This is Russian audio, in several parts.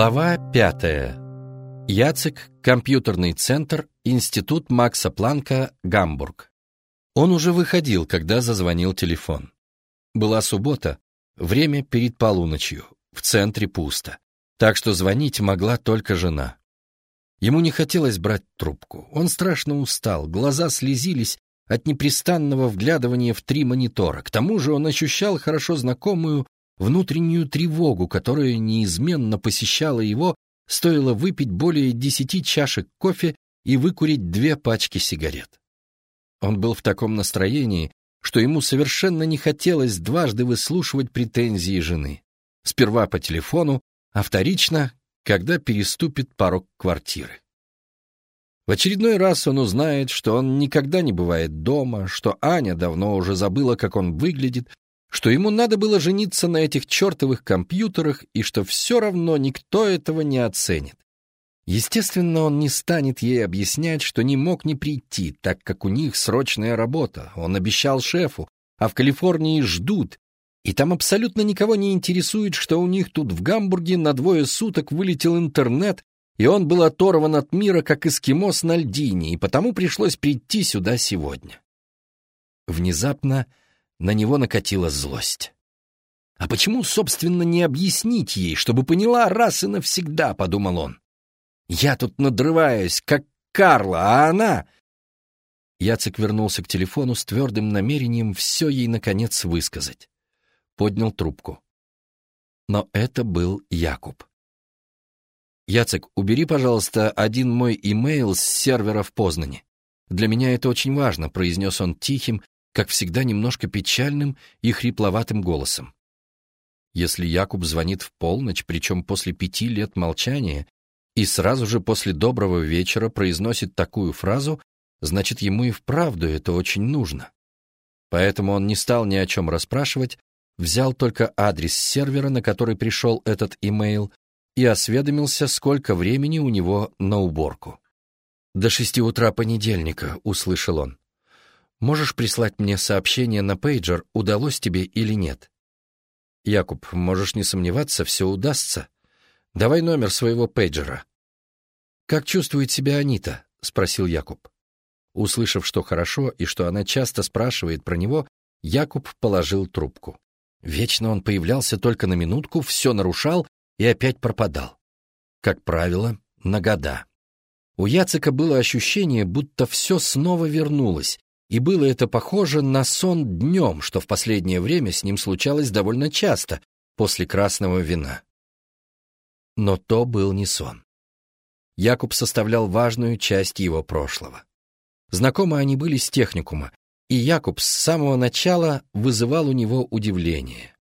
Глава пятая. Яцек, компьютерный центр, Институт Макса Планка, Гамбург. Он уже выходил, когда зазвонил телефон. Была суббота, время перед полуночью, в центре пусто, так что звонить могла только жена. Ему не хотелось брать трубку, он страшно устал, глаза слезились от непрестанного вглядывания в три монитора, к тому же он ощущал хорошо знакомую внутреннюю тревогу, которая неизменно посещала его, стоило выпить более десяти чашек кофе и выкурить две пачки сигарет. Он был в таком настроении, что ему совершенно не хотелось дважды выслушивать претензии жены. Сперва по телефону, а вторично, когда переступит порог квартиры. В очередной раз он узнает, что он никогда не бывает дома, что Аня давно уже забыла, как он выглядит, что ему надо было жениться на этих чертовых компьютерах и что все равно никто этого не оценит. Естественно, он не станет ей объяснять, что не мог не прийти, так как у них срочная работа, он обещал шефу, а в Калифорнии ждут, и там абсолютно никого не интересует, что у них тут в Гамбурге на двое суток вылетел интернет, и он был оторван от мира, как эскимос на льдине, и потому пришлось прийти сюда сегодня. Внезапно на него накатила злость. «А почему, собственно, не объяснить ей, чтобы поняла раз и навсегда?» — подумал он. «Я тут надрываюсь, как Карла, а она...» Яцек вернулся к телефону с твердым намерением все ей, наконец, высказать. Поднял трубку. Но это был Якуб. «Яцек, убери, пожалуйста, один мой имейл с сервера в Познане. Для меня это очень важно», — произнес он тихим, как всегда немножко печальным и хрипловатым голосом. Если Якуб звонит в полночь, причем после пяти лет молчания, и сразу же после доброго вечера произносит такую фразу, значит, ему и вправду это очень нужно. Поэтому он не стал ни о чем расспрашивать, взял только адрес сервера, на который пришел этот имейл, и осведомился, сколько времени у него на уборку. «До шести утра понедельника», — услышал он. Можешь прислать мне сообщение на пейджер, удалось тебе или нет? Якуб, можешь не сомневаться, все удастся. Давай номер своего пейджера. Как чувствует себя Анита? Спросил Якуб. Услышав, что хорошо и что она часто спрашивает про него, Якуб положил трубку. Вечно он появлялся только на минутку, все нарушал и опять пропадал. Как правило, на года. У Яцека было ощущение, будто все снова вернулось, и было это похоже на сон днем, что в последнее время с ним случалось довольно часто после красного вина. Но то был не сон. Якуб составлял важную часть его прошлого. Знакомы они были с техникума, и Якуб с самого начала вызывал у него удивление.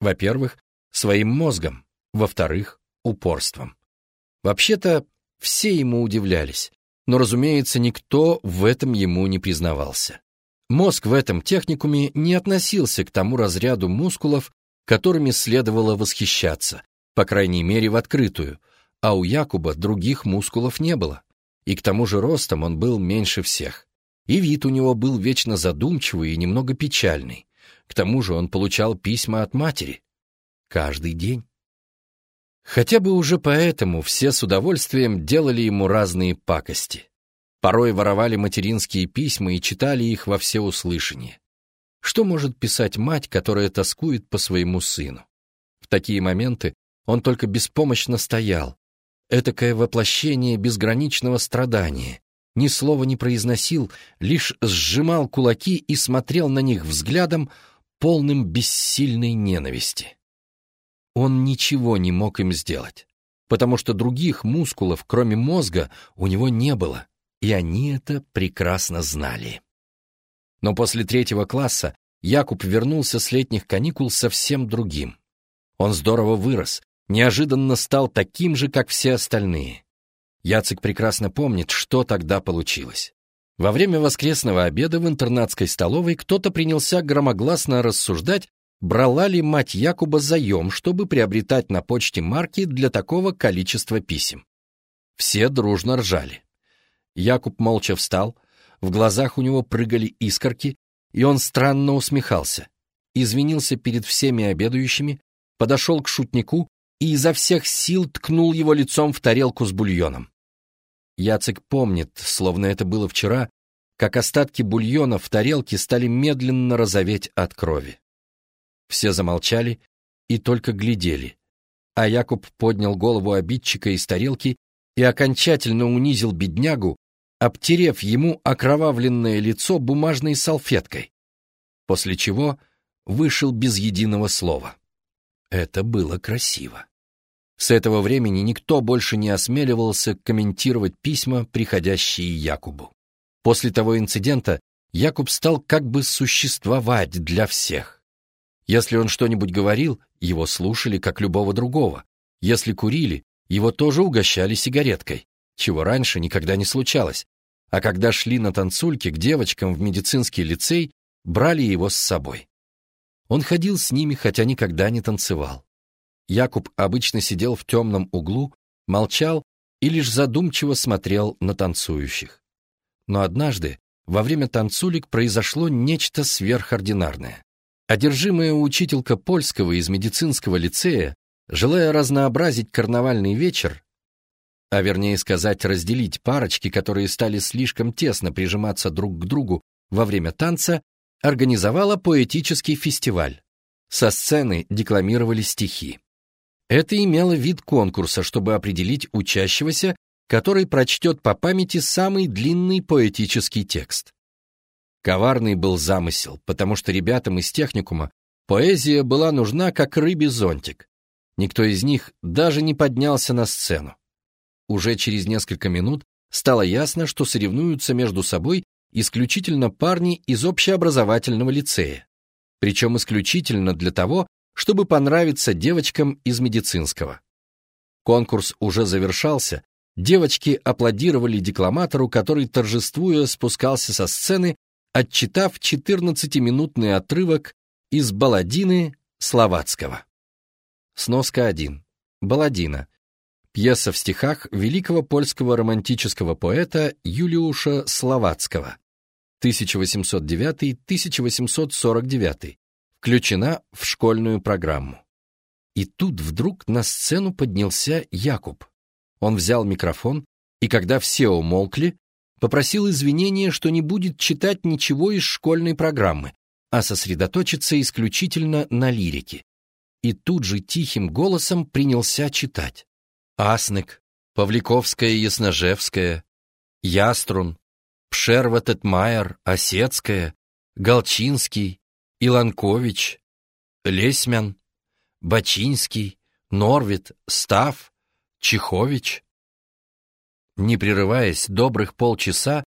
Во-первых, своим мозгом, во-вторых, упорством. Вообще-то, все ему удивлялись, но, разумеется, никто в этом ему не признавался. Мозг в этом техникуме не относился к тому разряду мускулов, которыми следовало восхищаться, по крайней мере в открытую, а у Якуба других мускулов не было, и к тому же ростом он был меньше всех. И вид у него был вечно задумчивый и немного печальный. К тому же он получал письма от матери. Каждый день. Хотя бы уже поэтому все с удовольствием делали ему разные пакости. Порой воровали материнские письма и читали их во всеуслышание. Что может писать мать, которая тоскует по своему сыну? В такие моменты он только беспомощно стоял. Этакое воплощение безграничного страдания. Ни слова не произносил, лишь сжимал кулаки и смотрел на них взглядом, полным бессильной ненависти. Он ничего не мог им сделать, потому что других мускулов, кроме мозга, у него не было, и они это прекрасно знали. Но после третьего класса Якуб вернулся с летних каникул совсем другим. Он здорово вырос, неожиданно стал таким же, как все остальные. Яцек прекрасно помнит, что тогда получилось. Во время воскресного обеда в интернатской столовой кто-то принялся громогласно рассуждать брала ли мать Якуба заем, чтобы приобретать на почте марки для такого количества писем. Все дружно ржали. Якуб молча встал, в глазах у него прыгали искорки, и он странно усмехался. Извинился перед всеми обедающими, подошел к шутнику, и изо всех сил ткнул его лицом в тарелку с бульоном. Яцек помнит, словно это было вчера, как остатки бульона в тарелке стали медленно розоветь от крови. Все замолчали и только глядели, а Якуб поднял голову обидчика из тарелки и окончательно унизил беднягу, обтерев ему окровавленное лицо бумажной салфеткой, после чего вышел без единого слова. Это было красиво. С этого времени никто больше не осмеливался комментировать письма, приходящие Якубу. После того инцидента Якуб стал как бы существовать для всех. Если он что-нибудь говорил, его слушали, как любого другого. Если курили, его тоже угощали сигареткой, чего раньше никогда не случалось. А когда шли на танцульки к девочкам в медицинский лицей, брали его с собой. Он ходил с ними, хотя никогда не танцевал. Якуб обычно сидел в темном углу, молчал и лишь задумчиво смотрел на танцующих. Но однажды, во время танцулек, произошло нечто сверхординарное. Одержимая учителька польского из медицинского лицея, желая разнообразить карнавальный вечер, а вернее сказать, разделить парочки, которые стали слишком тесно прижиматься друг к другу во время танца, организовала поэтический фестиваль. Со сцены декламировали стихи. Это имело вид конкурса, чтобы определить учащегося, который прочтет по памяти самый длинный поэтический текст. Коварный был замысел, потому что ребятам из техникума поэзия была нужна как рыбий зонтик. Никто из них даже не поднялся на сцену. Уже через несколько минут стало ясно, что соревнуются между собой исключительно парни из общеобразовательного лицея. Причем исключительно для того, чтобы понравиться девочкам из медицинского. Конкурс уже завершался, девочки аплодировали декламатору, который, торжествуя, спускался со сцены, отчитав 14-минутный отрывок из балладины Словацкого. Сноска 1. Балладина. Пьеса в стихах великого польского романтического поэта Юлиуша Словацкого 1809-1849 включена в школьную программу. И тут вдруг на сцену поднялся Якуб. Он взял микрофон, и когда все умолкли, попросил извинения, что не будет читать ничего из школьной программы, а сосредоточиться исключительно на лирике. И тут же тихим голосом принялся читать. Аснек, Павликовская Ясножевская, Яструн, Пшерва-Тетмайер, Осецкая, Галчинский, Иланкович, Лесьмян, Бачинский, Норвит, Став, Чехович. Не прерываясь добрых полчаса,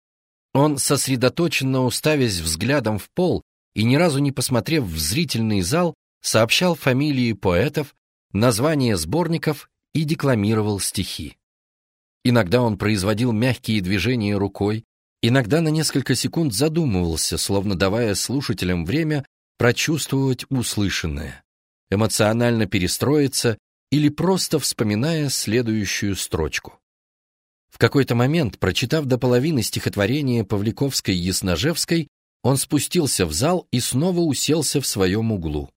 он, сосредоточенно уставясь взглядом в пол и ни разу не посмотрев в зрительный зал, сообщал фамилии поэтов, названия сборников и декламировал стихи. Иногда он производил мягкие движения рукой, иногда на несколько секунд задумывался, словно давая слушателям время прочувствовать услышанное, эмоционально перестроиться или просто вспоминая следующую строчку. В какой-то момент, прочитав до половины стихотворения Павликовской-Ясножевской, он спустился в зал и снова уселся в своем углу.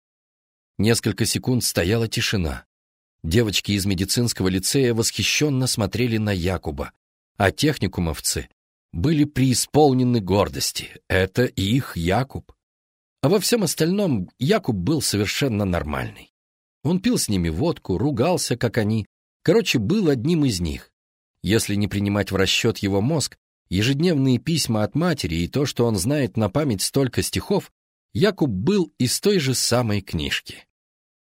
Несколько секунд стояла тишина. Девочки из медицинского лицея восхищенно смотрели на Якуба, а техникумовцы были преисполнены гордости. Это их Якуб. А во всем остальном Якуб был совершенно нормальный. Он пил с ними водку, ругался, как они. Короче, был одним из них. Если не принимать в расчет его мозг, ежедневные письма от матери и то, что он знает на память столько стихов, Якуб был из той же самой книжки.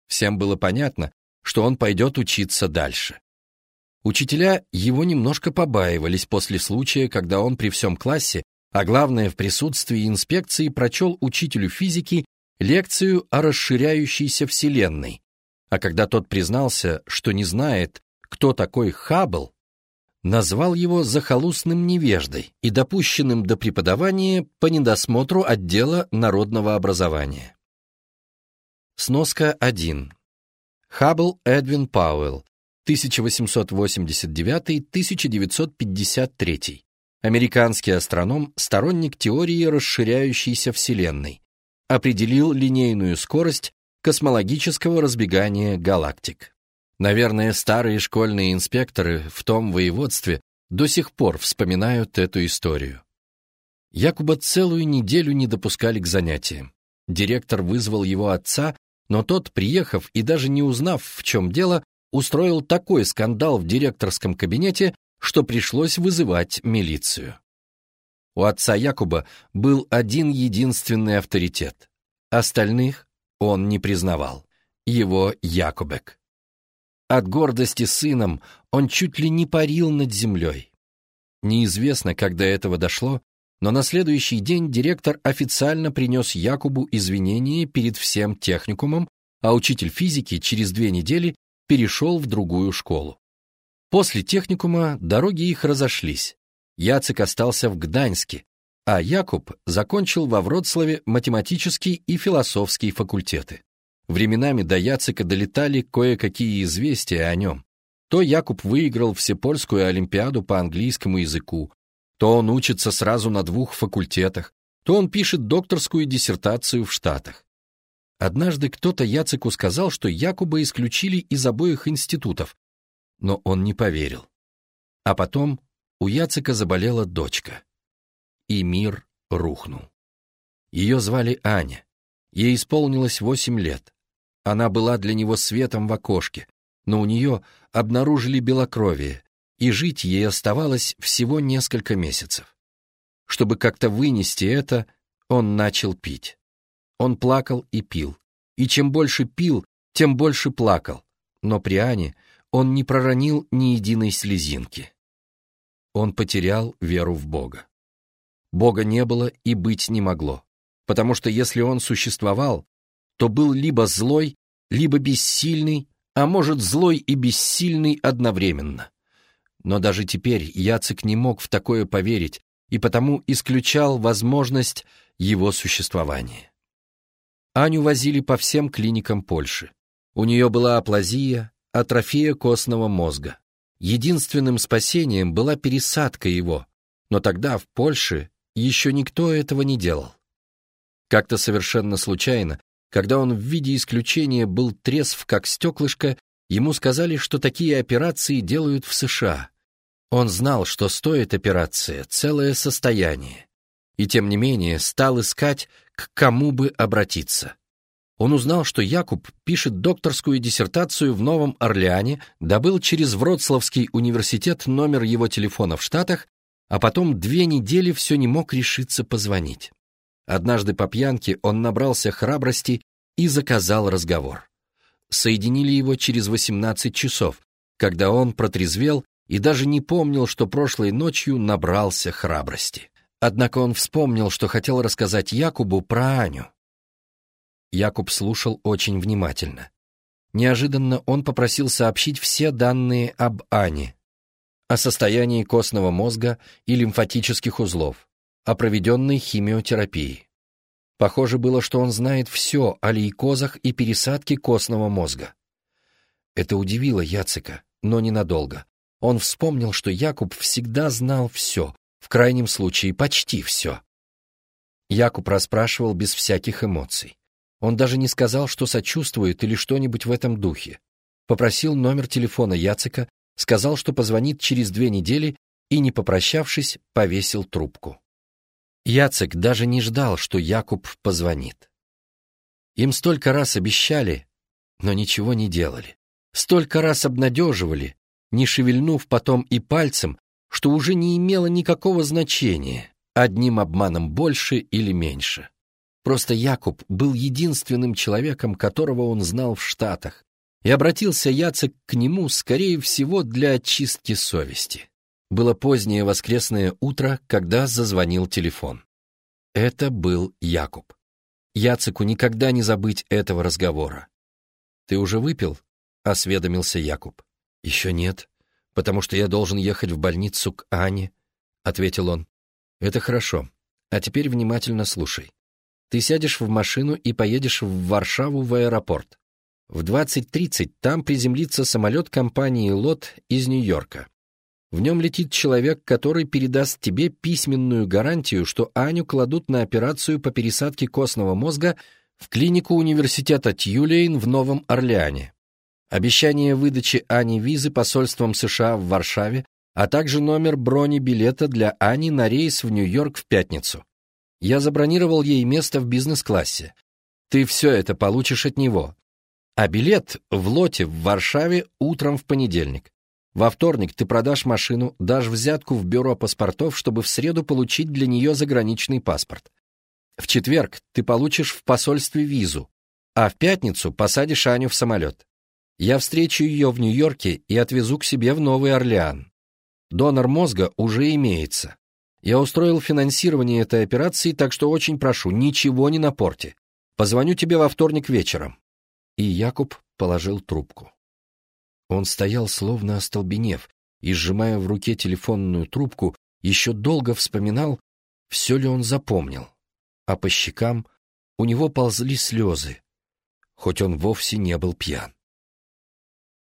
Всем было понятно, что он пойдет учиться дальше. Учителя его немножко побаивались после случая, когда он при всем классе, а главное в присутствии инспекции, прочел учителю физики лекцию о расширяющейся Вселенной. А когда тот признался, что не знает, кто такой Хаббл, назвал его захолустным невеждой и допущенным до преподавания по недосмотру отдела народного образования. Сноска 1. Хаббл Эдвин Пауэлл, 1889-1953. Американский астроном, сторонник теории расширяющейся Вселенной. Определил линейную скорость космологического разбегания галактик. Наверное, старые школьные инспекторы в том воеводстве до сих пор вспоминают эту историю. Якуба целую неделю не допускали к занятиям. Директор вызвал его отца, но тот, приехав и даже не узнав, в чем дело, устроил такой скандал в директорском кабинете, что пришлось вызывать милицию. У отца Якуба был один единственный авторитет. Остальных он не признавал. Его Якубек. От гордости сыном он чуть ли не парил над землей. Неизвестно, как до этого дошло, но на следующий день директор официально принес Якубу извинения перед всем техникумом, а учитель физики через две недели перешел в другую школу. После техникума дороги их разошлись. Яцек остался в Гданьске, а Якуб закончил во Вроцлаве математический и философский факультеты. Временами до Яцека долетали кое-какие известия о нем. То Якуб выиграл Всепольскую олимпиаду по английскому языку, то он учится сразу на двух факультетах, то он пишет докторскую диссертацию в Штатах. Однажды кто-то Яцеку сказал, что Якуба исключили из обоих институтов, но он не поверил. А потом у Яцека заболела дочка. И мир рухнул. Ее звали Аня. Ей исполнилось восемь лет. Она была для него светом в окошке, но у нее обнаружили белокровие, и жить ей оставалось всего несколько месяцев. Чтобы как-то вынести это, он начал пить. Он плакал и пил, и чем больше пил, тем больше плакал, но при Ане он не проронил ни единой слезинки. Он потерял веру в Бога. Бога не было и быть не могло, потому что если он существовал, то был либо злой, либо бессильный, а может злой и бессильный одновременно. Но даже теперь Яцек не мог в такое поверить и потому исключал возможность его существования. Аню возили по всем клиникам Польши. У нее была аплазия, атрофия костного мозга. Единственным спасением была пересадка его, но тогда в Польше еще никто этого не делал. Как-то совершенно случайно, когда он в виде исключения был трезв как стеклышко, ему сказали, что такие операции делают в США. Он знал, что стоит операция целое состояние, и тем не менее стал искать, к кому бы обратиться. Он узнал, что Якуб пишет докторскую диссертацию в Новом Орлеане, добыл через Вроцлавский университет номер его телефона в Штатах, а потом две недели все не мог решиться позвонить. Однажды по пьянке он набрался храбрости и заказал разговор. Соединили его через 18 часов, когда он протрезвел и даже не помнил, что прошлой ночью набрался храбрости. Однако он вспомнил, что хотел рассказать Якубу про Аню. Якуб слушал очень внимательно. Неожиданно он попросил сообщить все данные об Ане, о состоянии костного мозга и лимфатических узлов, о проведенной химиотерапии. Похоже было, что он знает все о лейкозах и пересадке костного мозга. Это удивило Яцика, но ненадолго. Он вспомнил, что Якуб всегда знал все, в крайнем случае почти все. Якуб расспрашивал без всяких эмоций. Он даже не сказал, что сочувствует или что-нибудь в этом духе. Попросил номер телефона Яцика, сказал, что позвонит через две недели и, не попрощавшись, повесил трубку. Яцек даже не ждал, что Якуб позвонит. Им столько раз обещали, но ничего не делали. Столько раз обнадеживали, не шевельнув потом и пальцем, что уже не имело никакого значения, одним обманом больше или меньше. Просто Якуб был единственным человеком, которого он знал в Штатах, и обратился Яцек к нему, скорее всего, для очистки совести. Было позднее воскресное утро, когда зазвонил телефон. Это был Якуб. Яцеку никогда не забыть этого разговора. «Ты уже выпил?» — осведомился Якуб. «Еще нет, потому что я должен ехать в больницу к Ане», — ответил он. «Это хорошо. А теперь внимательно слушай. Ты сядешь в машину и поедешь в Варшаву в аэропорт. В 20.30 там приземлится самолет компании «Лот» из Нью-Йорка. В нем летит человек, который передаст тебе письменную гарантию, что Аню кладут на операцию по пересадке костного мозга в клинику университета Тьюлейн в Новом Орлеане. обещание выдачи Ани визы посольством США в Варшаве, а также номер бронебилета для Ани на рейс в Нью-Йорк в пятницу. Я забронировал ей место в бизнес-классе. Ты все это получишь от него. А билет в лоте в Варшаве утром в понедельник. Во вторник ты продашь машину, дашь взятку в бюро паспортов, чтобы в среду получить для нее заграничный паспорт. В четверг ты получишь в посольстве визу, а в пятницу посадишь Аню в самолет. Я встречу ее в Нью-Йорке и отвезу к себе в Новый Орлеан. Донор мозга уже имеется. Я устроил финансирование этой операции, так что очень прошу, ничего не напорти. Позвоню тебе во вторник вечером». И Якуб положил трубку. Он стоял, словно остолбенев, и, сжимая в руке телефонную трубку, еще долго вспоминал, все ли он запомнил а по щекам у него ползли слезы, хоть он вовсе не был пьян.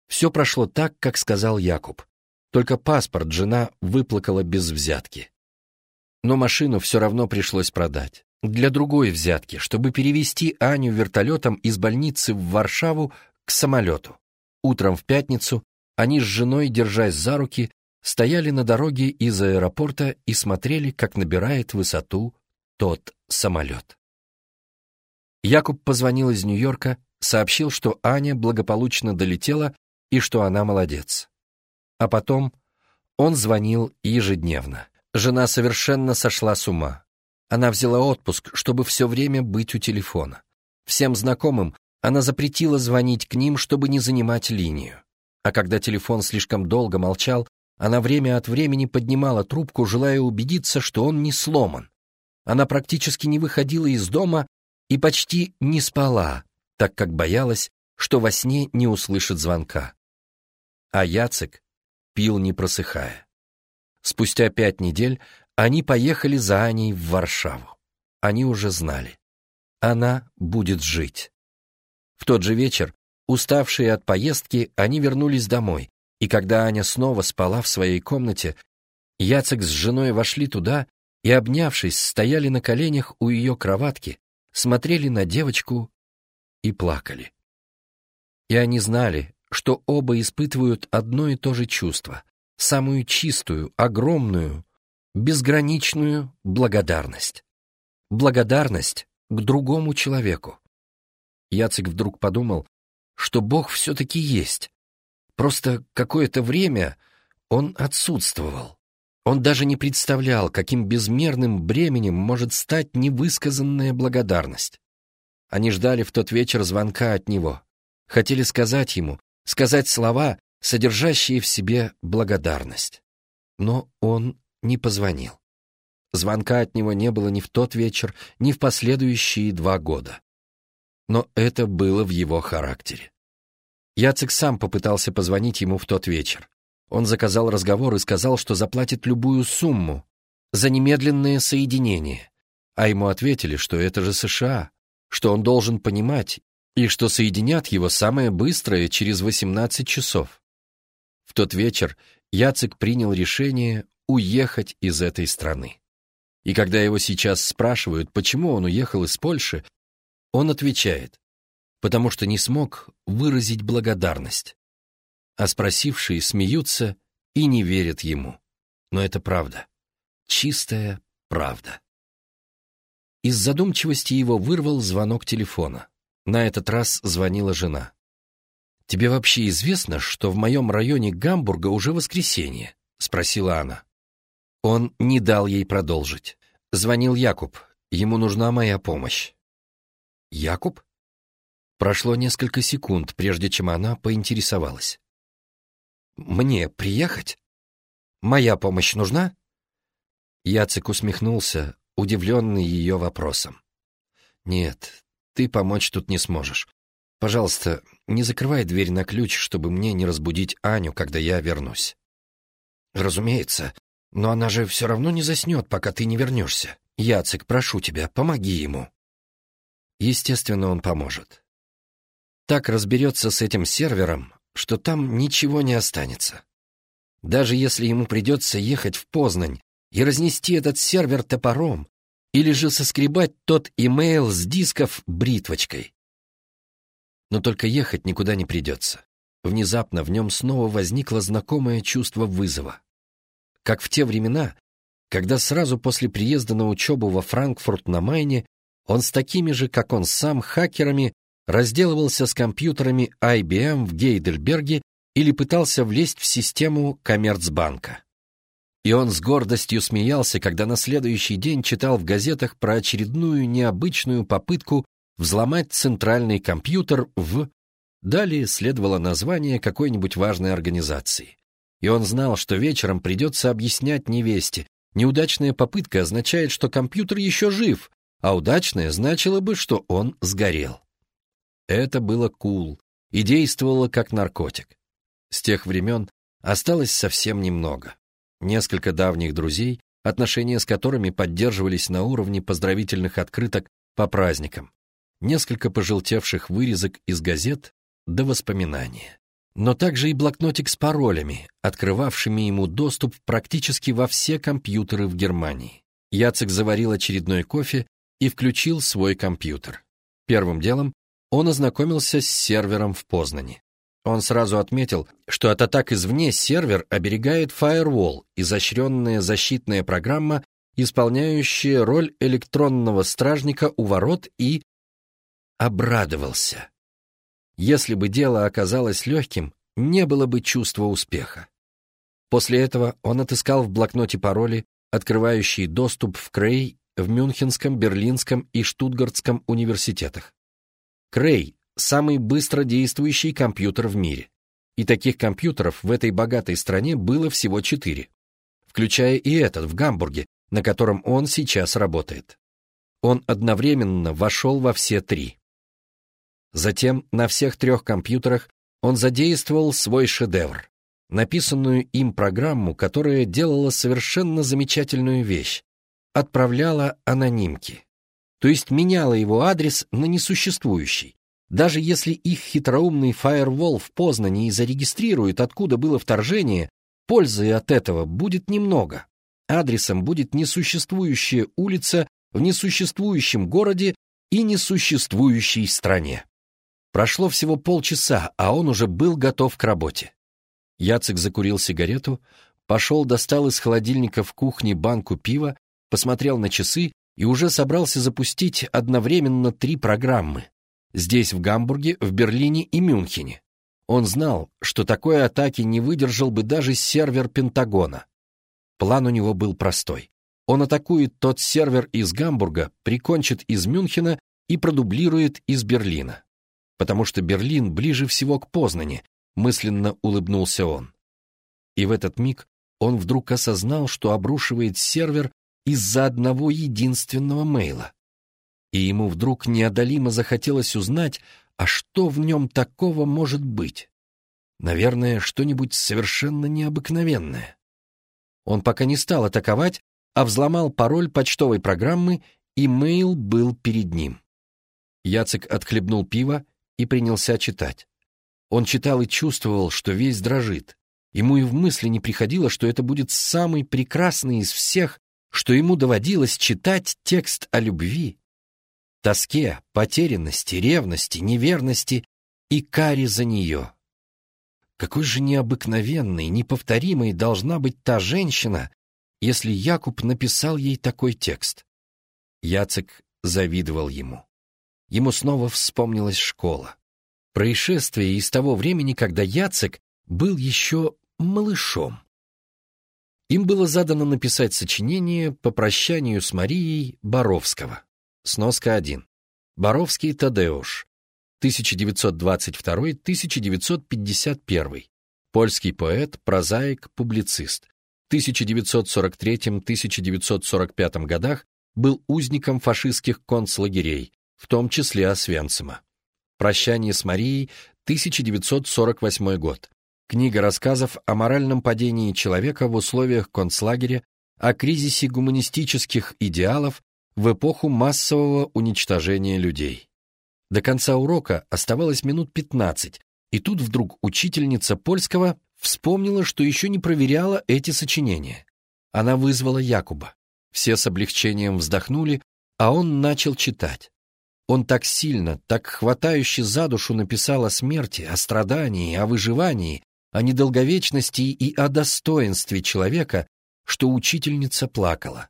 Все прошло так, как сказал Якуб, только паспорт жена выплакала без взятки. Но машину все равно пришлось продать. Для другой взятки, чтобы перевести Аню вертолетом из больницы в Варшаву к самолету. Утром в пятницу они с женой, держась за руки, стояли на дороге из аэропорта и смотрели, как набирает высоту тот самолет. Якуб позвонил из Нью-Йорка, сообщил, что Аня благополучно долетела и что она молодец. А потом он звонил ежедневно. Жена совершенно сошла с ума. Она взяла отпуск, чтобы все время быть у телефона. Всем знакомым она запретила звонить к ним, чтобы не занимать линию. А когда телефон слишком долго молчал, она время от времени поднимала трубку, желая убедиться, что он не сломан. Она практически не выходила из дома и почти не спала, так как боялась, что во сне не услышит звонка. А Яцек пил не просыхая. Спустя пять недель они поехали за Аней в Варшаву. Они уже знали. Она будет жить. В тот же вечер, уставшие от поездки, они вернулись домой, и когда Аня снова спала в своей комнате, Яцек с женой вошли туда и, обнявшись, стояли на коленях у ее кроватки, смотрели на девочку и плакали. И они знали, что оба испытывают одно и то же чувство, самую чистую, огромную, безграничную благодарность. Благодарность к другому человеку. Яцек вдруг подумал, что Бог все-таки есть, просто какое-то время он отсутствовал. Он даже не представлял, каким безмерным бременем может стать невысказанная благодарность. Они ждали в тот вечер звонка от него. Хотели сказать ему, сказать слова, содержащие в себе благодарность. Но он не позвонил. Звонка от него не было ни в тот вечер, ни в последующие два года. Но это было в его характере. Яцек сам попытался позвонить ему в тот вечер. Он заказал разговор и сказал, что заплатит любую сумму за немедленное соединение, а ему ответили, что это же США, что он должен понимать, и что соединят его самое быстрое через 18 часов. В тот вечер Яцек принял решение уехать из этой страны. И когда его сейчас спрашивают, почему он уехал из Польши, он отвечает, потому что не смог выразить благодарность а спросившие смеются и не верят ему. Но это правда. Чистая правда. Из задумчивости его вырвал звонок телефона. На этот раз звонила жена. «Тебе вообще известно, что в моем районе Гамбурга уже воскресенье?» — спросила она. Он не дал ей продолжить. Звонил Якуб. Ему нужна моя помощь. «Якуб?» Прошло несколько секунд, прежде чем она поинтересовалась. Мне приехать? Моя помощь нужна?» Яцек усмехнулся, удивленный ее вопросом. «Нет, ты помочь тут не сможешь. Пожалуйста, не закрывай дверь на ключ, чтобы мне не разбудить Аню, когда я вернусь». «Разумеется, но она же все равно не заснет, пока ты не вернешься. Яцек, прошу тебя, помоги ему». Естественно, он поможет. Так разберется с этим сервером, что там ничего не останется. Даже если ему придется ехать в Познань и разнести этот сервер топором, или же соскребать тот имейл с дисков бритвочкой. Но только ехать никуда не придется. внезапно в нем снова возникло знакомое чувство вызова. Как в те времена, когда сразу после приезда на учебу во Франкфурт на Майне он с такими же, как он сам, хакерами разделывался с компьютерами IBM в Гейдельберге или пытался влезть в систему Коммерцбанка. И он с гордостью смеялся, когда на следующий день читал в газетах про очередную необычную попытку взломать центральный компьютер в... Далее следовало название какой-нибудь важной организации. И он знал, что вечером придется объяснять невесте. Неудачная попытка означает, что компьютер еще жив, а удачная значила бы, что он сгорел. Это было кул cool и действовало как наркотик. С тех времен осталось совсем немного. Несколько давних друзей, отношения с которыми поддерживались на уровне поздравительных открыток по праздникам, несколько пожелтевших вырезок из газет до воспоминания. Но также и блокнотик с паролями, открывавшими ему доступ практически во все компьютеры в Германии. Яцек заварил очередной кофе и включил свой компьютер. Первым делом он ознакомился с сервером в Познане. Он сразу отметил, что от атак извне сервер оберегает Firewall, изощренная защитная программа, исполняющая роль электронного стражника у ворот и... обрадовался. Если бы дело оказалось легким, не было бы чувства успеха. После этого он отыскал в блокноте пароли, открывающие доступ в Крей в Мюнхенском, Берлинском и Штутгартском университетах. Крей – самый быстро действующий компьютер в мире. И таких компьютеров в этой богатой стране было всего четыре, включая и этот в Гамбурге, на котором он сейчас работает. Он одновременно вошел во все три. Затем на всех трех компьютерах он задействовал свой шедевр, написанную им программу, которая делала совершенно замечательную вещь, отправляла анонимки то есть меняла его адрес на несуществующий. Даже если их хитроумный фаервол в Познане и зарегистрирует, откуда было вторжение, пользы от этого будет немного. Адресом будет несуществующая улица в несуществующем городе и несуществующей стране. Прошло всего полчаса, а он уже был готов к работе. Яцек закурил сигарету, пошел, достал из холодильника в кухне банку пива, посмотрел на часы и уже собрался запустить одновременно три программы. Здесь, в Гамбурге, в Берлине и Мюнхене. Он знал, что такой атаки не выдержал бы даже сервер Пентагона. План у него был простой. Он атакует тот сервер из Гамбурга, прикончит из Мюнхена и продублирует из Берлина. Потому что Берлин ближе всего к Познани, мысленно улыбнулся он. И в этот миг он вдруг осознал, что обрушивает сервер из-за одного единственного мейла. И ему вдруг неодолимо захотелось узнать, а что в нем такого может быть. Наверное, что-нибудь совершенно необыкновенное. Он пока не стал атаковать, а взломал пароль почтовой программы, и мейл был перед ним. Яцек отхлебнул пиво и принялся читать. Он читал и чувствовал, что весь дрожит. Ему и в мысли не приходило, что это будет самый прекрасный из всех что ему доводилось читать текст о любви, тоске, потерянности, ревности, неверности и каре за нее. Какой же необыкновенной, неповторимой должна быть та женщина, если Якуб написал ей такой текст. Яцек завидовал ему. Ему снова вспомнилась школа. Происшествие из того времени, когда Яцек был еще малышом. Им было задано написать сочинение по прощанию с Марией Боровского. Сноска 1. Боровский Тадеуш. 1922-1951. Польский поэт, прозаик, публицист. В 1943-1945 годах был узником фашистских концлагерей, в том числе Освенцима. Прощание с Марией, 1948 год. Книга рассказов о моральном падении человека в условиях концлагеря, о кризисе гуманистических идеалов в эпоху массового уничтожения людей. До конца урока оставалось минут 15, и тут вдруг учительница польского вспомнила, что еще не проверяла эти сочинения. Она вызвала Якуба. Все с облегчением вздохнули, а он начал читать. Он так сильно, так хватающе за душу написал о смерти, о страдании, о выживании, о недолговечности и о достоинстве человека, что учительница плакала.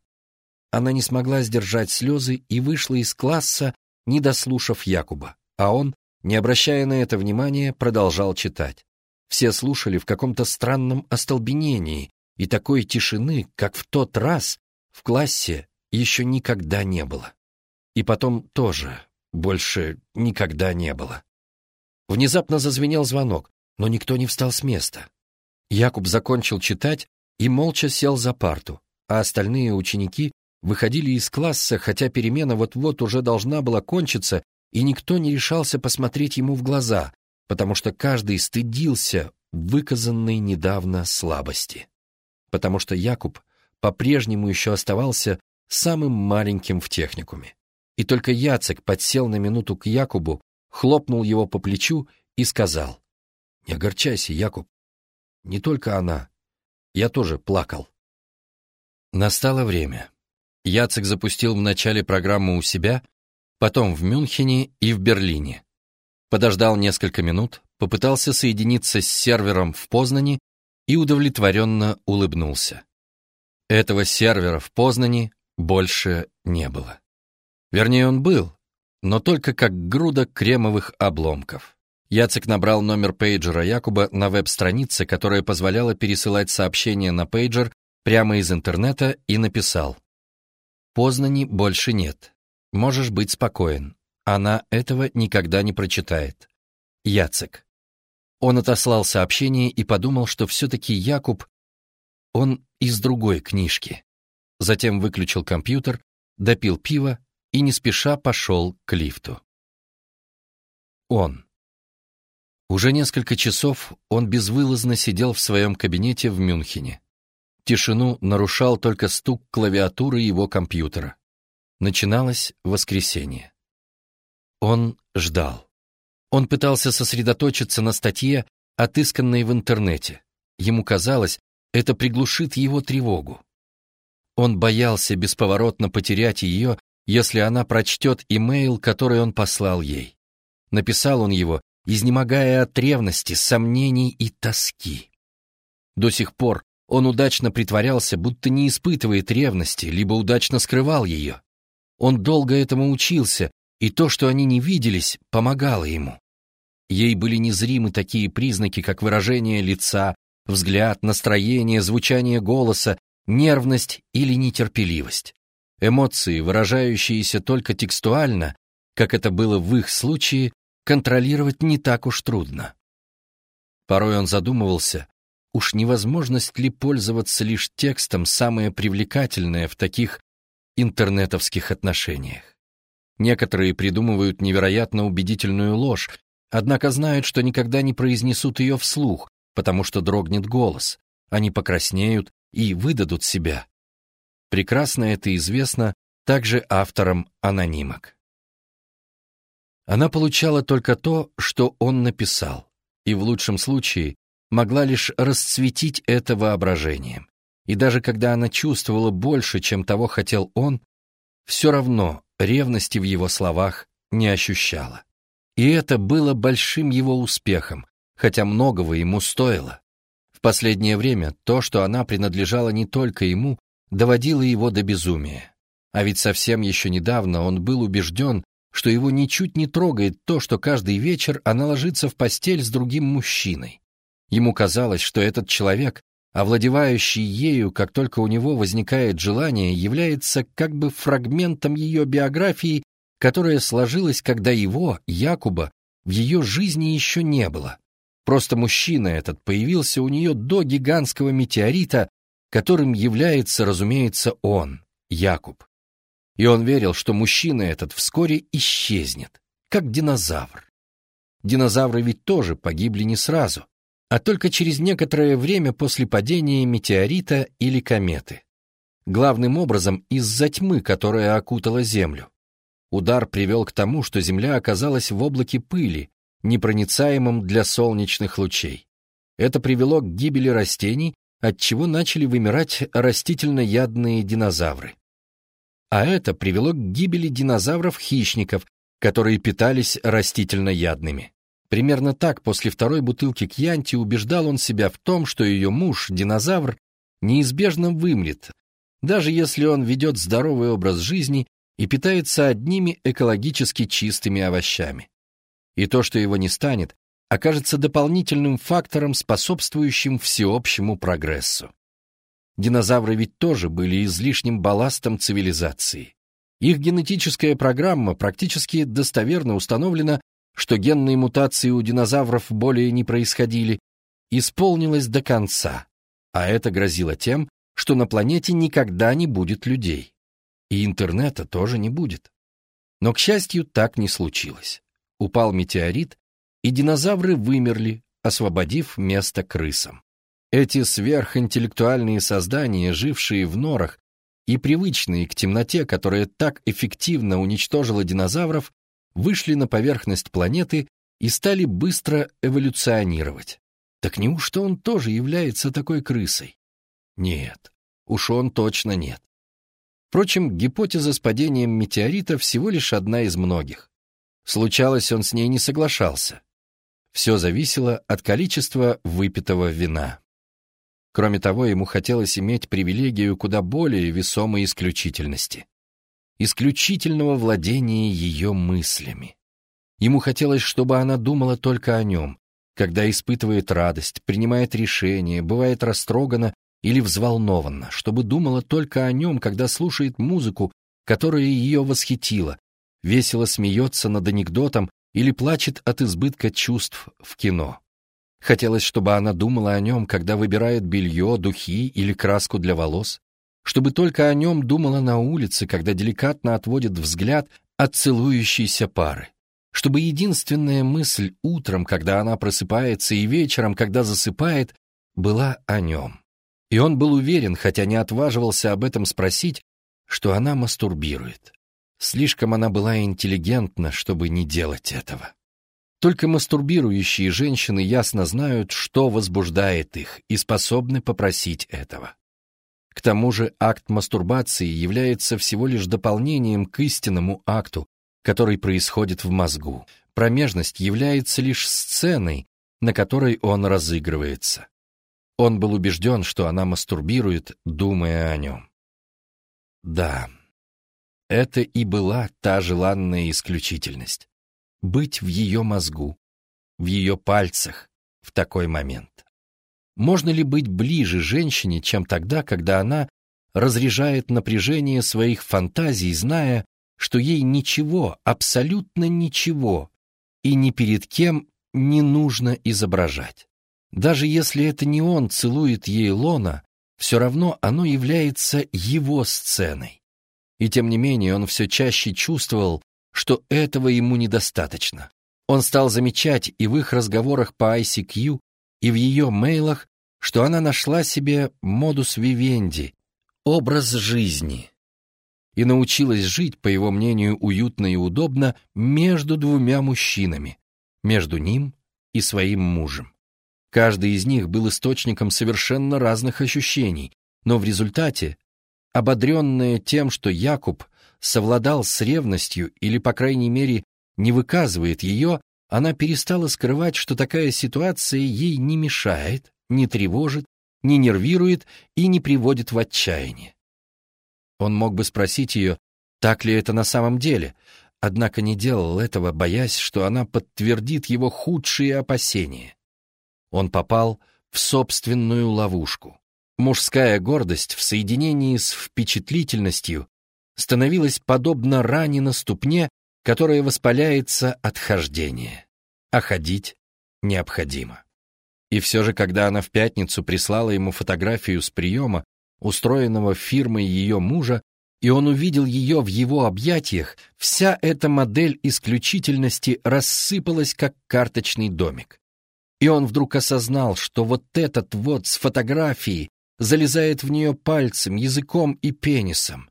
Она не смогла сдержать слезы и вышла из класса, не дослушав Якуба, а он, не обращая на это внимания, продолжал читать. Все слушали в каком-то странном остолбенении, и такой тишины, как в тот раз, в классе еще никогда не было. И потом тоже больше никогда не было. Внезапно зазвенел звонок, но никто не встал с места. Якуб закончил читать и молча сел за парту, а остальные ученики выходили из класса, хотя перемена вот-вот уже должна была кончиться, и никто не решался посмотреть ему в глаза, потому что каждый стыдился выказанной недавно слабости. Потому что Якуб по-прежнему еще оставался самым маленьким в техникуме. И только Яцек подсел на минуту к Якубу, хлопнул его по плечу и сказал, «Не огорчайся, Якуб, не только она, я тоже плакал». Настало время. Яцек запустил в начале программу у себя, потом в Мюнхене и в Берлине. Подождал несколько минут, попытался соединиться с сервером в Познани и удовлетворенно улыбнулся. Этого сервера в Познани больше не было. Вернее, он был, но только как груда кремовых обломков. Яцек набрал номер пейджера Якуба на веб-странице, которая позволяла пересылать сообщения на пейджер прямо из интернета, и написал. «Познани больше нет. Можешь быть спокоен. Она этого никогда не прочитает. Яцек». Он отослал сообщение и подумал, что все-таки Якуб, он из другой книжки. Затем выключил компьютер, допил пиво и не спеша пошел к лифту. Он. Уже несколько часов он безвылазно сидел в своем кабинете в Мюнхене. Тишину нарушал только стук клавиатуры его компьютера. Начиналось воскресенье. Он ждал. Он пытался сосредоточиться на статье, отысканной в интернете. Ему казалось, это приглушит его тревогу. Он боялся бесповоротно потерять ее, если она прочтет имейл, который он послал ей. Написал он его, изнемогая от ревности, сомнений и тоски. До сих пор он удачно притворялся, будто не испытывает ревности, либо удачно скрывал ее. Он долго этому учился, и то, что они не виделись, помогало ему. Ей были незримы такие признаки, как выражение лица, взгляд, настроение, звучание голоса, нервность или нетерпеливость. Эмоции, выражающиеся только текстуально, как это было в их случае, контролировать не так уж трудно. Порой он задумывался, уж невозможность ли пользоваться лишь текстом самое привлекательное в таких интернетовских отношениях. Некоторые придумывают невероятно убедительную ложь, однако знают, что никогда не произнесут ее вслух, потому что дрогнет голос, они покраснеют и выдадут себя. Прекрасно это известно также авторам анонимок. Она получала только то, что он написал, и в лучшем случае могла лишь расцветить это воображением. И даже когда она чувствовала больше, чем того хотел он, все равно ревности в его словах не ощущала. И это было большим его успехом, хотя многого ему стоило последнее время то, что она принадлежала не только ему, доводило его до безумия. А ведь совсем еще недавно он был убежден, что его ничуть не трогает то, что каждый вечер она ложится в постель с другим мужчиной. Ему казалось, что этот человек, овладевающий ею, как только у него возникает желание, является как бы фрагментом ее биографии, которая сложилась, когда его, Якуба, в ее жизни еще не было. Просто мужчина этот появился у нее до гигантского метеорита, которым является, разумеется, он, Якуб. И он верил, что мужчина этот вскоре исчезнет, как динозавр. Динозавры ведь тоже погибли не сразу, а только через некоторое время после падения метеорита или кометы. Главным образом из-за тьмы, которая окутала Землю. Удар привел к тому, что Земля оказалась в облаке пыли, непроницаемым для солнечных лучей. Это привело к гибели растений, от чего начали вымирать растительноядные динозавры. А это привело к гибели динозавров-хищников, которые питались растительноядными. Примерно так после второй бутылки кьянти убеждал он себя в том, что ее муж, динозавр, неизбежно вымрет, даже если он ведет здоровый образ жизни и питается одними экологически чистыми овощами. И то, что его не станет, окажется дополнительным фактором, способствующим всеобщему прогрессу. Динозавры ведь тоже были излишним балластом цивилизации. Их генетическая программа практически достоверно установлена, что генные мутации у динозавров более не происходили, исполнилась до конца, а это грозило тем, что на планете никогда не будет людей. И интернета тоже не будет. Но, к счастью, так не случилось. Упал метеорит, и динозавры вымерли, освободив место крысам. Эти сверхинтеллектуальные создания, жившие в норах и привычные к темноте, которая так эффективно уничтожила динозавров, вышли на поверхность планеты и стали быстро эволюционировать. Так неужто он тоже является такой крысой? Нет, уж он точно нет. Впрочем, гипотеза с падением метеорита всего лишь одна из многих. Случалось, он с ней не соглашался. Все зависело от количества выпитого вина. Кроме того, ему хотелось иметь привилегию куда более весомой исключительности. Исключительного владения ее мыслями. Ему хотелось, чтобы она думала только о нем, когда испытывает радость, принимает решения, бывает растрогана или взволнована, чтобы думала только о нем, когда слушает музыку, которая ее восхитила, весело смеется над анекдотом или плачет от избытка чувств в кино. Хотелось, чтобы она думала о нем, когда выбирает белье, духи или краску для волос, чтобы только о нем думала на улице, когда деликатно отводит взгляд от целующейся пары, чтобы единственная мысль утром, когда она просыпается, и вечером, когда засыпает, была о нем. И он был уверен, хотя не отваживался об этом спросить, что она мастурбирует. Слишком она была интеллигентна, чтобы не делать этого. Только мастурбирующие женщины ясно знают, что возбуждает их, и способны попросить этого. К тому же акт мастурбации является всего лишь дополнением к истинному акту, который происходит в мозгу. Промежность является лишь сценой, на которой он разыгрывается. Он был убежден, что она мастурбирует, думая о нем. Да, это и была та желанная исключительность. Быть в ее мозгу, в ее пальцах в такой момент. Можно ли быть ближе женщине, чем тогда, когда она разряжает напряжение своих фантазий, зная, что ей ничего, абсолютно ничего, и ни перед кем не нужно изображать? Даже если это не он целует ей лона, все равно оно является его сценой. И тем не менее он все чаще чувствовал, что этого ему недостаточно. Он стал замечать и в их разговорах по ICQ, и в ее мейлах, что она нашла себе модус вивенди, образ жизни, и научилась жить, по его мнению, уютно и удобно между двумя мужчинами, между ним и своим мужем. Каждый из них был источником совершенно разных ощущений, но в результате, ободренная тем, что Якуб совладал с ревностью или, по крайней мере, не выказывает ее, она перестала скрывать, что такая ситуация ей не мешает, не тревожит, не нервирует и не приводит в отчаяние. Он мог бы спросить ее, так ли это на самом деле, однако не делал этого, боясь, что она подтвердит его худшие опасения он попал в собственную ловушку. Мужская гордость в соединении с впечатлительностью становилась подобно ране на ступне, которая воспаляется от хождения. А ходить необходимо. И все же, когда она в пятницу прислала ему фотографию с приема, устроенного фирмой ее мужа, и он увидел ее в его объятиях, вся эта модель исключительности рассыпалась, как карточный домик. И он вдруг осознал, что вот этот вот с фотографией залезает в нее пальцем, языком и пенисом,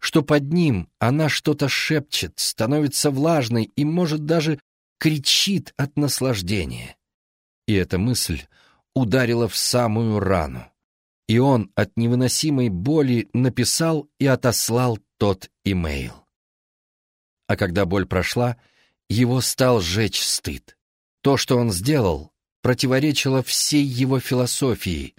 что под ним она что-то шепчет, становится влажной и, может, даже кричит от наслаждения. И эта мысль ударила в самую рану. И он от невыносимой боли написал и отослал тот имейл. А когда боль прошла, его стал жечь стыд. То, что он сделал, противоречило всей его философии,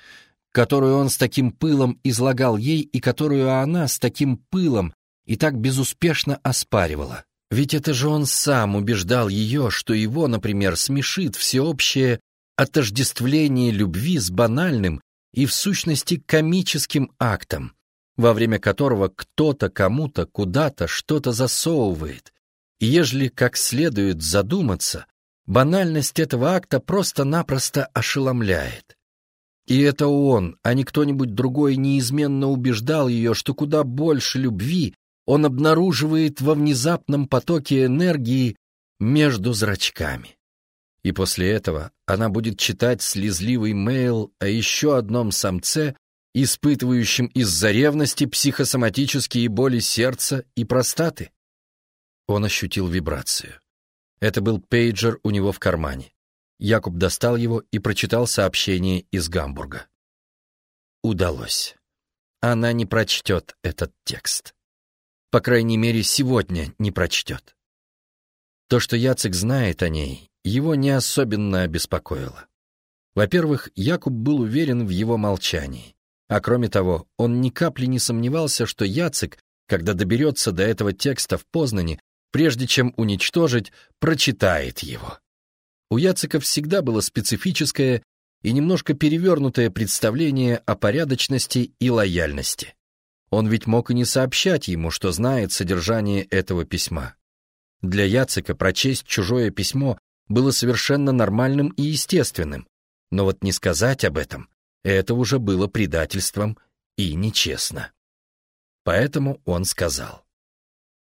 которую он с таким пылом излагал ей и которую она с таким пылом и так безуспешно оспаривала. Ведь это же он сам убеждал ее, что его, например, смешит всеобщее отождествление любви с банальным и в сущности комическим актом, во время которого кто-то кому-то куда-то что-то засовывает, и ежели как следует задуматься, банальность этого акта просто-напросто ошеломляет. И это он, а не кто-нибудь другой неизменно убеждал ее, что куда больше любви он обнаруживает во внезапном потоке энергии между зрачками. И после этого она будет читать слезливый мейл о еще одном самце, испытывающем из-за ревности психосоматические боли сердца и простаты. Он ощутил вибрацию. Это был пейджер у него в кармане. Якуб достал его и прочитал сообщение из Гамбурга. Удалось. Она не прочтет этот текст. По крайней мере, сегодня не прочтет. То, что Яцек знает о ней, его не особенно обеспокоило. Во-первых, Якуб был уверен в его молчании. А кроме того, он ни капли не сомневался, что Яцек, когда доберется до этого текста в Познане, прежде чем уничтожить, прочитает его. У Яцека всегда было специфическое и немножко перевернутое представление о порядочности и лояльности. Он ведь мог и не сообщать ему, что знает содержание этого письма. Для Яцека прочесть чужое письмо было совершенно нормальным и естественным, но вот не сказать об этом — это уже было предательством и нечестно. Поэтому он сказал.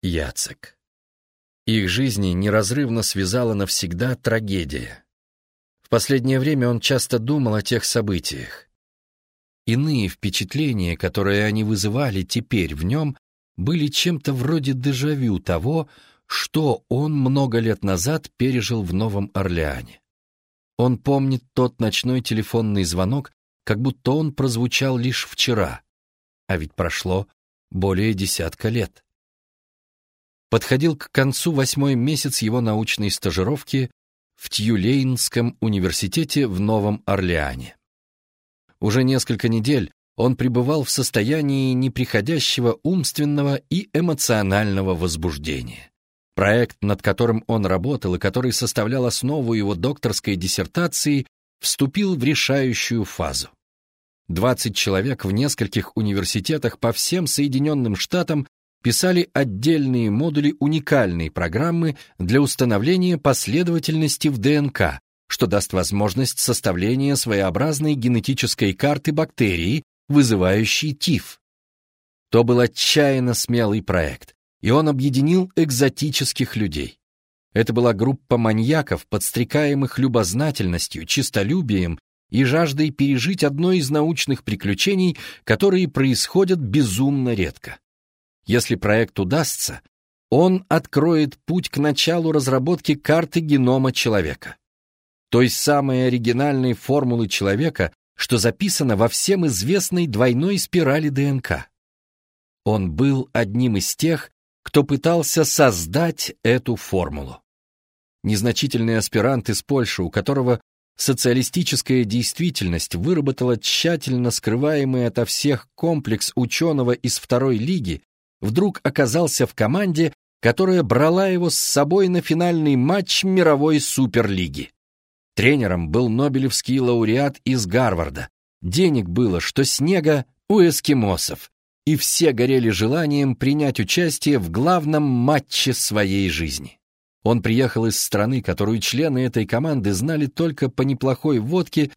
Яцек. Их жизни неразрывно связала навсегда трагедия. В последнее время он часто думал о тех событиях. Иные впечатления, которые они вызывали теперь в нем, были чем-то вроде дежавю того, что он много лет назад пережил в Новом Орлеане. Он помнит тот ночной телефонный звонок, как будто он прозвучал лишь вчера, а ведь прошло более десятка лет подходил к концу восьмой месяц его научной стажировки в Тьюлейнском университете в Новом Орлеане. Уже несколько недель он пребывал в состоянии неприходящего умственного и эмоционального возбуждения. Проект, над которым он работал и который составлял основу его докторской диссертации, вступил в решающую фазу. 20 человек в нескольких университетах по всем Соединенным Штатам писали отдельные модули уникальной программы для установления последовательности в ДНК, что даст возможность составления своеобразной генетической карты бактерии, вызывающей ТИФ. То был отчаянно смелый проект, и он объединил экзотических людей. Это была группа маньяков, подстрекаемых любознательностью, чистолюбием и жаждой пережить одно из научных приключений, которые происходят безумно редко. Если проект удастся, он откроет путь к началу разработки карты генома человека. Той самой оригинальной формулы человека, что записано во всем известной двойной спирали ДНК. Он был одним из тех, кто пытался создать эту формулу. Незначительный аспирант из Польши, у которого социалистическая действительность выработала тщательно скрываемый ото всех комплекс ученого из второй лиги, вдруг оказался в команде, которая брала его с собой на финальный матч мировой суперлиги. Тренером был нобелевский лауреат из Гарварда. Денег было, что снега у эскимосов, и все горели желанием принять участие в главном матче своей жизни. Он приехал из страны, которую члены этой команды знали только по неплохой водке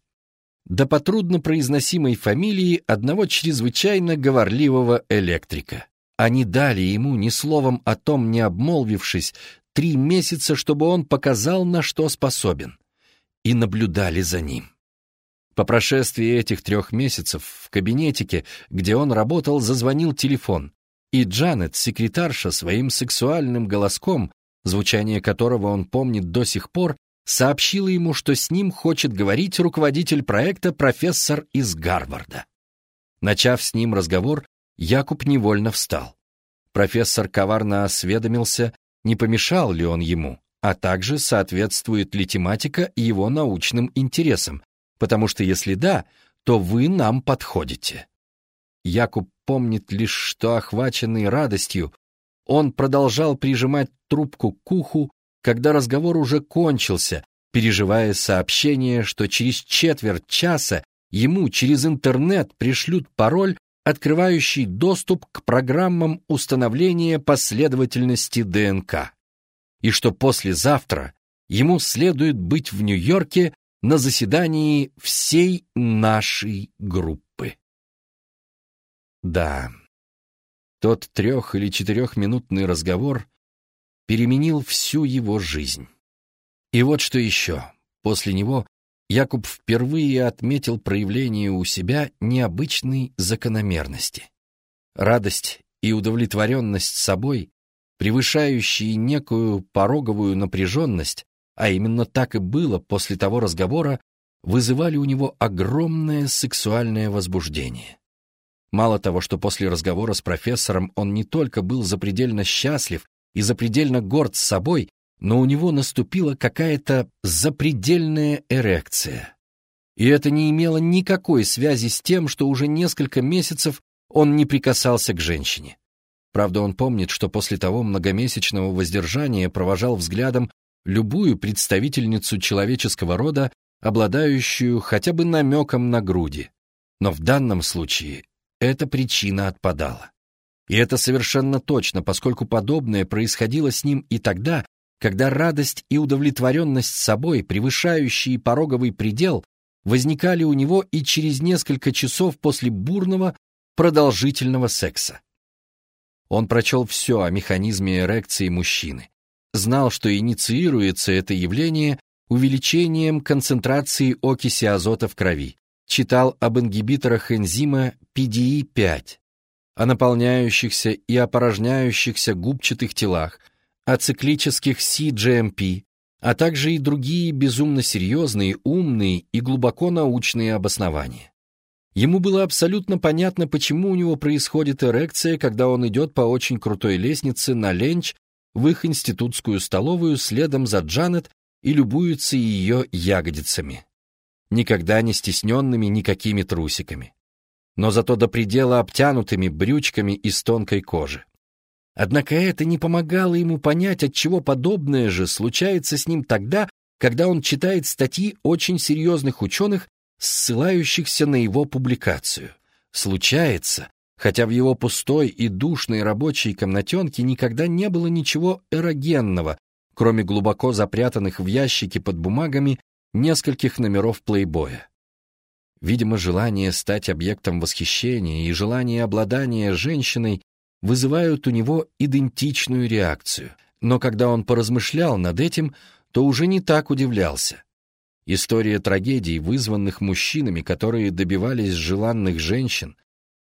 да по труднопроизносимой фамилии одного чрезвычайно говорливого электрика. Они дали ему, ни словом о том не обмолвившись, три месяца, чтобы он показал, на что способен, и наблюдали за ним. По прошествии этих трех месяцев в кабинетике, где он работал, зазвонил телефон, и Джанет, секретарша, своим сексуальным голоском, звучание которого он помнит до сих пор, сообщила ему, что с ним хочет говорить руководитель проекта профессор из Гарварда. Начав с ним разговор, Якуб невольно встал. Профессор коварно осведомился, не помешал ли он ему, а также соответствует ли тематика его научным интересам, потому что если да, то вы нам подходите. Якуб помнит лишь, что охваченный радостью, он продолжал прижимать трубку к уху, когда разговор уже кончился, переживая сообщение, что через четверть часа ему через интернет пришлют пароль, открывающий доступ к программам установления последовательности ДНК, и что послезавтра ему следует быть в Нью-Йорке на заседании всей нашей группы. Да, тот трех- или четырехминутный разговор переменил всю его жизнь. И вот что еще. После него Якуб впервые отметил проявление у себя необычной закономерности. Радость и удовлетворенность собой, превышающие некую пороговую напряженность, а именно так и было после того разговора, вызывали у него огромное сексуальное возбуждение. Мало того, что после разговора с профессором он не только был запредельно счастлив и запредельно горд собой, но у него наступила какая-то запредельная эрекция. И это не имело никакой связи с тем, что уже несколько месяцев он не прикасался к женщине. Правда, он помнит, что после того многомесячного воздержания провожал взглядом любую представительницу человеческого рода, обладающую хотя бы намеком на груди. Но в данном случае эта причина отпадала. И это совершенно точно, поскольку подобное происходило с ним и тогда, когда радость и удовлетворенность собой, превышающие пороговый предел, возникали у него и через несколько часов после бурного, продолжительного секса. Он прочел все о механизме эрекции мужчины, знал, что инициируется это явление увеличением концентрации окиси азота в крови, читал об ингибиторах энзима PDE5, о наполняющихся и опорожняющихся губчатых телах, о циклических CGMP, а также и другие безумно серьезные, умные и глубоко научные обоснования. Ему было абсолютно понятно, почему у него происходит эрекция, когда он идет по очень крутой лестнице на ленч в их институтскую столовую следом за Джанет и любуется ее ягодицами, никогда не стесненными никакими трусиками, но зато до предела обтянутыми брючками из тонкой кожи. Однако это не помогало ему понять, отчего подобное же случается с ним тогда, когда он читает статьи очень серьезных ученых, ссылающихся на его публикацию. Случается, хотя в его пустой и душной рабочей комнатенке никогда не было ничего эрогенного, кроме глубоко запрятанных в ящике под бумагами нескольких номеров плейбоя. Видимо, желание стать объектом восхищения и желание обладания женщиной вызывают у него идентичную реакцию. Но когда он поразмышлял над этим, то уже не так удивлялся. История трагедий, вызванных мужчинами, которые добивались желанных женщин,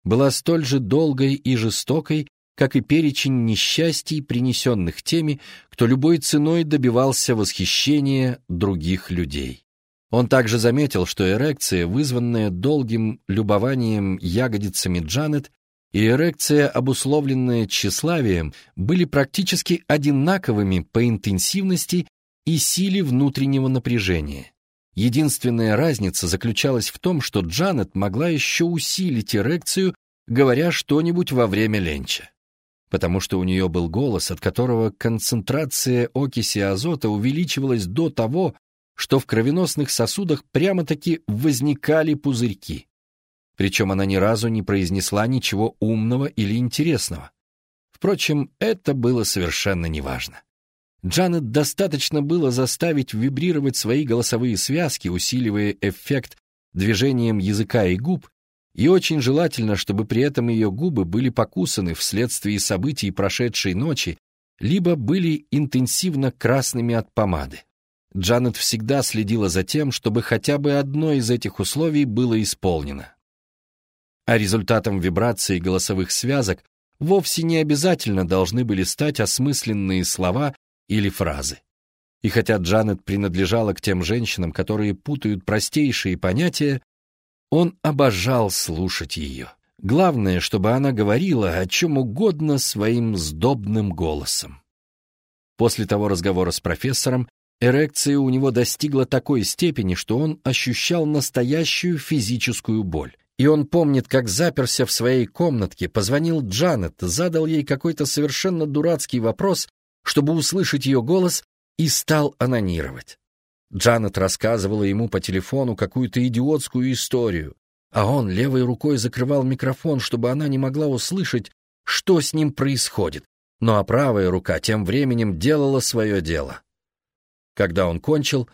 была столь же долгой и жестокой, как и перечень несчастий, принесенных теми, кто любой ценой добивался восхищения других людей. Он также заметил, что эрекция, вызванная долгим любованием ягодицами Джанет, и эрекция, обусловленная тщеславием, были практически одинаковыми по интенсивности и силе внутреннего напряжения. Единственная разница заключалась в том, что Джанет могла еще усилить эрекцию, говоря что-нибудь во время ленча. Потому что у нее был голос, от которого концентрация окиси азота увеличивалась до того, что в кровеносных сосудах прямо-таки возникали пузырьки. Причем она ни разу не произнесла ничего умного или интересного. Впрочем, это было совершенно неважно. Джанет достаточно было заставить вибрировать свои голосовые связки, усиливая эффект движением языка и губ, и очень желательно, чтобы при этом ее губы были покусаны вследствие событий прошедшей ночи, либо были интенсивно красными от помады. Джанет всегда следила за тем, чтобы хотя бы одно из этих условий было исполнено а результатом вибрации голосовых связок вовсе не обязательно должны были стать осмысленные слова или фразы. И хотя Джанет принадлежала к тем женщинам, которые путают простейшие понятия, он обожал слушать ее. Главное, чтобы она говорила о чем угодно своим сдобным голосом. После того разговора с профессором эрекция у него достигла такой степени, что он ощущал настоящую физическую боль. И он помнит, как заперся в своей комнатке, позвонил Джанет, задал ей какой-то совершенно дурацкий вопрос, чтобы услышать ее голос, и стал анонировать. Джанет рассказывала ему по телефону какую-то идиотскую историю, а он левой рукой закрывал микрофон, чтобы она не могла услышать, что с ним происходит, ну а правая рука тем временем делала свое дело. Когда он кончил,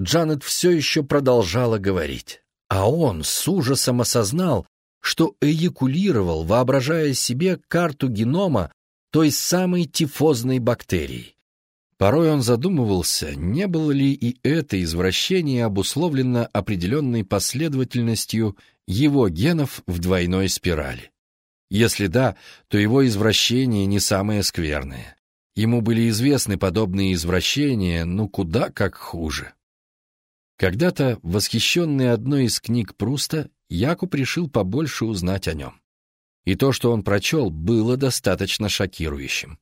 Джанет все еще продолжала говорить, а он с ужасом осознал, что эякулировал, воображая себе карту генома той самой тифозной бактерии. Порой он задумывался, не было ли и это извращение обусловлено определенной последовательностью его генов в двойной спирали. Если да, то его извращение не самое скверное. Ему были известны подобные извращения, но куда как хуже. Когда-то, восхищенный одной из книг Пруста, Якуб решил побольше узнать о нем. И то, что он прочел, было достаточно шокирующим.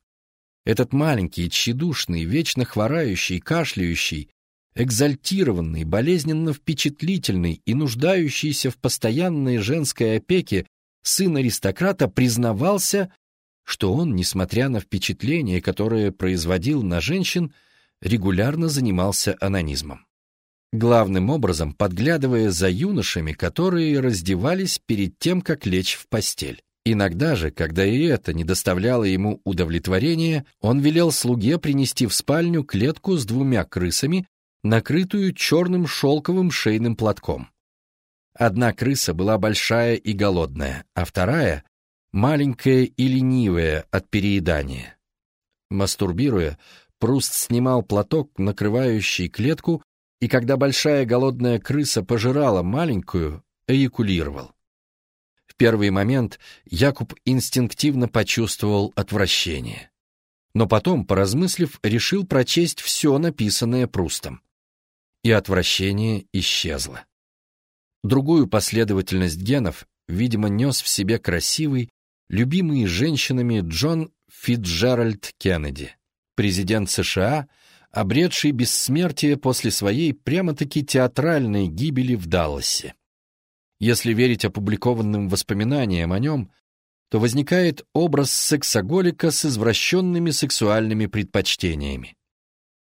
Этот маленький, тщедушный, вечно хворающий, кашляющий, экзальтированный, болезненно впечатлительный и нуждающийся в постоянной женской опеке сын аристократа признавался, что он, несмотря на впечатление, которое производил на женщин, регулярно занимался анонизмом. Главным образом подглядывая за юношами, которые раздевались перед тем, как лечь в постель. Иногда же, когда и это не доставляло ему удовлетворения, он велел слуге принести в спальню клетку с двумя крысами, накрытую черным шелковым шейным платком. Одна крыса была большая и голодная, а вторая — маленькая и ленивая от переедания. Мастурбируя, Пруст снимал платок, накрывающий клетку, и когда большая голодная крыса пожирала маленькую, эякулировал первый момент Якуб инстинктивно почувствовал отвращение. Но потом, поразмыслив, решил прочесть все написанное Прустом. И отвращение исчезло. Другую последовательность генов, видимо, нес в себе красивый, любимый женщинами Джон Фитджеральд Кеннеди, президент США, обретший бессмертие после своей прямо-таки театральной гибели в Далласе. Если верить опубликованным воспоминаниям о нем, то возникает образ сексоголика с извращенными сексуальными предпочтениями.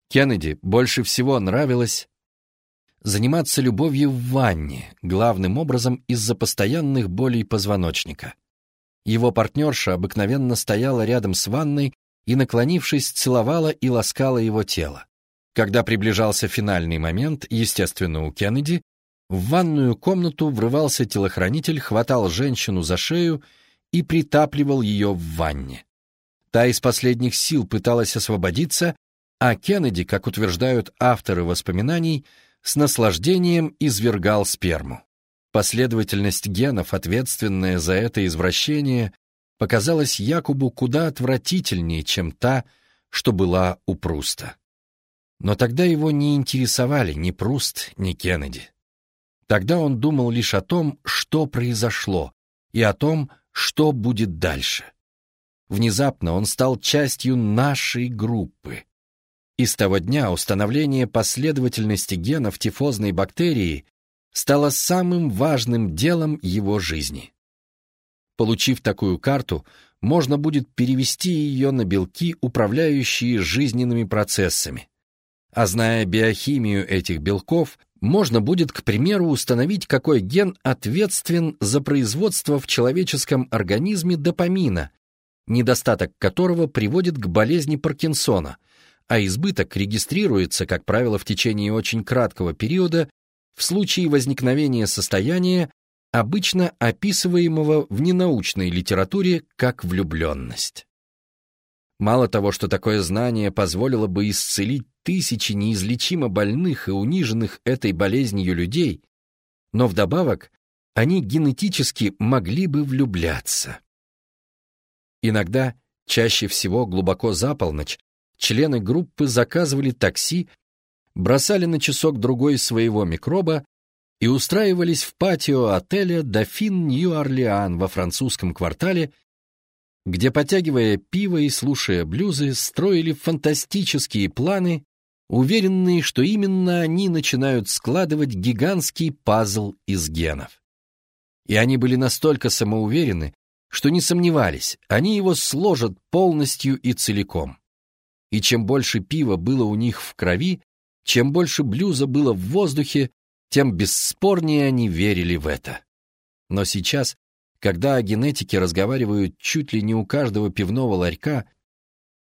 Кеннеди больше всего нравилось заниматься любовью в ванне, главным образом из-за постоянных болей позвоночника. Его партнерша обыкновенно стояла рядом с ванной и, наклонившись, целовала и ласкала его тело. Когда приближался финальный момент, естественно, у Кеннеди в ванную комнату врывался телохранитель, хватал женщину за шею и притапливал ее в ванне. Та из последних сил пыталась освободиться, а Кеннеди, как утверждают авторы воспоминаний, с наслаждением извергал сперму. Последовательность генов, ответственная за это извращение, показалась Якубу куда отвратительнее, чем та, что была у Пруста. Но тогда его не интересовали ни Пруст, ни Кеннеди. Тогда он думал лишь о том, что произошло, и о том, что будет дальше. Внезапно он стал частью нашей группы. И с того дня установление последовательности генов тифозной бактерии стало самым важным делом его жизни. Получив такую карту, можно будет перевести ее на белки, управляющие жизненными процессами. А зная биохимию этих белков, можно будет, к примеру, установить, какой ген ответственен за производство в человеческом организме допамина, недостаток которого приводит к болезни Паркинсона, а избыток регистрируется, как правило, в течение очень краткого периода в случае возникновения состояния, обычно описываемого в ненаучной литературе как влюбленность. Мало того, что такое знание позволило бы исцелить тысячи неизлечимо больных и униженных этой болезнью людей, но вдобавок они генетически могли бы влюбляться. Иногда, чаще всего глубоко за полночь, члены группы заказывали такси, бросали на часок-другой своего микроба и устраивались в патио отеля «Дофин Нью-Орлеан» во французском квартале где, потягивая пиво и слушая блюзы, строили фантастические планы, уверенные, что именно они начинают складывать гигантский пазл из генов. И они были настолько самоуверены, что не сомневались, они его сложат полностью и целиком. И чем больше пива было у них в крови, чем больше блюза было в воздухе, тем бесспорнее они верили в это. Но сейчас, когда о генетике разговаривают чуть ли не у каждого пивного ларька,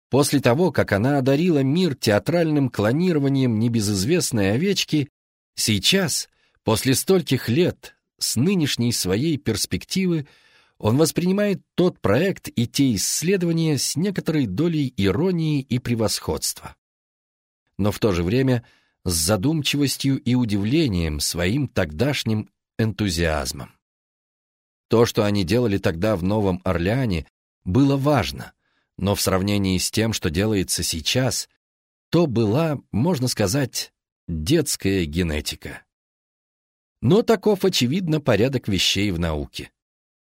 после того, как она одарила мир театральным клонированием небезызвестной овечки, сейчас, после стольких лет, с нынешней своей перспективы, он воспринимает тот проект и те исследования с некоторой долей иронии и превосходства. Но в то же время с задумчивостью и удивлением своим тогдашним энтузиазмом. То, что они делали тогда в Новом Орлеане, было важно, но в сравнении с тем, что делается сейчас, то была, можно сказать, детская генетика. Но таков, очевидно, порядок вещей в науке.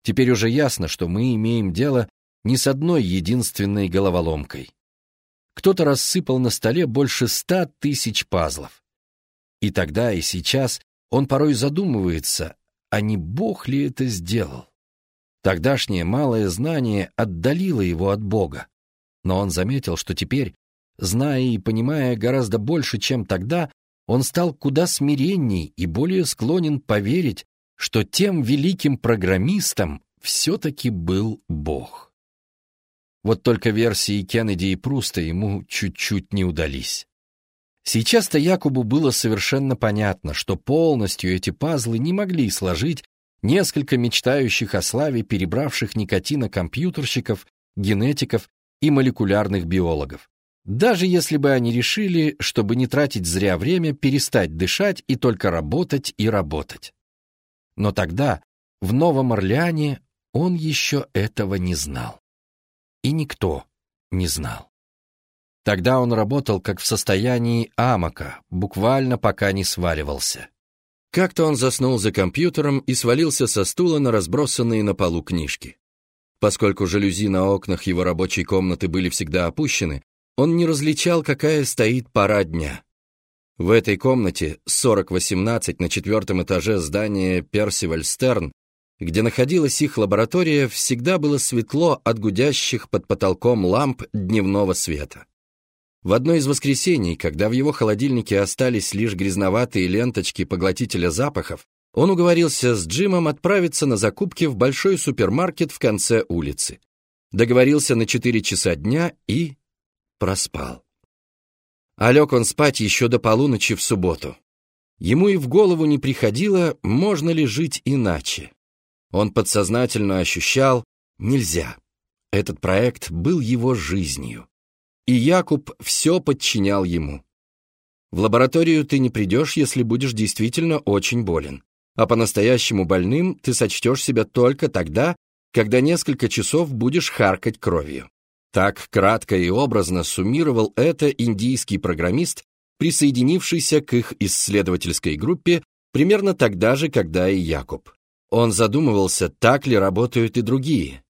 Теперь уже ясно, что мы имеем дело не с одной единственной головоломкой. Кто-то рассыпал на столе больше ста тысяч пазлов. И тогда, и сейчас он порой задумывается, а не Бог ли это сделал? Тогдашнее малое знание отдалило его от Бога. Но он заметил, что теперь, зная и понимая гораздо больше, чем тогда, он стал куда смиренней и более склонен поверить, что тем великим программистом все-таки был Бог. Вот только версии Кеннеди и Пруста ему чуть-чуть не удались. Сейчас-то Якубу было совершенно понятно, что полностью эти пазлы не могли сложить несколько мечтающих о славе перебравших никотина компьютерщиков, генетиков и молекулярных биологов. Даже если бы они решили, чтобы не тратить зря время, перестать дышать и только работать и работать. Но тогда, в Новом Орлеане, он еще этого не знал. И никто не знал. Тогда он работал как в состоянии амока, буквально пока не сваливался. Как-то он заснул за компьютером и свалился со стула на разбросанные на полу книжки. Поскольку жалюзи на окнах его рабочей комнаты были всегда опущены, он не различал, какая стоит пора дня. В этой комнате 4018 на четвертом этаже здания Персиваль Стерн, где находилась их лаборатория, всегда было светло от гудящих под потолком ламп дневного света. В одно из воскресений, когда в его холодильнике остались лишь грязноватые ленточки поглотителя запахов, он уговорился с Джимом отправиться на закупки в большой супермаркет в конце улицы. Договорился на 4 часа дня и проспал. А лег он спать еще до полуночи в субботу. Ему и в голову не приходило, можно ли жить иначе. Он подсознательно ощущал, нельзя. Этот проект был его жизнью и Якуб все подчинял ему. В лабораторию ты не придешь, если будешь действительно очень болен, а по-настоящему больным ты сочтешь себя только тогда, когда несколько часов будешь харкать кровью. Так кратко и образно суммировал это индийский программист, присоединившийся к их исследовательской группе примерно тогда же, когда и Якуб. Он задумывался, так ли работают и другие.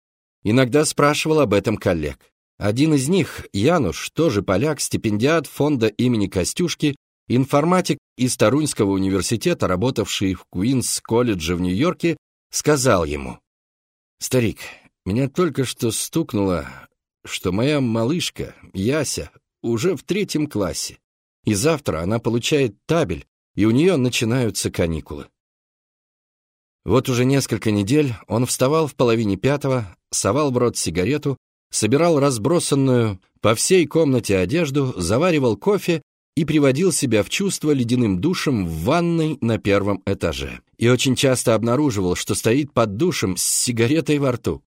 Иногда спрашивал об этом коллег. Один из них, Януш, тоже поляк, стипендиат фонда имени Костюшки, информатик из Тарунского университета, работавший в Куинс-колледже в Нью-Йорке, сказал ему, «Старик, меня только что стукнуло, что моя малышка, Яся, уже в третьем классе, и завтра она получает табель, и у нее начинаются каникулы». Вот уже несколько недель он вставал в половине пятого, совал в рот сигарету, собирал разбросанную по всей комнате одежду, заваривал кофе и приводил себя в чувство ледяным душем в ванной на первом этаже. И очень часто обнаруживал, что стоит под душем с сигаретой во рту.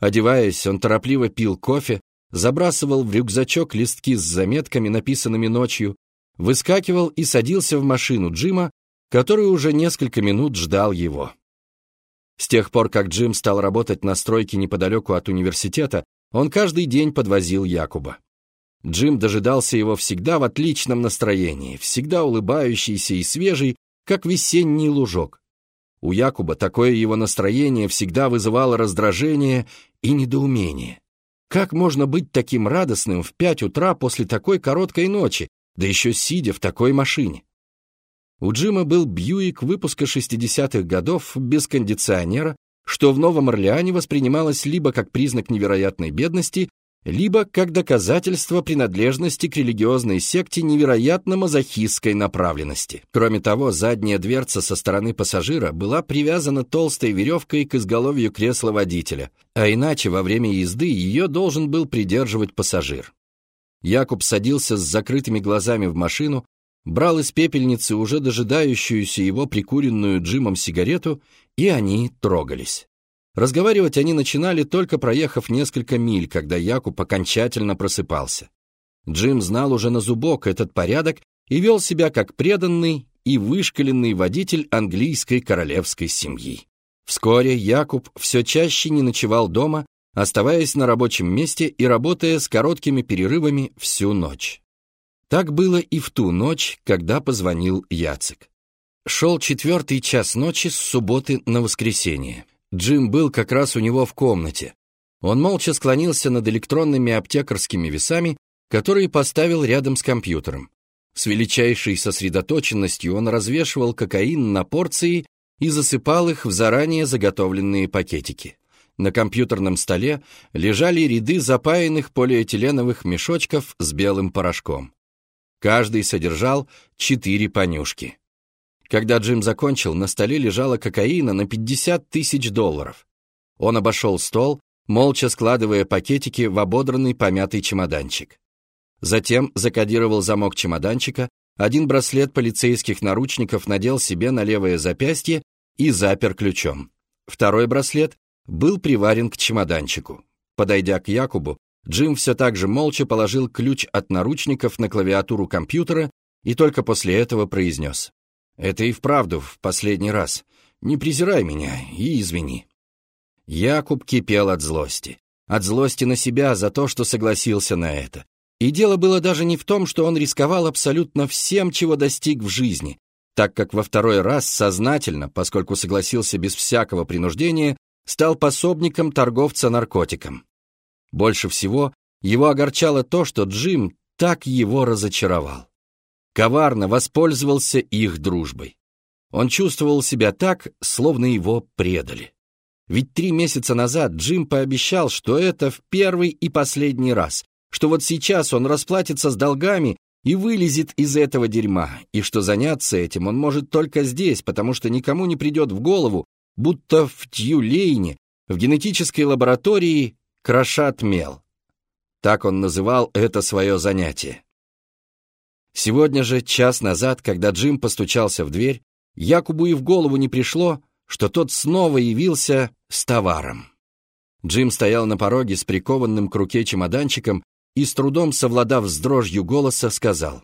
Одеваясь, он торопливо пил кофе, забрасывал в рюкзачок листки с заметками, написанными ночью, выскакивал и садился в машину Джима, который уже несколько минут ждал его. С тех пор, как Джим стал работать на стройке неподалеку от университета, он каждый день подвозил Якуба. Джим дожидался его всегда в отличном настроении, всегда улыбающийся и свежий, как весенний лужок. У Якуба такое его настроение всегда вызывало раздражение и недоумение. Как можно быть таким радостным в пять утра после такой короткой ночи, да еще сидя в такой машине? У Джима был Бьюик выпуска 60-х годов без кондиционера, что в Новом Орлеане воспринималось либо как признак невероятной бедности, либо как доказательство принадлежности к религиозной секте невероятно мазохистской направленности. Кроме того, задняя дверца со стороны пассажира была привязана толстой веревкой к изголовью кресла водителя, а иначе во время езды ее должен был придерживать пассажир. Якуб садился с закрытыми глазами в машину, брал из пепельницы уже дожидающуюся его прикуренную Джимом сигарету, и они трогались. Разговаривать они начинали, только проехав несколько миль, когда Якуб окончательно просыпался. Джим знал уже на зубок этот порядок и вел себя как преданный и вышкаленный водитель английской королевской семьи. Вскоре Якуб все чаще не ночевал дома, оставаясь на рабочем месте и работая с короткими перерывами всю ночь. Так было и в ту ночь, когда позвонил Яцек. Шел четвертый час ночи с субботы на воскресенье. Джим был как раз у него в комнате. Он молча склонился над электронными аптекарскими весами, которые поставил рядом с компьютером. С величайшей сосредоточенностью он развешивал кокаин на порции и засыпал их в заранее заготовленные пакетики. На компьютерном столе лежали ряды запаянных полиэтиленовых мешочков с белым порошком. Каждый содержал четыре понюшки. Когда Джим закончил, на столе лежала кокаина на 50 тысяч долларов. Он обошел стол, молча складывая пакетики в ободранный помятый чемоданчик. Затем закодировал замок чемоданчика, один браслет полицейских наручников надел себе на левое запястье и запер ключом. Второй браслет был приварен к чемоданчику. Подойдя к Якубу, Джим все так же молча положил ключ от наручников на клавиатуру компьютера и только после этого произнес. Это и вправду в последний раз. Не презирай меня и извини». Якуб кипел от злости. От злости на себя за то, что согласился на это. И дело было даже не в том, что он рисковал абсолютно всем, чего достиг в жизни, так как во второй раз сознательно, поскольку согласился без всякого принуждения, стал пособником торговца наркотиком. Больше всего его огорчало то, что Джим так его разочаровал коварно воспользовался их дружбой. Он чувствовал себя так, словно его предали. Ведь три месяца назад Джим пообещал, что это в первый и последний раз, что вот сейчас он расплатится с долгами и вылезет из этого дерьма, и что заняться этим он может только здесь, потому что никому не придет в голову, будто в Тьюлейне, в генетической лаборатории, крошат мел. Так он называл это свое занятие. Сегодня же, час назад, когда Джим постучался в дверь, Якубу и в голову не пришло, что тот снова явился с товаром. Джим стоял на пороге с прикованным к руке чемоданчиком и, с трудом совладав с дрожью голоса, сказал,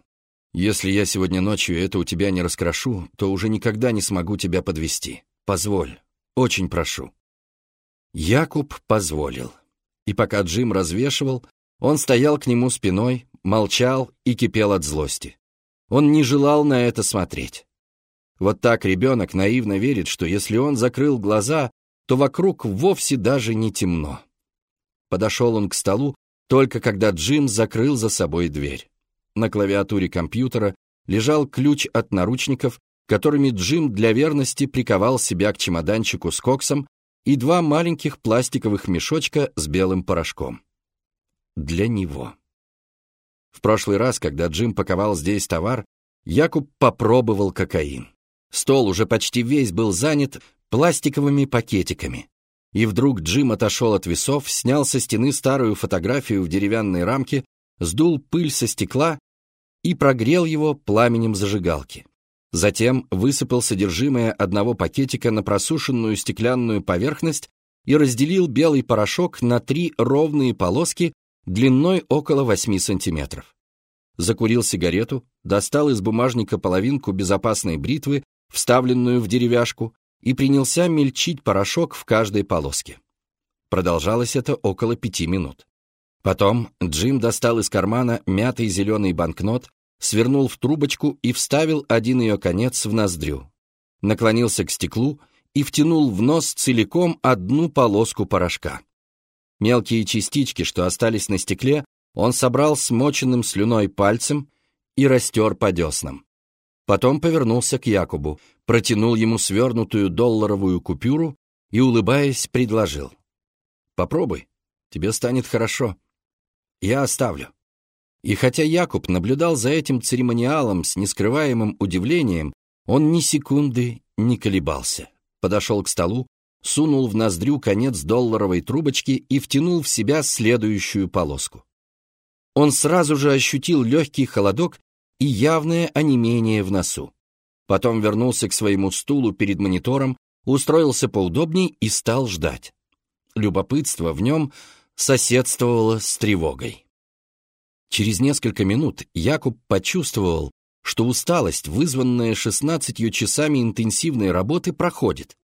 «Если я сегодня ночью это у тебя не раскрошу, то уже никогда не смогу тебя подвести. Позволь, очень прошу». Якуб позволил. И пока Джим развешивал, он стоял к нему спиной, молчал и кипел от злости. Он не желал на это смотреть. Вот так ребенок наивно верит, что если он закрыл глаза, то вокруг вовсе даже не темно. Подошел он к столу только когда Джим закрыл за собой дверь. На клавиатуре компьютера лежал ключ от наручников, которыми Джим для верности приковал себя к чемоданчику с коксом и два маленьких пластиковых мешочка с белым порошком. Для него. В прошлый раз, когда Джим паковал здесь товар, Якуб попробовал кокаин. Стол уже почти весь был занят пластиковыми пакетиками. И вдруг Джим отошел от весов, снял со стены старую фотографию в деревянной рамке, сдул пыль со стекла и прогрел его пламенем зажигалки. Затем высыпал содержимое одного пакетика на просушенную стеклянную поверхность и разделил белый порошок на три ровные полоски длиной около 8 сантиметров. Закурил сигарету, достал из бумажника половинку безопасной бритвы, вставленную в деревяшку, и принялся мельчить порошок в каждой полоске. Продолжалось это около пяти минут. Потом Джим достал из кармана мятый зеленый банкнот, свернул в трубочку и вставил один ее конец в ноздрю. Наклонился к стеклу и втянул в нос целиком одну полоску порошка. Мелкие частички, что остались на стекле, он собрал смоченным слюной пальцем и растер по деснам. Потом повернулся к Якубу, протянул ему свернутую долларовую купюру и, улыбаясь, предложил. «Попробуй, тебе станет хорошо. Я оставлю». И хотя Якуб наблюдал за этим церемониалом с нескрываемым удивлением, он ни секунды не колебался. Подошел к столу, сунул в ноздрю конец долларовой трубочки и втянул в себя следующую полоску. Он сразу же ощутил легкий холодок и явное онемение в носу. Потом вернулся к своему стулу перед монитором, устроился поудобней и стал ждать. Любопытство в нем соседствовало с тревогой. Через несколько минут Якуб почувствовал, что усталость, вызванная 16 часами интенсивной работы, проходит.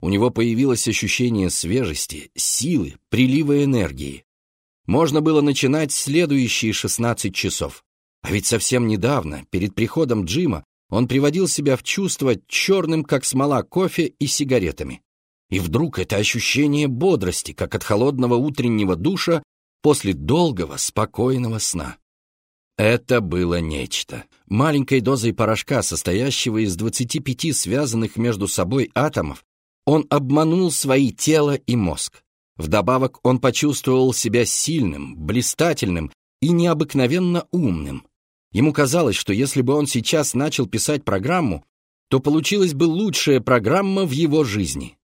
У него появилось ощущение свежести, силы, прилива энергии. Можно было начинать следующие 16 часов. А ведь совсем недавно, перед приходом Джима, он приводил себя в чувство черным, как смола, кофе и сигаретами. И вдруг это ощущение бодрости, как от холодного утреннего душа после долгого, спокойного сна. Это было нечто. Маленькой дозой порошка, состоящего из 25 связанных между собой атомов, он обманул свои тело и мозг. Вдобавок он почувствовал себя сильным, блистательным и необыкновенно умным. Ему казалось, что если бы он сейчас начал писать программу, то получилась бы лучшая программа в его жизни.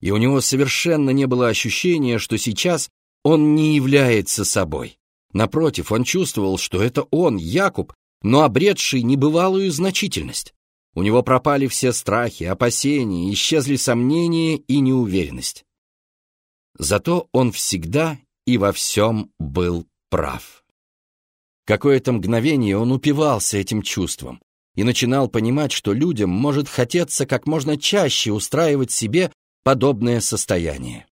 И у него совершенно не было ощущения, что сейчас он не является собой. Напротив, он чувствовал, что это он, Якуб, но обретший небывалую значительность. У него пропали все страхи, опасения, исчезли сомнения и неуверенность. Зато он всегда и во всем был прав. Какое-то мгновение он упивался этим чувством и начинал понимать, что людям может хотеться как можно чаще устраивать себе подобное состояние.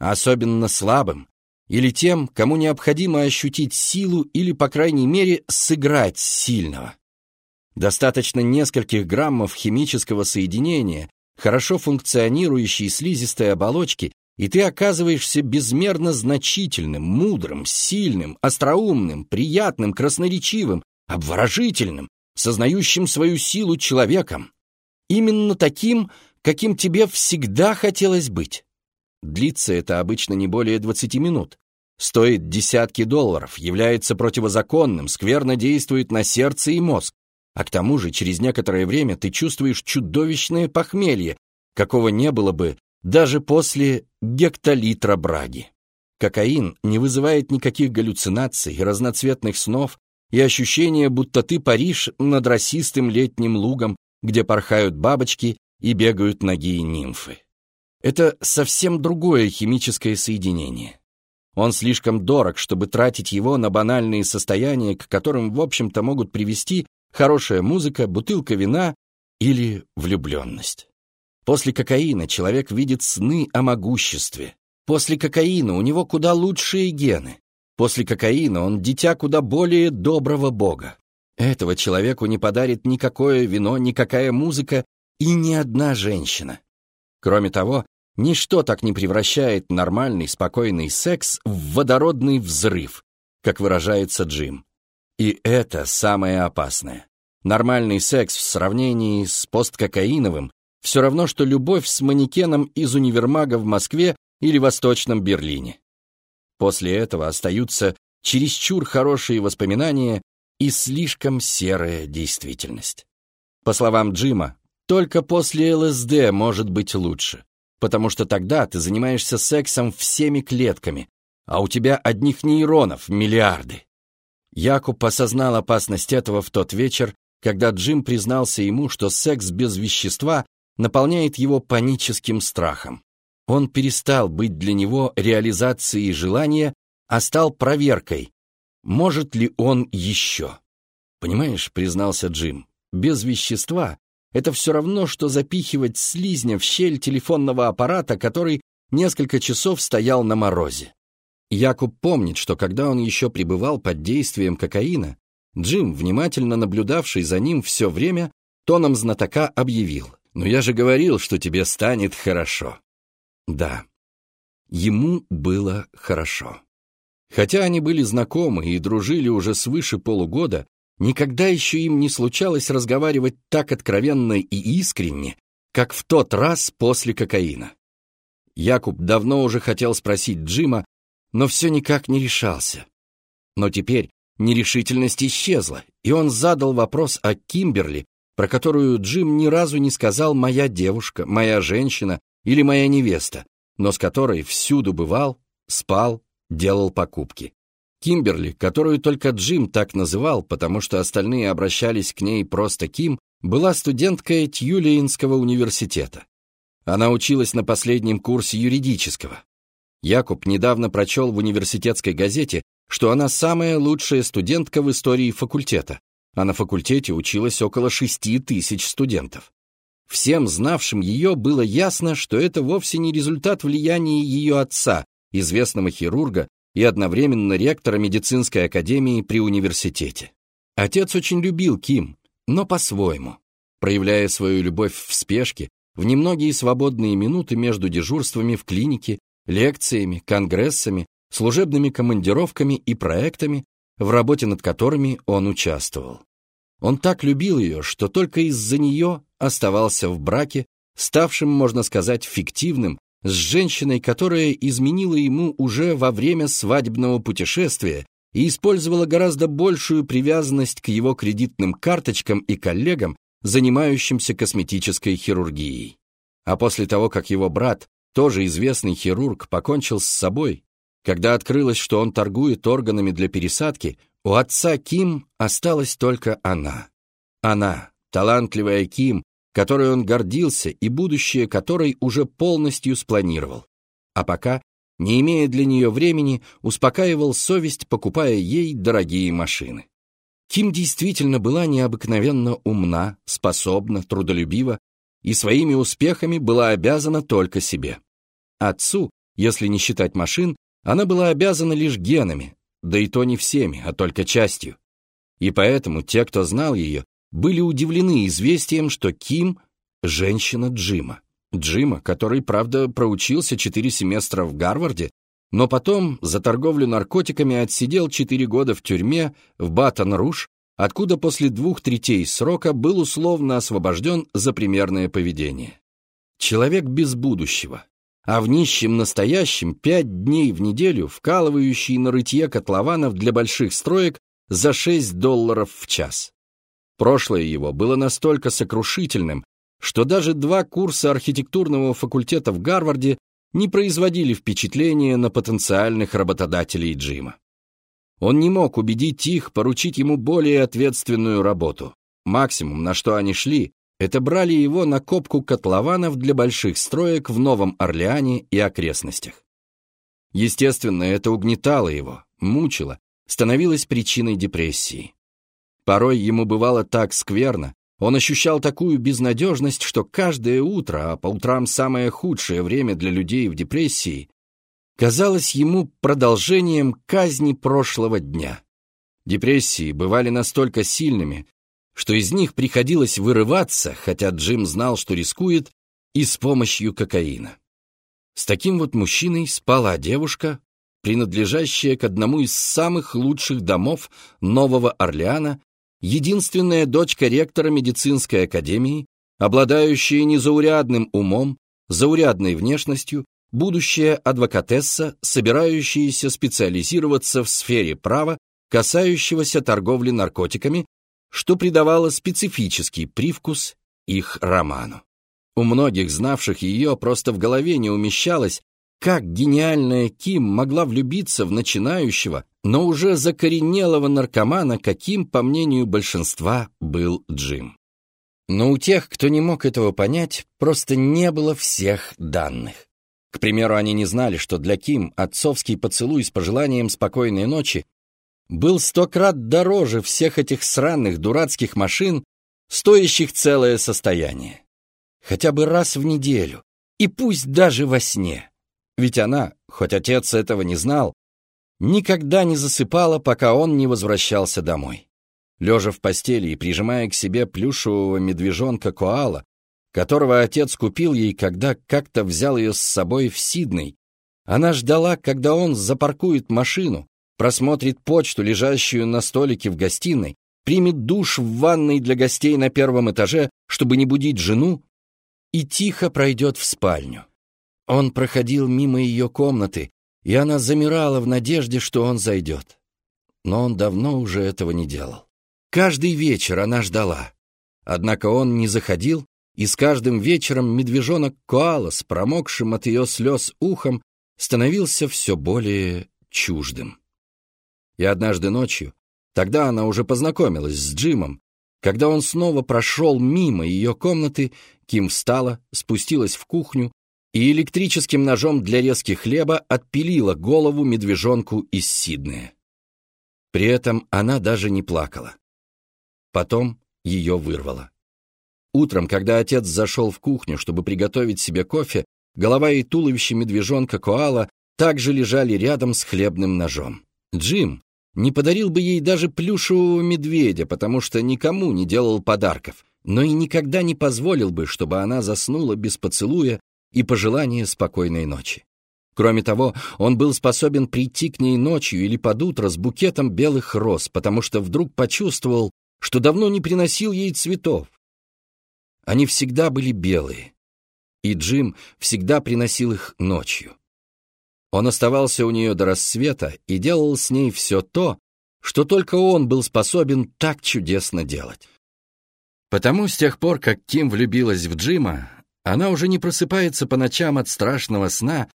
Особенно слабым, или тем, кому необходимо ощутить силу или, по крайней мере, сыграть сильного. Достаточно нескольких граммов химического соединения, хорошо функционирующей слизистой оболочки, и ты оказываешься безмерно значительным, мудрым, сильным, остроумным, приятным, красноречивым, обворожительным, сознающим свою силу человеком. Именно таким, каким тебе всегда хотелось быть. Длится это обычно не более 20 минут. Стоит десятки долларов, является противозаконным, скверно действует на сердце и мозг. А к тому же через некоторое время ты чувствуешь чудовищное похмелье, какого не было бы даже после гектолитра браги. Кокаин не вызывает никаких галлюцинаций, разноцветных снов и ощущения, будто ты паришь над расистым летним лугом, где порхают бабочки и бегают ноги и нимфы. Это совсем другое химическое соединение. Он слишком дорог, чтобы тратить его на банальные состояния, к которым, в общем-то, могут привести хорошая музыка, бутылка вина или влюбленность. После кокаина человек видит сны о могуществе. После кокаина у него куда лучшие гены. После кокаина он дитя куда более доброго бога. Этого человеку не подарит никакое вино, никакая музыка и ни одна женщина. Кроме того, ничто так не превращает нормальный, спокойный секс в водородный взрыв, как выражается Джим. И это самое опасное. Нормальный секс в сравнении с посткокаиновым все равно, что любовь с манекеном из универмага в Москве или Восточном Берлине. После этого остаются чересчур хорошие воспоминания и слишком серая действительность. По словам Джима, только после ЛСД может быть лучше, потому что тогда ты занимаешься сексом всеми клетками, а у тебя одних нейронов миллиарды. Якуб осознал опасность этого в тот вечер, когда Джим признался ему, что секс без вещества наполняет его паническим страхом. Он перестал быть для него реализацией желания, а стал проверкой, может ли он еще. «Понимаешь», — признался Джим, — «без вещества это все равно, что запихивать слизня в щель телефонного аппарата, который несколько часов стоял на морозе. Якуб помнит, что когда он еще пребывал под действием кокаина, Джим, внимательно наблюдавший за ним все время, тоном знатока объявил. Но я же говорил, что тебе станет хорошо. Да, ему было хорошо. Хотя они были знакомы и дружили уже свыше полугода, никогда еще им не случалось разговаривать так откровенно и искренне, как в тот раз после кокаина. Якуб давно уже хотел спросить Джима, но все никак не решался. Но теперь нерешительность исчезла, и он задал вопрос о Кимберли, про которую Джим ни разу не сказал «моя девушка», «моя женщина» или «моя невеста», но с которой всюду бывал, спал, делал покупки. Кимберли, которую только Джим так называл, потому что остальные обращались к ней просто Ким, была студенткой Тьюлиинского университета. Она училась на последнем курсе юридического. Якуб недавно прочел в университетской газете, что она самая лучшая студентка в истории факультета, а на факультете училось около шести тысяч студентов. Всем знавшим ее было ясно, что это вовсе не результат влияния ее отца, известного хирурга и одновременно ректора медицинской академии при университете. Отец очень любил Ким, но по-своему, проявляя свою любовь в спешке, в немногие свободные минуты между дежурствами в клинике, лекциями, конгрессами, служебными командировками и проектами, в работе над которыми он участвовал. Он так любил ее, что только из-за нее оставался в браке, ставшим, можно сказать, фиктивным, с женщиной, которая изменила ему уже во время свадебного путешествия и использовала гораздо большую привязанность к его кредитным карточкам и коллегам, занимающимся косметической хирургией. А после того, как его брат, тоже известный хирург, покончил с собой, когда открылось, что он торгует органами для пересадки, у отца Ким осталась только она. Она, талантливая Ким, которой он гордился и будущее которой уже полностью спланировал. А пока, не имея для нее времени, успокаивал совесть, покупая ей дорогие машины. Ким действительно была необыкновенно умна, способна, трудолюбива и своими успехами была обязана только себе. Отцу, если не считать машин, она была обязана лишь генами, да и то не всеми, а только частью. И поэтому те, кто знал ее, были удивлены известием, что Ким — женщина Джима. Джима, который, правда, проучился четыре семестра в Гарварде, но потом за торговлю наркотиками отсидел четыре года в тюрьме в Батон-Руш, откуда после двух третей срока был условно освобожден за примерное поведение. Человек без будущего, а в нищем настоящем пять дней в неделю вкалывающий на рытье котлованов для больших строек за 6 долларов в час. Прошлое его было настолько сокрушительным, что даже два курса архитектурного факультета в Гарварде не производили впечатления на потенциальных работодателей Джима. Он не мог убедить их поручить ему более ответственную работу. Максимум, на что они шли, это брали его на копку котлованов для больших строек в Новом Орлеане и окрестностях. Естественно, это угнетало его, мучило, становилось причиной депрессии. Порой ему бывало так скверно, он ощущал такую безнадежность, что каждое утро, а по утрам самое худшее время для людей в депрессии, казалось ему продолжением казни прошлого дня. Депрессии бывали настолько сильными, что из них приходилось вырываться, хотя Джим знал, что рискует, и с помощью кокаина. С таким вот мужчиной спала девушка, принадлежащая к одному из самых лучших домов Нового Орлеана единственная дочка ректора медицинской академии, обладающая незаурядным умом, заурядной внешностью, будущая адвокатесса, собирающаяся специализироваться в сфере права, касающегося торговли наркотиками, что придавало специфический привкус их роману. У многих знавших ее просто в голове не умещалось, как гениальная Ким могла влюбиться в начинающего, но уже закоренелого наркомана, каким, по мнению большинства, был Джим. Но у тех, кто не мог этого понять, просто не было всех данных. К примеру, они не знали, что для Ким отцовский поцелуй с пожеланием спокойной ночи был сто крат дороже всех этих сраных дурацких машин, стоящих целое состояние. Хотя бы раз в неделю, и пусть даже во сне. Ведь она, хоть отец этого не знал, никогда не засыпала, пока он не возвращался домой. Лежа в постели и прижимая к себе плюшевого медвежонка Коала, которого отец купил ей, когда как-то взял ее с собой в Сидней. Она ждала, когда он запаркует машину, просмотрит почту, лежащую на столике в гостиной, примет душ в ванной для гостей на первом этаже, чтобы не будить жену, и тихо пройдет в спальню. Он проходил мимо ее комнаты, и она замирала в надежде, что он зайдет. Но он давно уже этого не делал. Каждый вечер она ждала. Однако он не заходил, и с каждым вечером медвежонок Коала с промокшим от ее слез ухом становился все более чуждым. И однажды ночью, тогда она уже познакомилась с Джимом, когда он снова прошел мимо ее комнаты, Ким встала, спустилась в кухню и электрическим ножом для резки хлеба отпилила голову медвежонку из Сиднея. При этом она даже не плакала. Потом ее вырвало. Утром, когда отец зашел в кухню, чтобы приготовить себе кофе, голова и туловище медвежонка Коала также лежали рядом с хлебным ножом. Джим не подарил бы ей даже плюшевого медведя, потому что никому не делал подарков но и никогда не позволил бы, чтобы она заснула без поцелуя и пожелания спокойной ночи. Кроме того, он был способен прийти к ней ночью или под утро с букетом белых роз, потому что вдруг почувствовал, что давно не приносил ей цветов. Они всегда были белые, и Джим всегда приносил их ночью. Он оставался у нее до рассвета и делал с ней все то, что только он был способен так чудесно делать. Потому с тех пор, как Ким влюбилась в Джима, она уже не просыпается по ночам от страшного сна,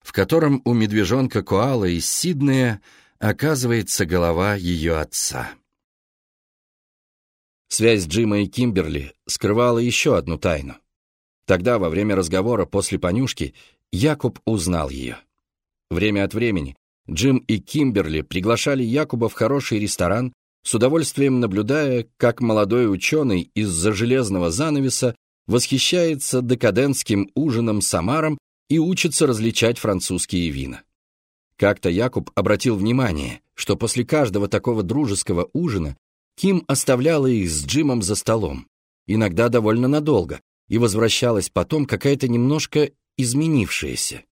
в котором у медвежонка Коала из Сиднея оказывается голова ее отца. Связь Джима и Кимберли скрывала еще одну тайну. Тогда, во время разговора после понюшки, Якуб узнал ее. Время от времени Джим и Кимберли приглашали Якуба в хороший ресторан, с удовольствием наблюдая, как молодой ученый из-за железного занавеса восхищается декадентским ужином Самаром и учится различать французские вина. Как-то Якуб обратил внимание, что после каждого такого дружеского ужина Ким оставляла их с Джимом за столом, иногда довольно надолго, и возвращалась потом какая-то немножко изменившаяся.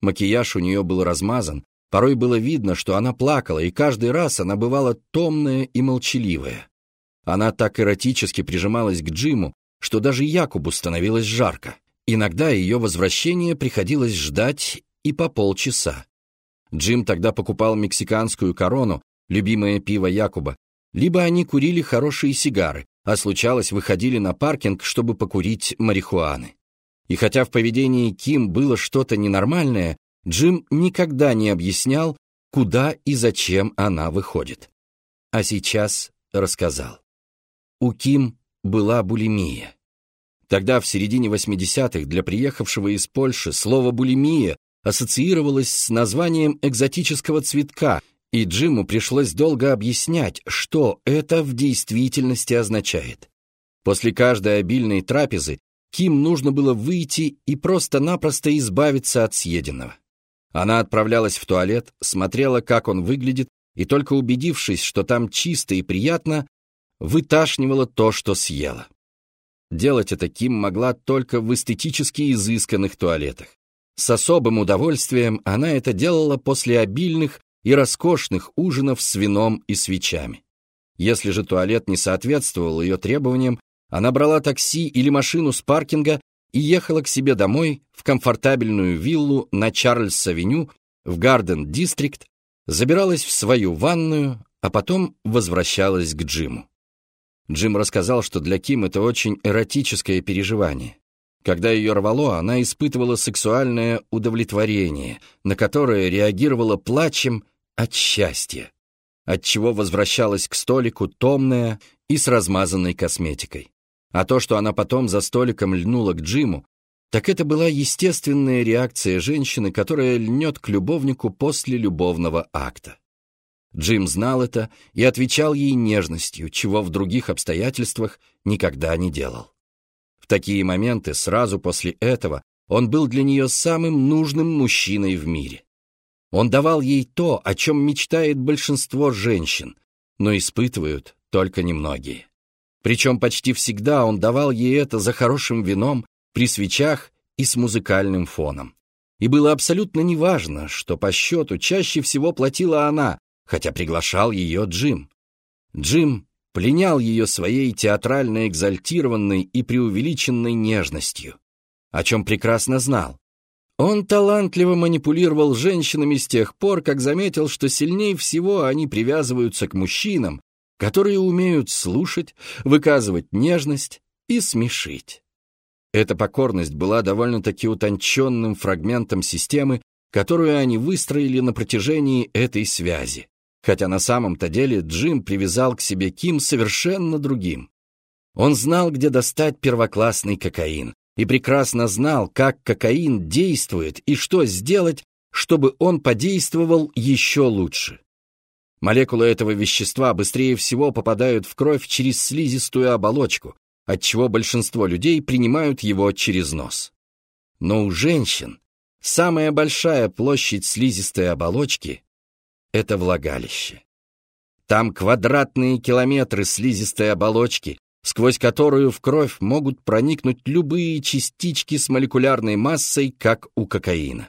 Макияж у нее был размазан, Порой было видно, что она плакала, и каждый раз она бывала томная и молчаливая. Она так эротически прижималась к Джиму, что даже Якубу становилось жарко. Иногда ее возвращение приходилось ждать и по полчаса. Джим тогда покупал мексиканскую корону, любимое пиво Якуба, либо они курили хорошие сигары, а случалось выходили на паркинг, чтобы покурить марихуаны. И хотя в поведении Ким было что-то ненормальное, Джим никогда не объяснял, куда и зачем она выходит. А сейчас рассказал. У Ким была булимия. Тогда, в середине 80-х, для приехавшего из Польши слово «булимия» ассоциировалось с названием экзотического цветка, и Джиму пришлось долго объяснять, что это в действительности означает. После каждой обильной трапезы Ким нужно было выйти и просто-напросто избавиться от съеденного. Она отправлялась в туалет, смотрела, как он выглядит, и только убедившись, что там чисто и приятно, выташнивала то, что съела. Делать это Ким могла только в эстетически изысканных туалетах. С особым удовольствием она это делала после обильных и роскошных ужинов с вином и свечами. Если же туалет не соответствовал ее требованиям, она брала такси или машину с паркинга и ехала к себе домой в комфортабельную виллу на Чарльз-авеню в Гарден-дистрикт, забиралась в свою ванную, а потом возвращалась к Джиму. Джим рассказал, что для Ким это очень эротическое переживание. Когда ее рвало, она испытывала сексуальное удовлетворение, на которое реагировала плачем от счастья, отчего возвращалась к столику томная и с размазанной косметикой. А то, что она потом за столиком льнула к Джиму, так это была естественная реакция женщины, которая льнет к любовнику после любовного акта. Джим знал это и отвечал ей нежностью, чего в других обстоятельствах никогда не делал. В такие моменты, сразу после этого, он был для нее самым нужным мужчиной в мире. Он давал ей то, о чем мечтает большинство женщин, но испытывают только немногие. Причем почти всегда он давал ей это за хорошим вином, при свечах и с музыкальным фоном. И было абсолютно неважно, что по счету чаще всего платила она, хотя приглашал ее Джим. Джим пленял ее своей театрально экзальтированной и преувеличенной нежностью, о чем прекрасно знал. Он талантливо манипулировал женщинами с тех пор, как заметил, что сильнее всего они привязываются к мужчинам, которые умеют слушать, выказывать нежность и смешить. Эта покорность была довольно-таки утонченным фрагментом системы, которую они выстроили на протяжении этой связи. Хотя на самом-то деле Джим привязал к себе Ким совершенно другим. Он знал, где достать первоклассный кокаин, и прекрасно знал, как кокаин действует и что сделать, чтобы он подействовал еще лучше. Молекулы этого вещества быстрее всего попадают в кровь через слизистую оболочку, отчего большинство людей принимают его через нос. Но у женщин самая большая площадь слизистой оболочки — это влагалище. Там квадратные километры слизистой оболочки, сквозь которую в кровь могут проникнуть любые частички с молекулярной массой, как у кокаина.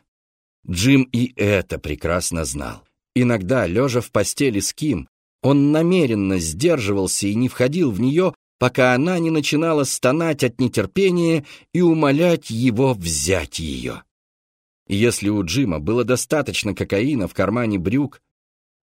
Джим и это прекрасно знал. Иногда, лежа в постели с Ким, он намеренно сдерживался и не входил в нее, пока она не начинала стонать от нетерпения и умолять его взять ее. Если у Джима было достаточно кокаина в кармане брюк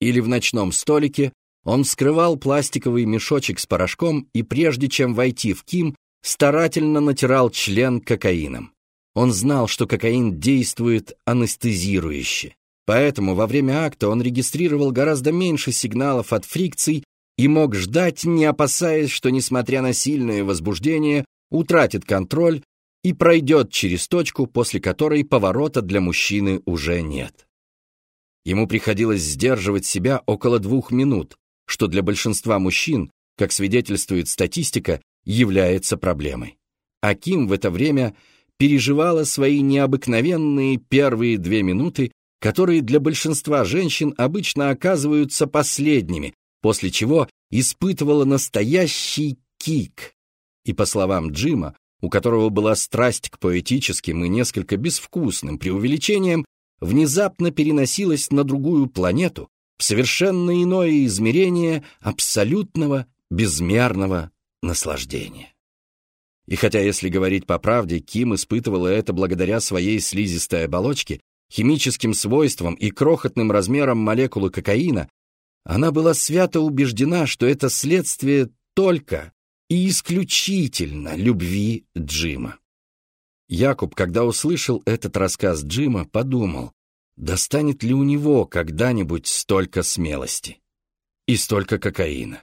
или в ночном столике, он вскрывал пластиковый мешочек с порошком и прежде чем войти в Ким, старательно натирал член кокаином. Он знал, что кокаин действует анестезирующе. Поэтому во время акта он регистрировал гораздо меньше сигналов от фрикций и мог ждать, не опасаясь, что, несмотря на сильное возбуждение, утратит контроль и пройдет через точку, после которой поворота для мужчины уже нет. Ему приходилось сдерживать себя около двух минут, что для большинства мужчин, как свидетельствует статистика, является проблемой. А Ким в это время переживала свои необыкновенные первые две минуты, которые для большинства женщин обычно оказываются последними, после чего испытывала настоящий кик. И по словам Джима, у которого была страсть к поэтическим и несколько безвкусным преувеличениям, внезапно переносилась на другую планету, в совершенно иное измерение абсолютного безмерного наслаждения. И хотя, если говорить по правде, Ким испытывала это благодаря своей слизистой оболочке, химическим свойствам и крохотным размерам молекулы кокаина, она была свято убеждена, что это следствие только и исключительно любви Джима. Якуб, когда услышал этот рассказ Джима, подумал, достанет ли у него когда-нибудь столько смелости и столько кокаина.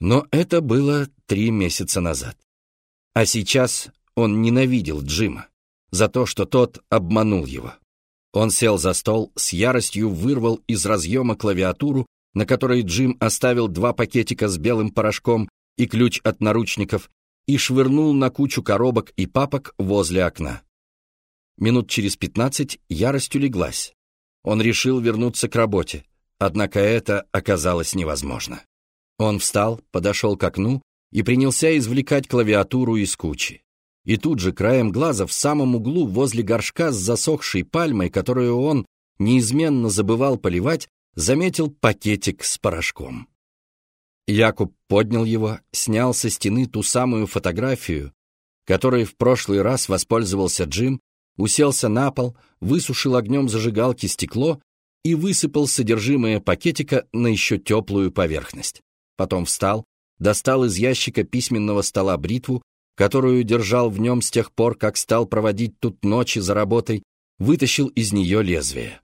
Но это было три месяца назад. А сейчас он ненавидел Джима за то, что тот обманул его. Он сел за стол, с яростью вырвал из разъема клавиатуру на которой Джим оставил два пакетика с белым порошком и ключ от наручников, и швырнул на кучу коробок и папок возле окна. Минут через пятнадцать ярость улеглась. Он решил вернуться к работе, однако это оказалось невозможно. Он встал, подошел к окну и принялся извлекать клавиатуру из кучи. И тут же краем глаза в самом углу возле горшка с засохшей пальмой, которую он неизменно забывал поливать, заметил пакетик с порошком. Якуб поднял его, снял со стены ту самую фотографию, которой в прошлый раз воспользовался Джим, уселся на пол, высушил огнем зажигалки стекло и высыпал содержимое пакетика на еще теплую поверхность. Потом встал, достал из ящика письменного стола бритву, которую держал в нем с тех пор, как стал проводить тут ночи за работой, вытащил из нее лезвие.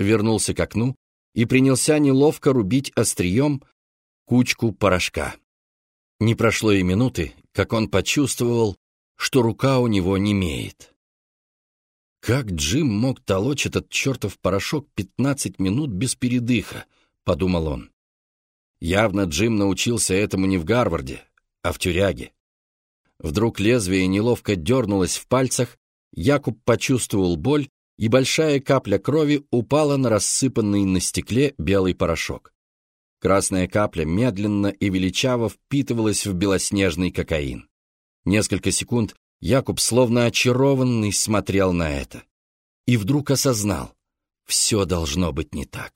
Вернулся к окну, и принялся неловко рубить острием кучку порошка. Не прошло и минуты, как он почувствовал, что рука у него немеет. «Как Джим мог толочь этот чертов порошок пятнадцать минут без передыха?» — подумал он. Явно Джим научился этому не в Гарварде, а в тюряге. Вдруг лезвие неловко дернулось в пальцах, Якуб почувствовал боль и большая капля крови упала на рассыпанный на стекле белый порошок. Красная капля медленно и величаво впитывалась в белоснежный кокаин. Несколько секунд Якуб, словно очарованный, смотрел на это. И вдруг осознал, все должно быть не так.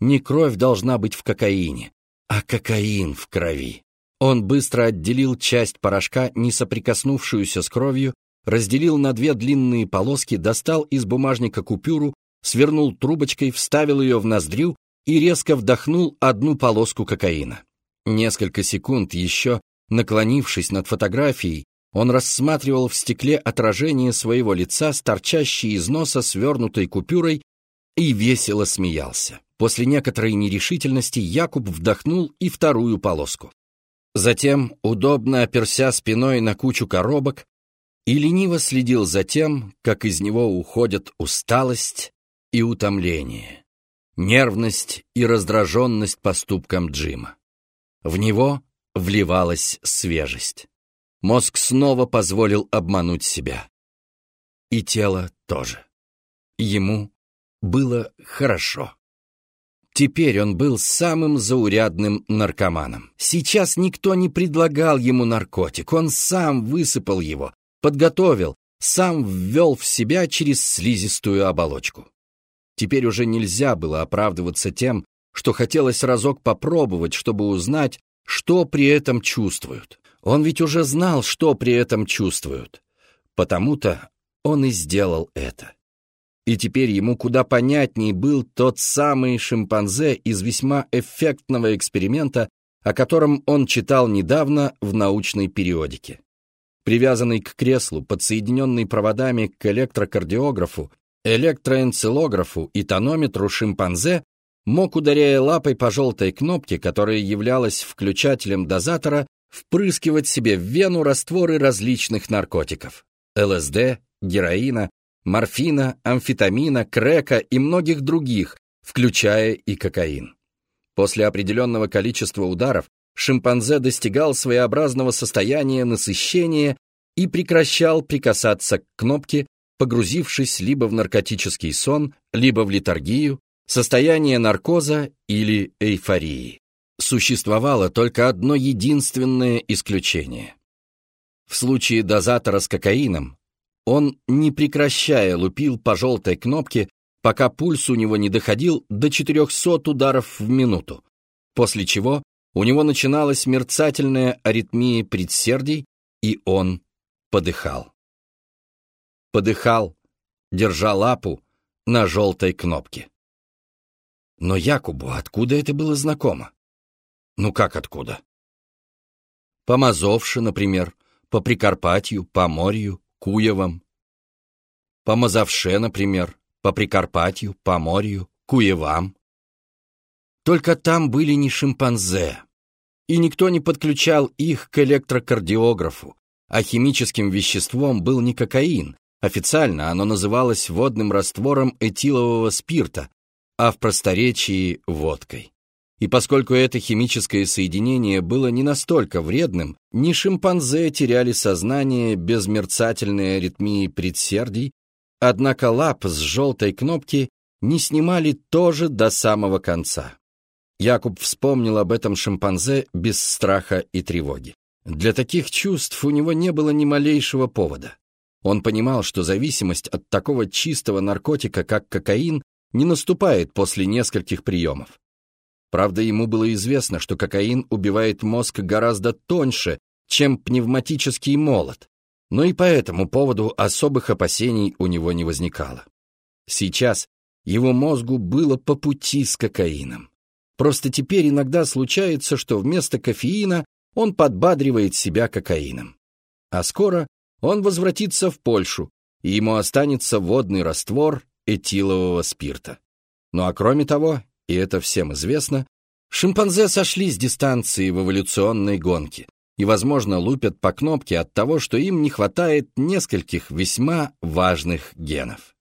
Не кровь должна быть в кокаине, а кокаин в крови. Он быстро отделил часть порошка, не соприкоснувшуюся с кровью, разделил на две длинные полоски, достал из бумажника купюру, свернул трубочкой, вставил ее в ноздрю и резко вдохнул одну полоску кокаина. Несколько секунд еще, наклонившись над фотографией, он рассматривал в стекле отражение своего лица с торчащей из носа свернутой купюрой и весело смеялся. После некоторой нерешительности Якуб вдохнул и вторую полоску. Затем, удобно оперся спиной на кучу коробок, и лениво следил за тем, как из него уходят усталость и утомление, нервность и раздраженность поступком Джима. В него вливалась свежесть. Мозг снова позволил обмануть себя. И тело тоже. Ему было хорошо. Теперь он был самым заурядным наркоманом. Сейчас никто не предлагал ему наркотик, он сам высыпал его, подготовил, сам ввел в себя через слизистую оболочку. Теперь уже нельзя было оправдываться тем, что хотелось разок попробовать, чтобы узнать, что при этом чувствуют. Он ведь уже знал, что при этом чувствуют. Потому-то он и сделал это. И теперь ему куда понятней был тот самый шимпанзе из весьма эффектного эксперимента, о котором он читал недавно в научной периодике. Привязанный к креслу, подсоединенный проводами к электрокардиографу, электроэнцелографу и тонометру шимпанзе, мог, ударяя лапой по желтой кнопке, которая являлась включателем дозатора, впрыскивать себе в вену растворы различных наркотиков – ЛСД, героина, морфина, амфетамина, крека и многих других, включая и кокаин. После определенного количества ударов шимпанзе достигал своеобразного состояния насыщения и прекращал прикасаться к кнопке, погрузившись либо в наркотический сон, либо в литургию, состояние наркоза или эйфории. Существовало только одно единственное исключение. В случае дозатора с кокаином он, не прекращая, лупил по желтой кнопке, пока пульс у него не доходил до 400 ударов в минуту, после чего у него начиналась мерцательная аритмия предсердий, и он подыхал. Подыхал, держа лапу на желтой кнопке. Но Якубу откуда это было знакомо? Ну как откуда? По Мазовше, например, по Прикарпатью, по Морью, Куевам. По Мазовше, например, по Прикарпатью, по Морью, Куевам. Только там были не шимпанзе, и никто не подключал их к электрокардиографу, а химическим веществом был не кокаин, официально оно называлось водным раствором этилового спирта, а в просторечии – водкой. И поскольку это химическое соединение было не настолько вредным, ни шимпанзе теряли сознание без мерцательной аритмии предсердий, однако лап с желтой кнопки не снимали тоже до самого конца. Якуб вспомнил об этом шимпанзе без страха и тревоги. Для таких чувств у него не было ни малейшего повода. Он понимал, что зависимость от такого чистого наркотика, как кокаин, не наступает после нескольких приемов. Правда, ему было известно, что кокаин убивает мозг гораздо тоньше, чем пневматический молот, но и по этому поводу особых опасений у него не возникало. Сейчас его мозгу было по пути с кокаином. Просто теперь иногда случается, что вместо кофеина он подбадривает себя кокаином. А скоро он возвратится в Польшу, и ему останется водный раствор этилового спирта. Ну а кроме того, и это всем известно, шимпанзе сошли с дистанции в эволюционной гонке и, возможно, лупят по кнопке от того, что им не хватает нескольких весьма важных генов.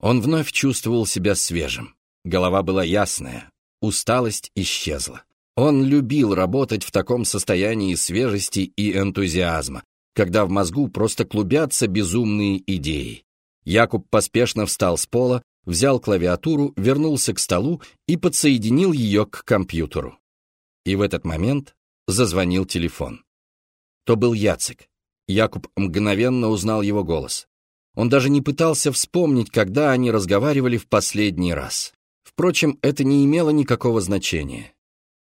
Он вновь чувствовал себя свежим. Голова была ясная, усталость исчезла. Он любил работать в таком состоянии свежести и энтузиазма, когда в мозгу просто клубятся безумные идеи. Якуб поспешно встал с пола, взял клавиатуру, вернулся к столу и подсоединил ее к компьютеру. И в этот момент зазвонил телефон. То был Яцек. Якуб мгновенно узнал его голос. Он даже не пытался вспомнить, когда они разговаривали в последний раз. Впрочем, это не имело никакого значения.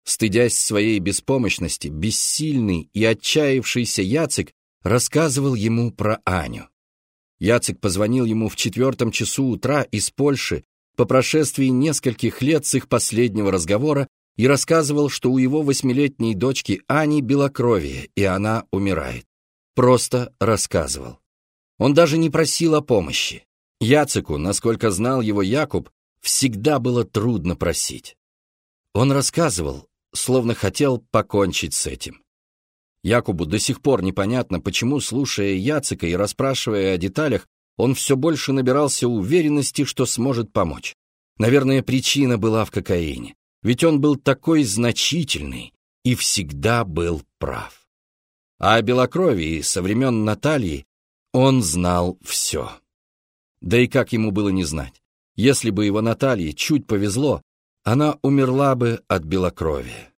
Стыдясь своей беспомощности, бессильный и отчаявшийся Яцек рассказывал ему про Аню. Яцек позвонил ему в четвертом часу утра из Польши по прошествии нескольких лет с их последнего разговора и рассказывал, что у его восьмилетней дочки Ани белокровие, и она умирает. Просто рассказывал. Он даже не просил о помощи. Яцеку, насколько знал его Якуб, всегда было трудно просить. Он рассказывал, словно хотел покончить с этим. Якубу до сих пор непонятно, почему, слушая Яцека и расспрашивая о деталях, он все больше набирался уверенности, что сможет помочь. Наверное, причина была в кокаине. Ведь он был такой значительный и всегда был прав. А о белокровии со времен Натальи он знал все. Да и как ему было не знать? Если бы его Наталье чуть повезло, она умерла бы от белокровия.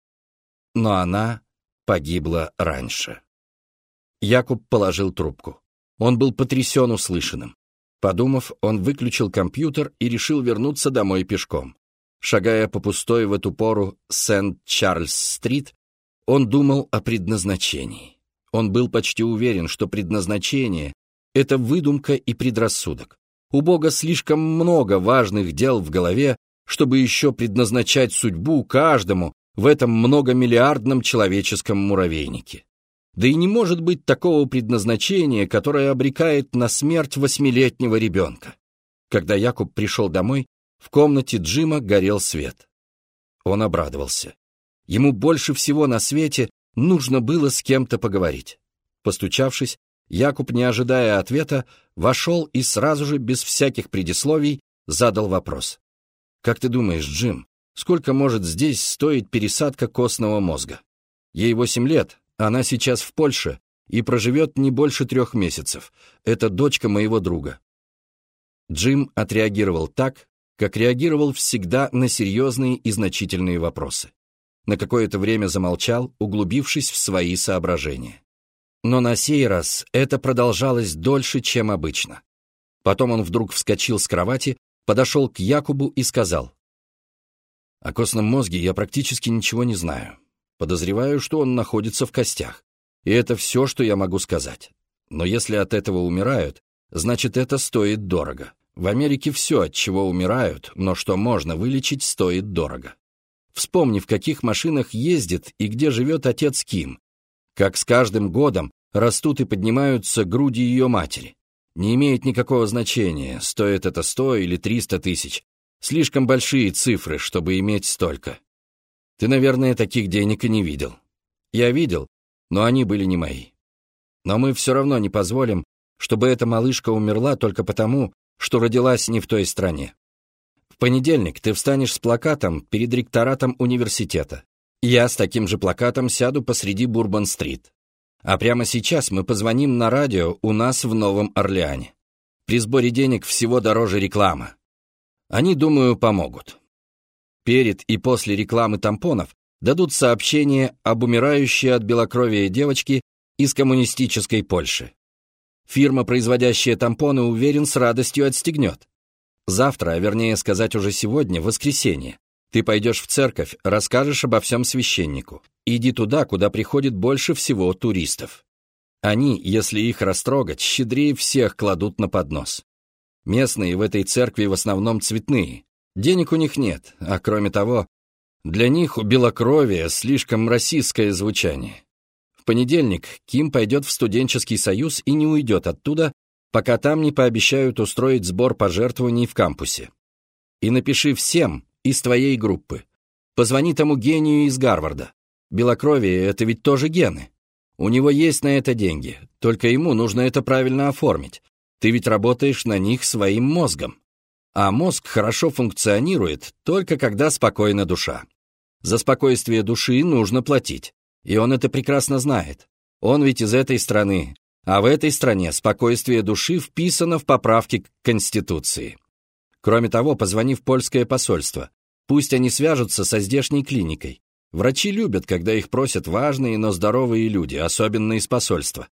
Но она погибла раньше. Якуб положил трубку. Он был потрясен услышанным. Подумав, он выключил компьютер и решил вернуться домой пешком. Шагая по пустой в эту пору Сент-Чарльз-стрит, он думал о предназначении. Он был почти уверен, что предназначение — это выдумка и предрассудок. У Бога слишком много важных дел в голове, чтобы еще предназначать судьбу каждому в этом многомиллиардном человеческом муравейнике. Да и не может быть такого предназначения, которое обрекает на смерть восьмилетнего ребенка. Когда Якуб пришел домой, в комнате Джима горел свет. Он обрадовался. Ему больше всего на свете нужно было с кем-то поговорить. Постучавшись, Якуб, не ожидая ответа, вошел и сразу же, без всяких предисловий, задал вопрос. «Как ты думаешь, Джим, сколько может здесь стоить пересадка костного мозга? Ей восемь лет, она сейчас в Польше и проживет не больше трех месяцев. Это дочка моего друга». Джим отреагировал так, как реагировал всегда на серьезные и значительные вопросы. На какое-то время замолчал, углубившись в свои соображения. Но на сей раз это продолжалось дольше, чем обычно. Потом он вдруг вскочил с кровати, подошел к Якубу и сказал. «О костном мозге я практически ничего не знаю. Подозреваю, что он находится в костях. И это все, что я могу сказать. Но если от этого умирают, значит, это стоит дорого. В Америке все, от чего умирают, но что можно вылечить, стоит дорого. Вспомни, в каких машинах ездит и где живет отец Ким, как с каждым годом растут и поднимаются груди ее матери. Не имеет никакого значения, стоит это сто или триста тысяч. Слишком большие цифры, чтобы иметь столько. Ты, наверное, таких денег и не видел. Я видел, но они были не мои. Но мы все равно не позволим, чтобы эта малышка умерла только потому, что родилась не в той стране. В понедельник ты встанешь с плакатом перед ректоратом университета. Я с таким же плакатом сяду посреди Бурбон-стрит. А прямо сейчас мы позвоним на радио у нас в Новом Орлеане. При сборе денег всего дороже реклама. Они, думаю, помогут. Перед и после рекламы тампонов дадут сообщение об умирающей от белокровия девочке из коммунистической Польши. Фирма, производящая тампоны, уверен, с радостью отстегнет. Завтра, а вернее сказать уже сегодня, воскресенье, ты пойдешь в церковь, расскажешь обо всем священнику. Иди туда, куда приходит больше всего туристов. Они, если их растрогать, щедрее всех кладут на поднос. Местные в этой церкви в основном цветные. Денег у них нет, а кроме того, для них у белокровия слишком российское звучание. В понедельник Ким пойдет в студенческий союз и не уйдет оттуда, пока там не пообещают устроить сбор пожертвований в кампусе. И напиши всем, из твоей группы. Позвони тому гению из Гарварда. Белокровие — это ведь тоже гены. У него есть на это деньги, только ему нужно это правильно оформить. Ты ведь работаешь на них своим мозгом. А мозг хорошо функционирует только когда спокойна душа. За спокойствие души нужно платить, и он это прекрасно знает. Он ведь из этой страны, а в этой стране спокойствие души вписано в поправки к Конституции. Кроме того, позвони в польское посольство. Пусть они свяжутся со здешней клиникой. Врачи любят, когда их просят важные, но здоровые люди, особенно из посольства.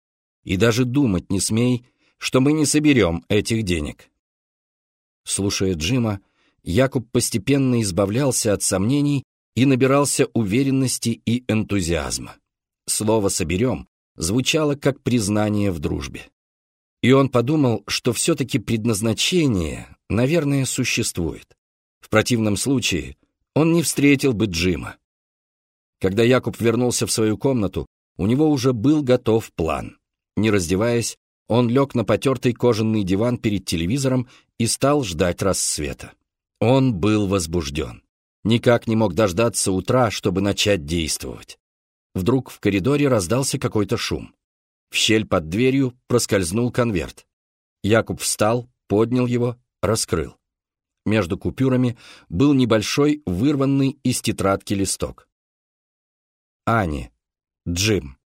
И даже думать не смей, что мы не соберем этих денег. Слушая Джима, Якуб постепенно избавлялся от сомнений и набирался уверенности и энтузиазма. Слово «соберем» звучало как признание в дружбе. И он подумал, что все-таки предназначение, наверное, существует. В противном случае он не встретил бы Джима. Когда Якуб вернулся в свою комнату, у него уже был готов план. Не раздеваясь, он лег на потертый кожаный диван перед телевизором и стал ждать рассвета. Он был возбужден. Никак не мог дождаться утра, чтобы начать действовать. Вдруг в коридоре раздался какой-то шум. В щель под дверью проскользнул конверт. Якуб встал, поднял его, раскрыл. Между купюрами был небольшой вырванный из тетрадки листок. Ани. Джим.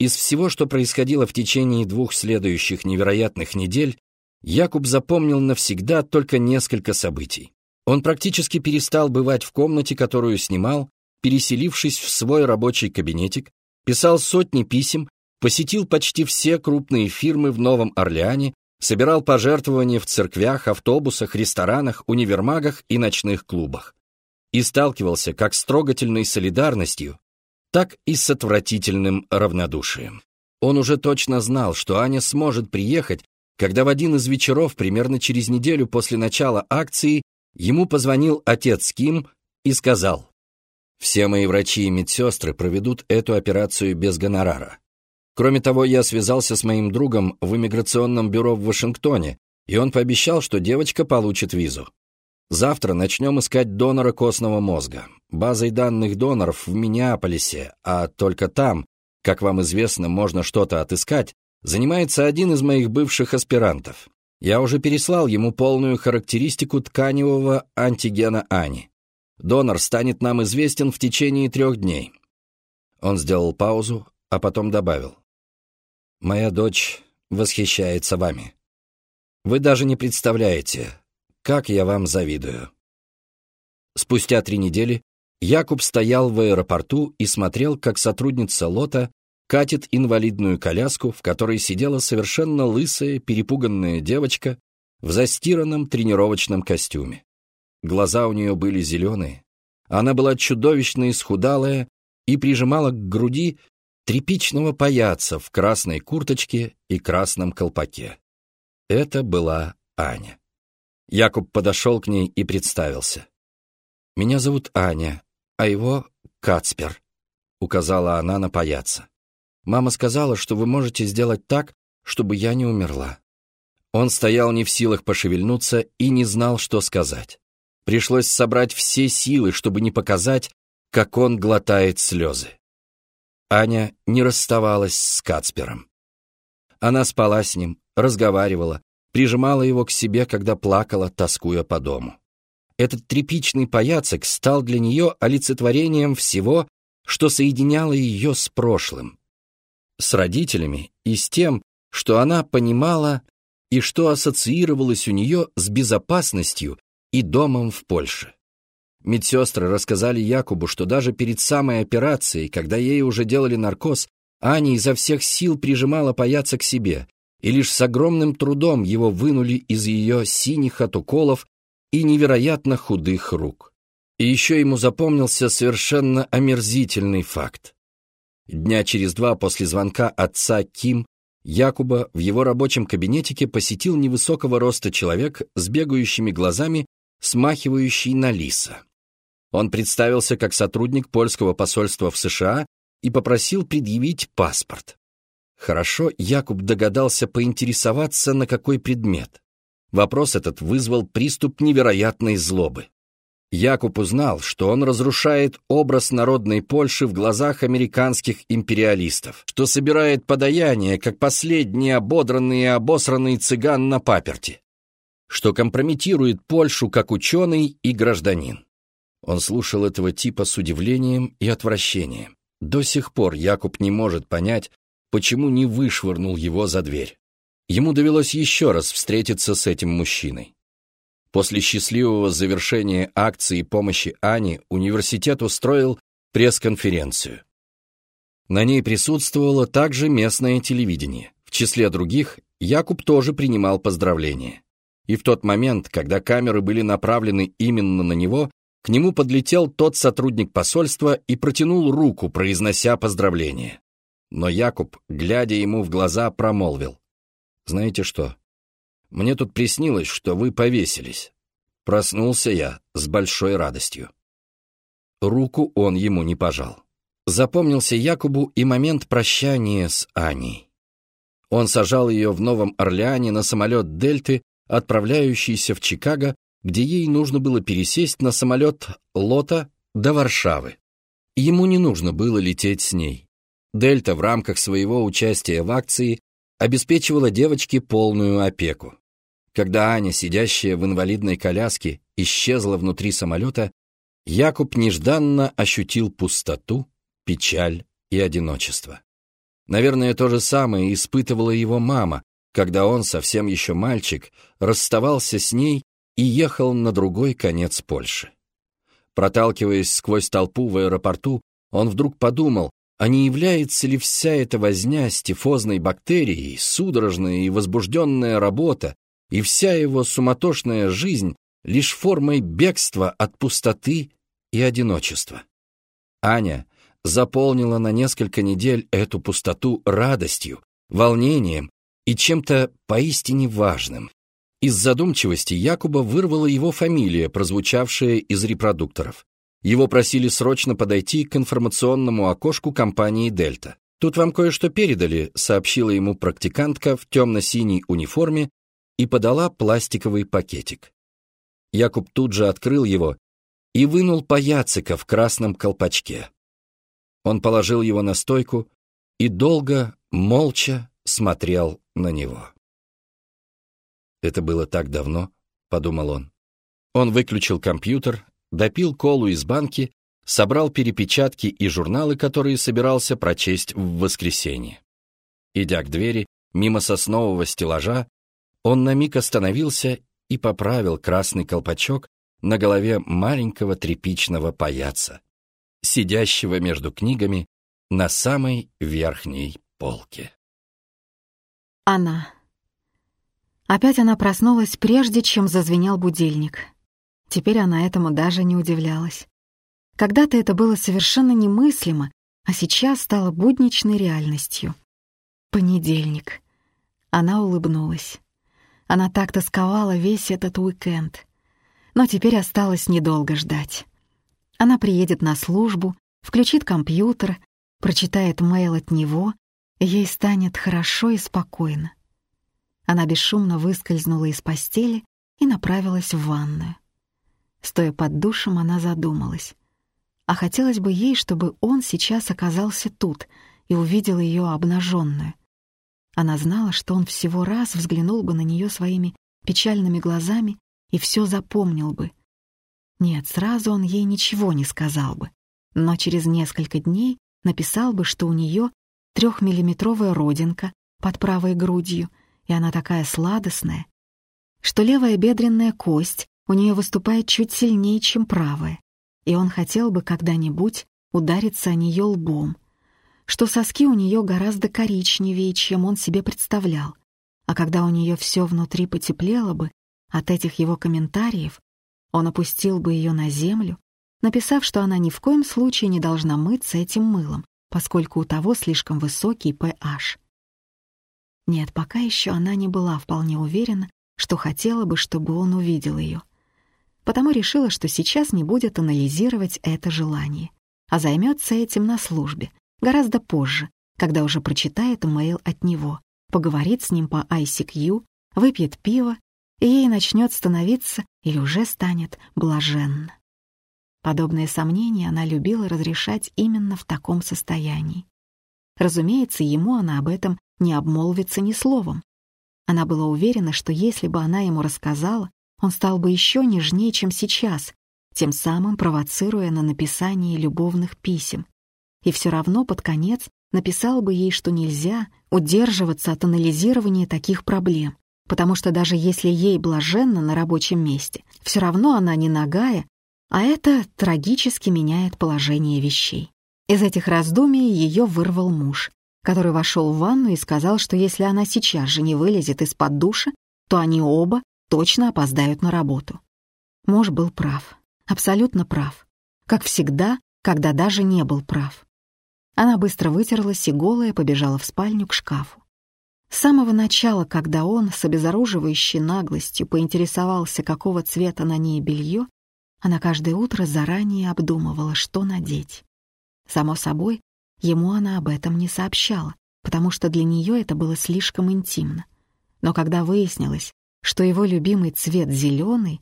Из всего, что происходило в течение двух следующих невероятных недель, Якуб запомнил навсегда только несколько событий. Он практически перестал бывать в комнате, которую снимал, переселившись в свой рабочий кабинетик, писал сотни писем, посетил почти все крупные фирмы в Новом Орлеане, собирал пожертвования в церквях, автобусах, ресторанах, универмагах и ночных клубах. И сталкивался как с трогательной солидарностью, так и с отвратительным равнодушием. Он уже точно знал, что Аня сможет приехать, когда в один из вечеров, примерно через неделю после начала акции, ему позвонил отец Ким и сказал, «Все мои врачи и медсестры проведут эту операцию без гонорара. Кроме того, я связался с моим другом в иммиграционном бюро в Вашингтоне, и он пообещал, что девочка получит визу. Завтра начнем искать донора костного мозга. Базой данных доноров в Миннеаполисе, а только там, как вам известно, можно что-то отыскать, занимается один из моих бывших аспирантов. Я уже переслал ему полную характеристику тканевого антигена Ани. Донор станет нам известен в течение трех дней. Он сделал паузу, а потом добавил. «Моя дочь восхищается вами. Вы даже не представляете, как я вам завидую». Спустя три недели Якуб стоял в аэропорту и смотрел, как сотрудница лота катит инвалидную коляску, в которой сидела совершенно лысая, перепуганная девочка в застиранном тренировочном костюме. Глаза у нее были зеленые, она была чудовищно исхудалая и прижимала к груди тряпичного паяца в красной курточке и красном колпаке. Это была Аня. Якуб подошел к ней и представился. «Меня зовут Аня, а его Кацпер», — указала она на паяца. «Мама сказала, что вы можете сделать так, чтобы я не умерла». Он стоял не в силах пошевельнуться и не знал, что сказать. Пришлось собрать все силы, чтобы не показать, как он глотает слезы. Аня не расставалась с Кацпером. Она спала с ним, разговаривала, прижимала его к себе, когда плакала, тоскуя по дому. Этот тряпичный паяцек стал для нее олицетворением всего, что соединяло ее с прошлым, с родителями и с тем, что она понимала и что ассоциировалось у нее с безопасностью и домом в Польше. Медсестры рассказали Якубу, что даже перед самой операцией, когда ей уже делали наркоз, Аня изо всех сил прижимала паяца к себе, и лишь с огромным трудом его вынули из ее синих от уколов и невероятно худых рук. И еще ему запомнился совершенно омерзительный факт. Дня через два после звонка отца Ким Якуба в его рабочем кабинетике посетил невысокого роста человек с бегающими глазами, смахивающий на лиса. Он представился как сотрудник польского посольства в США и попросил предъявить паспорт. Хорошо, Якуб догадался поинтересоваться, на какой предмет. Вопрос этот вызвал приступ невероятной злобы. Якуб узнал, что он разрушает образ народной Польши в глазах американских империалистов, что собирает подаяние, как последний ободранный и обосранный цыган на паперти, что компрометирует Польшу как ученый и гражданин. Он слушал этого типа с удивлением и отвращением. До сих пор Якуб не может понять, почему не вышвырнул его за дверь. Ему довелось еще раз встретиться с этим мужчиной. После счастливого завершения акции помощи Ане университет устроил пресс-конференцию. На ней присутствовало также местное телевидение. В числе других Якуб тоже принимал поздравления. И в тот момент, когда камеры были направлены именно на него, к нему подлетел тот сотрудник посольства и протянул руку, произнося поздравления. Но Якуб, глядя ему в глаза, промолвил. «Знаете что? Мне тут приснилось, что вы повесились. Проснулся я с большой радостью». Руку он ему не пожал. Запомнился Якубу и момент прощания с Аней. Он сажал ее в Новом Орлеане на самолет «Дельты», отправляющийся в Чикаго, где ей нужно было пересесть на самолет «Лота» до Варшавы. Ему не нужно было лететь с ней. Дельта в рамках своего участия в акции обеспечивала девочке полную опеку. Когда Аня, сидящая в инвалидной коляске, исчезла внутри самолета, Якуб нежданно ощутил пустоту, печаль и одиночество. Наверное, то же самое испытывала его мама, когда он, совсем еще мальчик, расставался с ней и ехал на другой конец Польши. Проталкиваясь сквозь толпу в аэропорту, он вдруг подумал, а не является ли вся эта возня с тифозной бактерией, судорожная и возбужденная работа, и вся его суматошная жизнь лишь формой бегства от пустоты и одиночества. Аня заполнила на несколько недель эту пустоту радостью, волнением и чем-то поистине важным. Из задумчивости Якуба вырвала его фамилия, прозвучавшая из репродукторов. Его просили срочно подойти к информационному окошку компании «Дельта». «Тут вам кое-что передали», — сообщила ему практикантка в темно-синей униформе и подала пластиковый пакетик. Якуб тут же открыл его и вынул паяцика в красном колпачке. Он положил его на стойку и долго, молча смотрел на него. «Это было так давно», — подумал он. Он выключил компьютер, допил колу из банки, собрал перепечатки и журналы, которые собирался прочесть в воскресенье. Идя к двери, мимо соснового стеллажа, он на миг остановился и поправил красный колпачок на голове маленького тряпичного паяца, сидящего между книгами на самой верхней полке. Она. Опять она проснулась, прежде чем зазвенел будильник. Теперь она этому даже не удивлялась. Когда-то это было совершенно немыслимо, а сейчас стало будничной реальностью. Понедельник. Она улыбнулась. Она так тосковала весь этот уикенд. Но теперь осталось недолго ждать. Она приедет на службу, включит компьютер, прочитает мейл от него, ей станет хорошо и спокойно. Она бесшумно выскользнула из постели и направилась в ванную. Стоя под душем, она задумалась. А хотелось бы ей, чтобы он сейчас оказался тут и увидел ее обнаженную. Она знала, что он всего раз взглянул бы на нее своими печальными глазами и все запомнил бы. Нет, сразу он ей ничего не сказал бы, но через несколько дней написал бы, что у нее трехмиллиметровая родинка под правой грудью, и она такая сладостная, что левая бедренная кость у нее выступает чуть сильнее, чем правая, и он хотел бы когда-нибудь удариться о нее лбом, что соски у нее гораздо коричневее, чем он себе представлял, а когда у нее все внутри потеплело бы от этих его комментариев, он опустил бы ее на землю, написав, что она ни в коем случае не должна мыться этим мылом, поскольку у того слишком высокий pH. Нет, пока еще она не была вполне уверена, что хотела бы, чтобы он увидел ее потому решила, что сейчас не будет анализировать это желание, а займется этим на службе, гораздо позже, когда уже прочитает имейл от него, поговорит с ним по ICQ, выпьет пиво, и ей начнет становиться или уже станет блаженно. Подобные сомнения она любила разрешать именно в таком состоянии. Разумеется, ему она об этом не обмолвится ни словом. Она была уверена, что если бы она ему рассказала, он стал бы еще нежнее, чем сейчас, тем самым провоцируя на написание любовных писем. И все равно под конец написал бы ей, что нельзя удерживаться от анализирования таких проблем, потому что даже если ей блаженно на рабочем месте, все равно она не нагая, а это трагически меняет положение вещей. Из этих раздумий ее вырвал муж, который вошел в ванну и сказал, что если она сейчас же не вылезет из-под душа, то они оба точно опоздают на работу. Муж был прав, абсолютно прав. Как всегда, когда даже не был прав. Она быстро вытерлась и голая побежала в спальню к шкафу. С самого начала, когда он с обезоруживающей наглостью поинтересовался, какого цвета на ней белье, она каждое утро заранее обдумывала, что надеть. Само собой, ему она об этом не сообщала, потому что для нее это было слишком интимно. Но когда выяснилось, что его любимый цвет зеленый,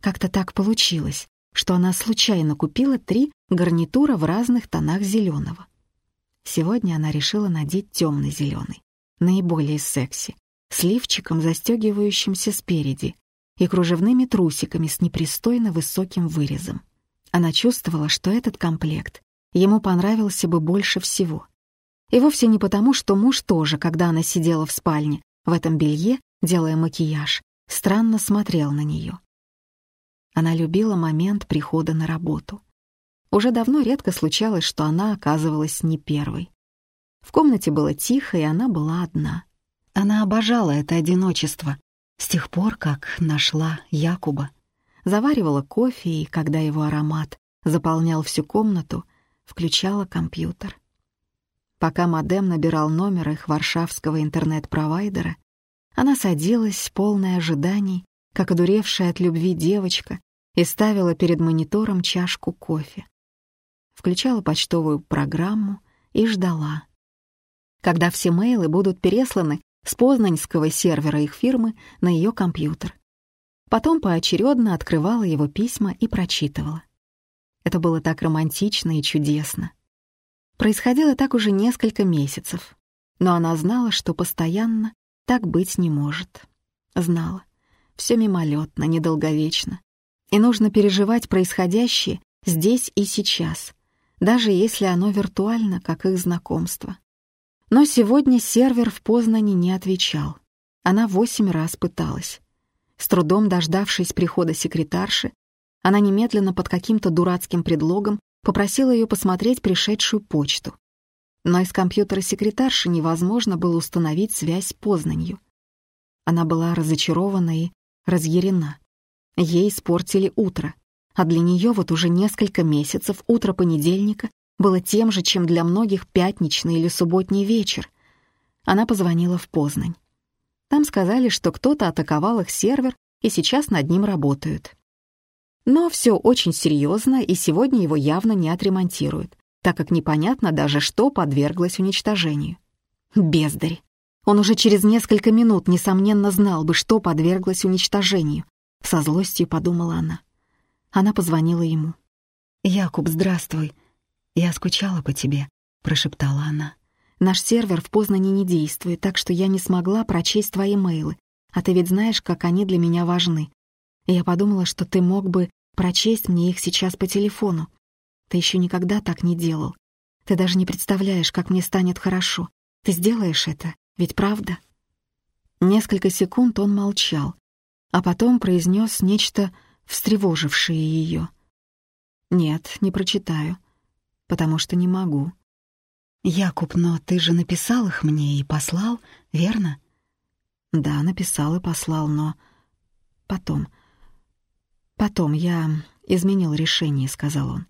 как-то так получилось, что она случайно купила три гарнитура в разных тонах зеленого. Сегодня она решила надеть темно-зеленый наиболее секси, с лифчиком, застегивающимся спереди, и кружевными трусиками с непристойно высоким вырезом. Она чувствовала, что этот комплект ему понравился бы больше всего. И вовсе не потому, что муж тоже, когда она сидела в спальне, в этом белье, делая макияж, странно смотрел на нее. Она любила момент прихода на работу. Уже давно редко случалось, что она оказывалась не первой. В комнате было тихо, и она была одна. Она обожала это одиночество с тех пор, как нашла Якуба. Заваривала кофе, и когда его аромат заполнял всю комнату, включала компьютер. Пока модем набирал номер их варшавского интернет-провайдера, она садилась, полная ожиданий, как одуревшая от любви девочка, и ставила перед монитором чашку кофе. Включала почтовую программу и ждала, когда все мейлы будут пересланы с познаньского сервера их фирмы на ее компьютер. Потом поочередно открывала его письма и прочитывала. Это было так романтично и чудесно. Происходило так уже несколько месяцев, но она знала, что постоянно так быть не может. Знала. Все мимолетно, недолговечно. И нужно переживать происходящее здесь и сейчас, даже если оно виртуально, как их знакомство. Но сегодня сервер в Познане не отвечал. Она восемь раз пыталась. С трудом дождавшись прихода секретарши, она немедленно под каким-то дурацким предлогом попросила ее посмотреть пришедшую почту. Но из компьютера секретарши невозможно было установить связь с Познанью. Она была разочарована и разъярена. Ей испортили утро, а для нее вот уже несколько месяцев утро понедельника было тем же, чем для многих пятничный или субботний вечер. Она позвонила в Познань. Там сказали, что кто-то атаковал их сервер и сейчас над ним работают. Но все очень серьезно, и сегодня его явно не отремонтируют, так как непонятно даже, что подверглось уничтожению. Бездарь. Он уже через несколько минут, несомненно, знал бы, что подверглось уничтожению. Со злостью подумала она. Она позвонила ему. «Якуб, здравствуй. «Я скучала по тебе», — прошептала она. «Наш сервер в Познане не действует, так что я не смогла прочесть твои мейлы, а ты ведь знаешь, как они для меня важны. Я подумала, что ты мог бы прочесть мне их сейчас по телефону. Ты еще никогда так не делал. Ты даже не представляешь, как мне станет хорошо. Ты сделаешь это, ведь правда?» Несколько секунд он молчал, а потом произнес нечто, встревожившее ее. «Нет, не прочитаю потому что не могу. «Якуб, но ты же написал их мне и послал, верно?» «Да, написал и послал, но...» «Потом... Потом я изменил решение», — сказал он.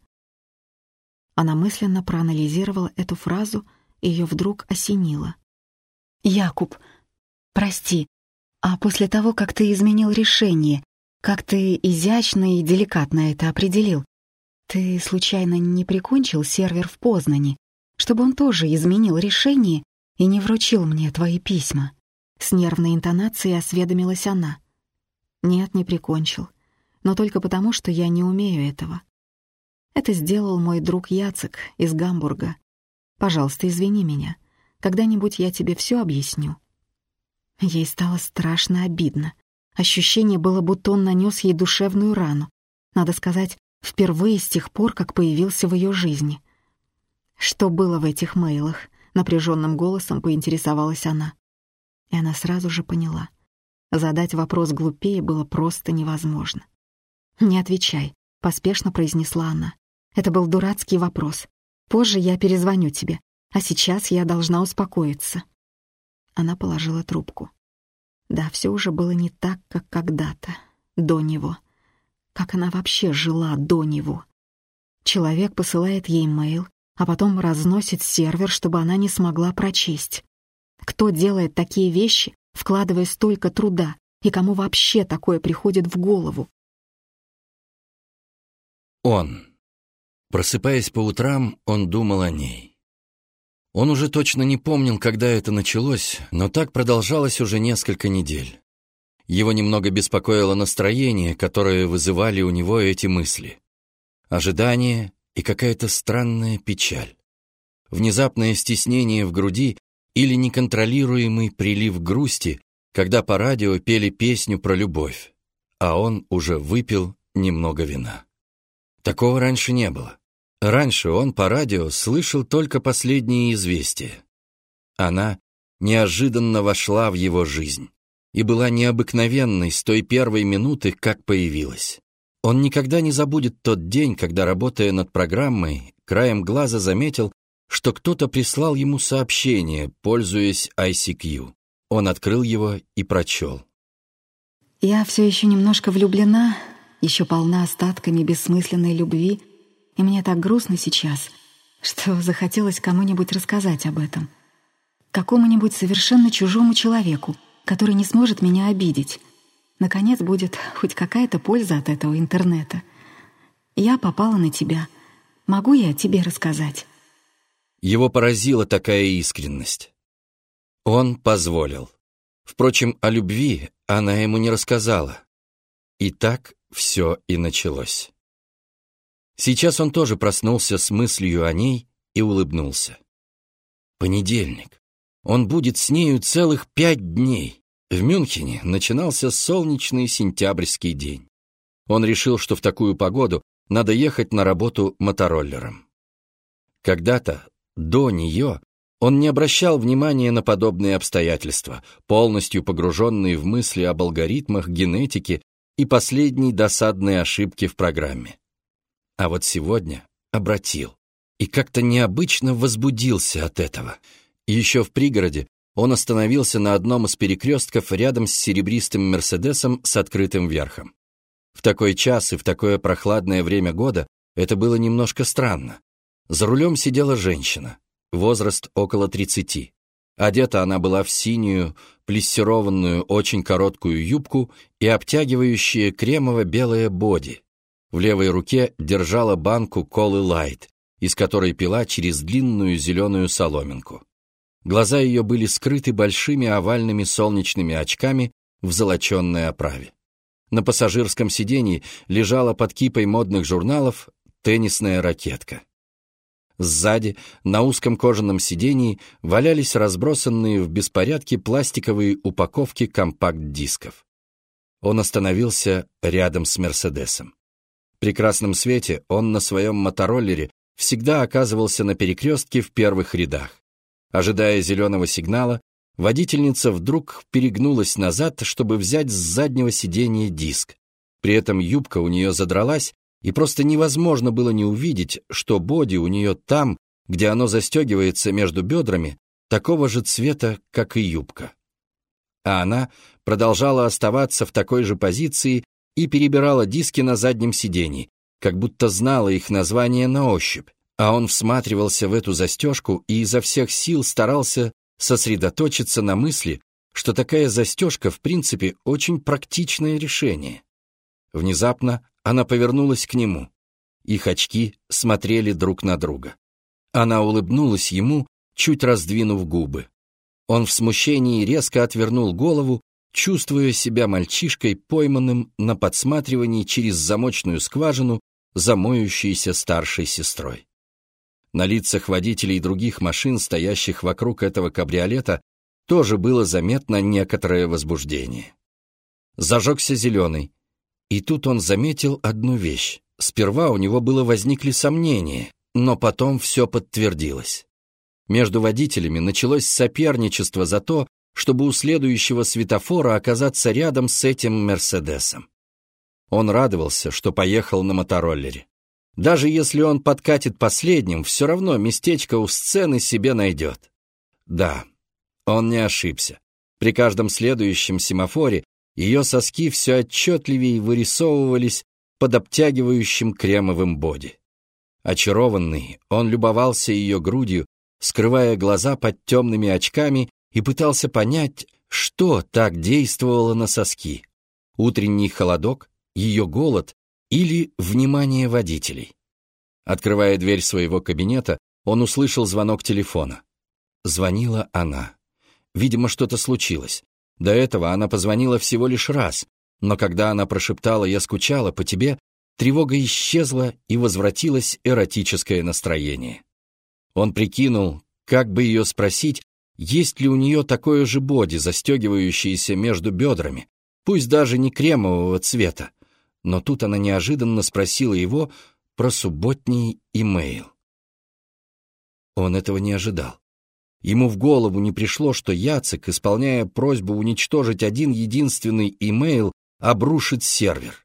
Она мысленно проанализировала эту фразу, и ее вдруг осенило. «Якуб, прости, а после того, как ты изменил решение, как ты изящно и деликатно это определил, «Ты случайно не прикончил сервер в Познани, чтобы он тоже изменил решение и не вручил мне твои письма?» С нервной интонацией осведомилась она. «Нет, не прикончил. Но только потому, что я не умею этого. Это сделал мой друг Яцек из Гамбурга. Пожалуйста, извини меня. Когда-нибудь я тебе все объясню». Ей стало страшно обидно. Ощущение было, будто он нанес ей душевную рану. Надо сказать, Впервые с тех пор, как появился в ее жизни. Что было в этих мейлах? Напряженным голосом поинтересовалась она. И она сразу же поняла. Задать вопрос глупее было просто невозможно. «Не отвечай», — поспешно произнесла она. «Это был дурацкий вопрос. Позже я перезвоню тебе, а сейчас я должна успокоиться». Она положила трубку. Да, все уже было не так, как когда-то, до него. Как она вообще жила до него? Человек посылает ей мейл, а потом разносит сервер, чтобы она не смогла прочесть. Кто делает такие вещи, вкладывая столько труда, и кому вообще такое приходит в голову? Он. Просыпаясь по утрам, он думал о ней. Он уже точно не помнил, когда это началось, но так продолжалось уже несколько недель. Его немного беспокоило настроение, которое вызывали у него эти мысли. Ожидание и какая-то странная печаль. Внезапное стеснение в груди или неконтролируемый прилив грусти, когда по радио пели песню про любовь, а он уже выпил немного вина. Такого раньше не было. Раньше он по радио слышал только последние известия. Она неожиданно вошла в его жизнь и была необыкновенной с той первой минуты, как появилась. Он никогда не забудет тот день, когда, работая над программой, краем глаза заметил, что кто-то прислал ему сообщение, пользуясь ICQ. Он открыл его и прочел. «Я все еще немножко влюблена, еще полна остатками бессмысленной любви, и мне так грустно сейчас, что захотелось кому-нибудь рассказать об этом. Какому-нибудь совершенно чужому человеку, который не сможет меня обидеть. Наконец будет хоть какая-то польза от этого интернета. Я попала на тебя. Могу я тебе рассказать?» Его поразила такая искренность. Он позволил. Впрочем, о любви она ему не рассказала. И так все и началось. Сейчас он тоже проснулся с мыслью о ней и улыбнулся. Понедельник. Он будет с нею целых пять дней. В Мюнхене начинался солнечный сентябрьский день. Он решил, что в такую погоду надо ехать на работу мотороллером. Когда-то, до нее, он не обращал внимания на подобные обстоятельства, полностью погруженные в мысли об алгоритмах, генетике и последней досадной ошибке в программе. А вот сегодня обратил. И как-то необычно возбудился от этого. Еще в пригороде он остановился на одном из перекрестков рядом с серебристым «Мерседесом» с открытым верхом. В такой час и в такое прохладное время года это было немножко странно. За рулем сидела женщина, возраст около 30. Одета она была в синюю, плессированную, очень короткую юбку и обтягивающее кремово-белое боди, в левой руке держала банку колы лайт, из которой пила через длинную зеленую соломинку. Глаза ее были скрыты большими овальными солнечными очками в золоченной оправе. На пассажирском сиденье лежала под кипой модных журналов теннисная ракетка. Сзади, на узком кожаном сидении, валялись разбросанные в беспорядке пластиковые упаковки компакт-дисков. Он остановился рядом с Мерседесом. В прекрасном свете он на своем мотороллере всегда оказывался на перекрестке в первых рядах. Ожидая зеленого сигнала, водительница вдруг перегнулась назад, чтобы взять с заднего сиденья диск. При этом юбка у нее задралась, и просто невозможно было не увидеть, что боди у нее там, где оно застегивается между бедрами, такого же цвета, как и юбка. А она продолжала оставаться в такой же позиции и перебирала диски на заднем сидении, как будто знала их название на ощупь, а он всматривался в эту застежку и изо всех сил старался сосредоточиться на мысли, что такая застежка в принципе очень практичное решение. Внезапно она повернулась к нему. Их очки смотрели друг на друга. Она улыбнулась ему, чуть раздвинув губы. Он в смущении резко отвернул голову чувствуя себя мальчишкой, пойманным на подсматривании через замочную скважину замоющейся старшей сестрой. На лицах водителей других машин, стоящих вокруг этого кабриолета, тоже было заметно некоторое возбуждение. Зажегся зеленый, и тут он заметил одну вещь. Сперва у него было возникли сомнения, но потом все подтвердилось. Между водителями началось соперничество за то, чтобы у следующего светофора оказаться рядом с этим Мерседесом. Он радовался, что поехал на мотороллере. Даже если он подкатит последним, все равно местечко у сцены себе найдет. Да, он не ошибся. При каждом следующем семафоре ее соски все отчетливее вырисовывались под обтягивающим кремовым боди. Очарованный, он любовался ее грудью, скрывая глаза под темными очками и пытался понять, что так действовало на соски. Утренний холодок, ее голод или внимание водителей. Открывая дверь своего кабинета, он услышал звонок телефона. Звонила она. Видимо, что-то случилось. До этого она позвонила всего лишь раз, но когда она прошептала «я скучала по тебе», тревога исчезла и возвратилось эротическое настроение. Он прикинул, как бы ее спросить, есть ли у нее такое же боди, застегивающееся между бедрами, пусть даже не кремового цвета. Но тут она неожиданно спросила его про субботний имейл. Он этого не ожидал. Ему в голову не пришло, что Яцек, исполняя просьбу уничтожить один единственный имейл, обрушит сервер.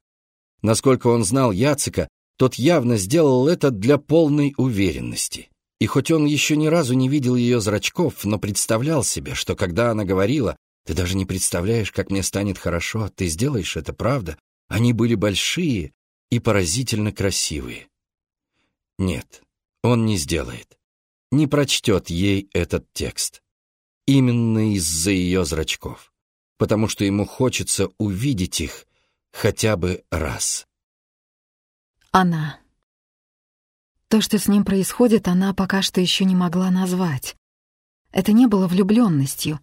Насколько он знал Яцека, тот явно сделал это для полной уверенности. И хоть он еще ни разу не видел ее зрачков, но представлял себе, что когда она говорила «Ты даже не представляешь, как мне станет хорошо, ты сделаешь это, правда?» Они были большие и поразительно красивые. Нет, он не сделает не прочтет ей этот текст. Именно из-за ее зрачков, потому что ему хочется увидеть их хотя бы раз. Она. То, что с ним происходит, она пока что еще не могла назвать. Это не было влюбленностью.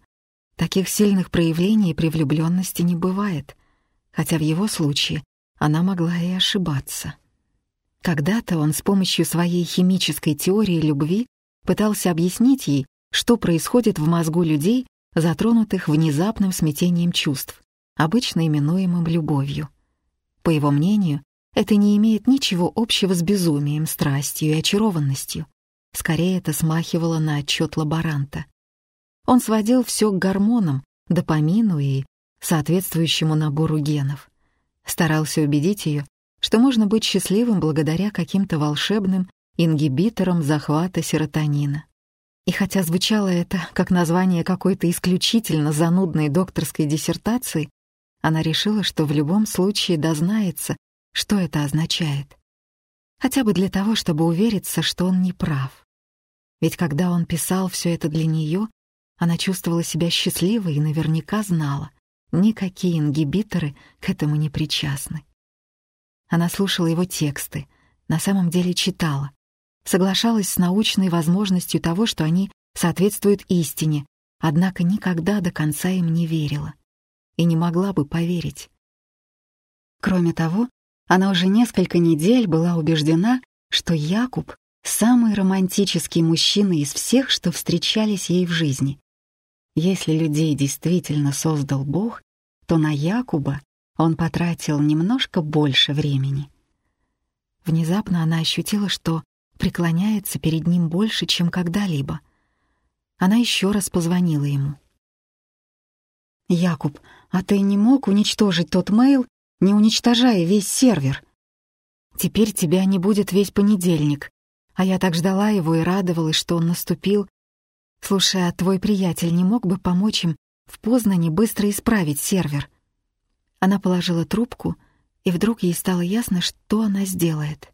Таких сильных проявлений при влюбленности не бывает, хотя в его случае она могла и ошибаться. Когда-то он с помощью своей химической теории любви пытался объяснить ей, что происходит в мозгу людей, затронутых внезапным смятением чувств, обычно именуемым любовью. По его мнению, это не имеет ничего общего с безумием, страстью и очарованностью. Скорее, это смахивало на отчет лаборанта. Он сводил все к гормонам, допамину и соответствующему набору генов. Старался убедить ее, что можно быть счастливым благодаря каким-то волшебным ингибитором захвата серотонина. И хотя звучало это как название какой-то исключительно занудной докторской диссертации, она решила, что в любом случае дознается, что это означает. Хотя бы для того, чтобы увериться, что он не прав. Ведь когда он писал все это для нее, она чувствовала себя счастливой и наверняка знала, никакие ингибиторы к этому не причастны. Она слушала его тексты, на самом деле читала, соглашалась с научной возможностью того, что они соответствуют истине, однако никогда до конца им не верила и не могла бы поверить. Кроме того, она уже несколько недель была убеждена, что Якуб — самый романтический мужчина из всех, что встречались ей в жизни. Если людей действительно создал Бог, то на Якуба он потратил немножко больше времени. Внезапно она ощутила, что преклоняется перед ним больше, чем когда-либо. Она еще раз позвонила ему. «Якуб, а ты не мог уничтожить тот мейл, не уничтожая весь сервер? Теперь тебя не будет весь понедельник, а я так ждала его и радовалась, что он наступил. Слушай, а твой приятель не мог бы помочь им в Познане быстро исправить сервер?» Она положила трубку, и вдруг ей стало ясно, что она сделает.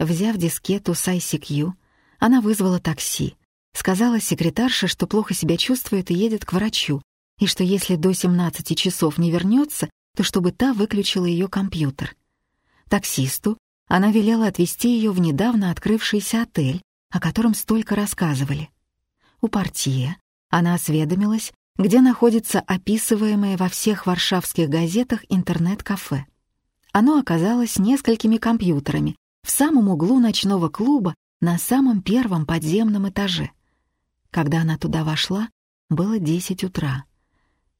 Взяв дискету с ICQ, она вызвала такси. Сказала секретарше, что плохо себя чувствует и едет к врачу, и что если до 17 часов не вернется, то чтобы та выключила ее компьютер. Таксисту она велела отвезти ее в недавно открывшийся отель, о котором столько рассказывали. У портье она осведомилась, где находится описываемое во всех варшавских газетах интернет-кафе. Оно оказалось несколькими компьютерами, в самом углу ночного клуба на самом первом подземном этаже. Когда она туда вошла, было 10 утра.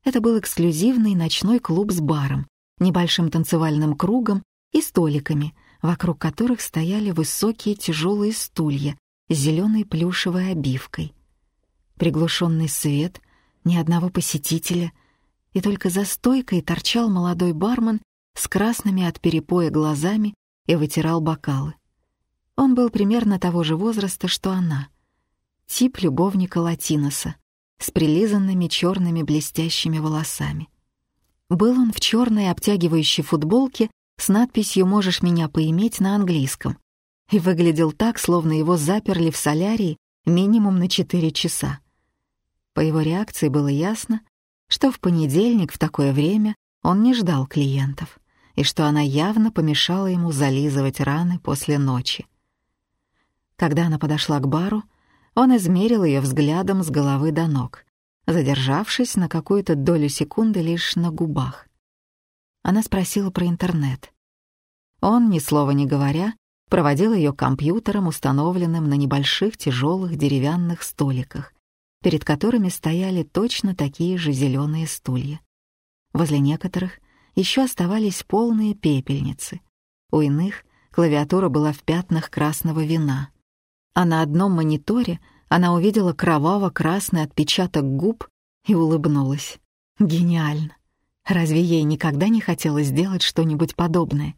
Это был эксклюзивный ночной клуб с баром, небольшим танцевальным кругом и столиками, вокруг которых стояли высокие тяжелые стулья с зеленой плюшевой обивкой. Приглушенный свет, ни одного посетителя, и только за стойкой торчал молодой бармен с красными от перепоя глазами и вытирал бокалы. Он был примерно того же возраста, что она. Тип любовника Латиноса, с прилизанными черными блестящими волосами. Был он в черной обтягивающей футболке с надписью «Можешь меня поиметь» на английском и выглядел так, словно его заперли в солярии минимум на 4 часа. По его реакции было ясно, что в понедельник в такое время он не ждал клиентов и что она явно помешала ему зализывать раны после ночи. Когда она подошла к бару, он измерил ее взглядом с головы до ног, задержавшись на какую-то долю секунды лишь на губах. Она спросила про интернет. Он, ни слова не говоря, проводил ее компьютером, установленным на небольших тяжелых деревянных столиках, перед которыми стояли точно такие же зеленые стулья. Возле некоторых еще оставались полные пепельницы. У иных клавиатура была в пятнах красного вина. А на одном мониторе она увидела кроваво-красный отпечаток губ и улыбнулась. Гениально. Разве ей никогда не хотелось сделать что-нибудь подобное?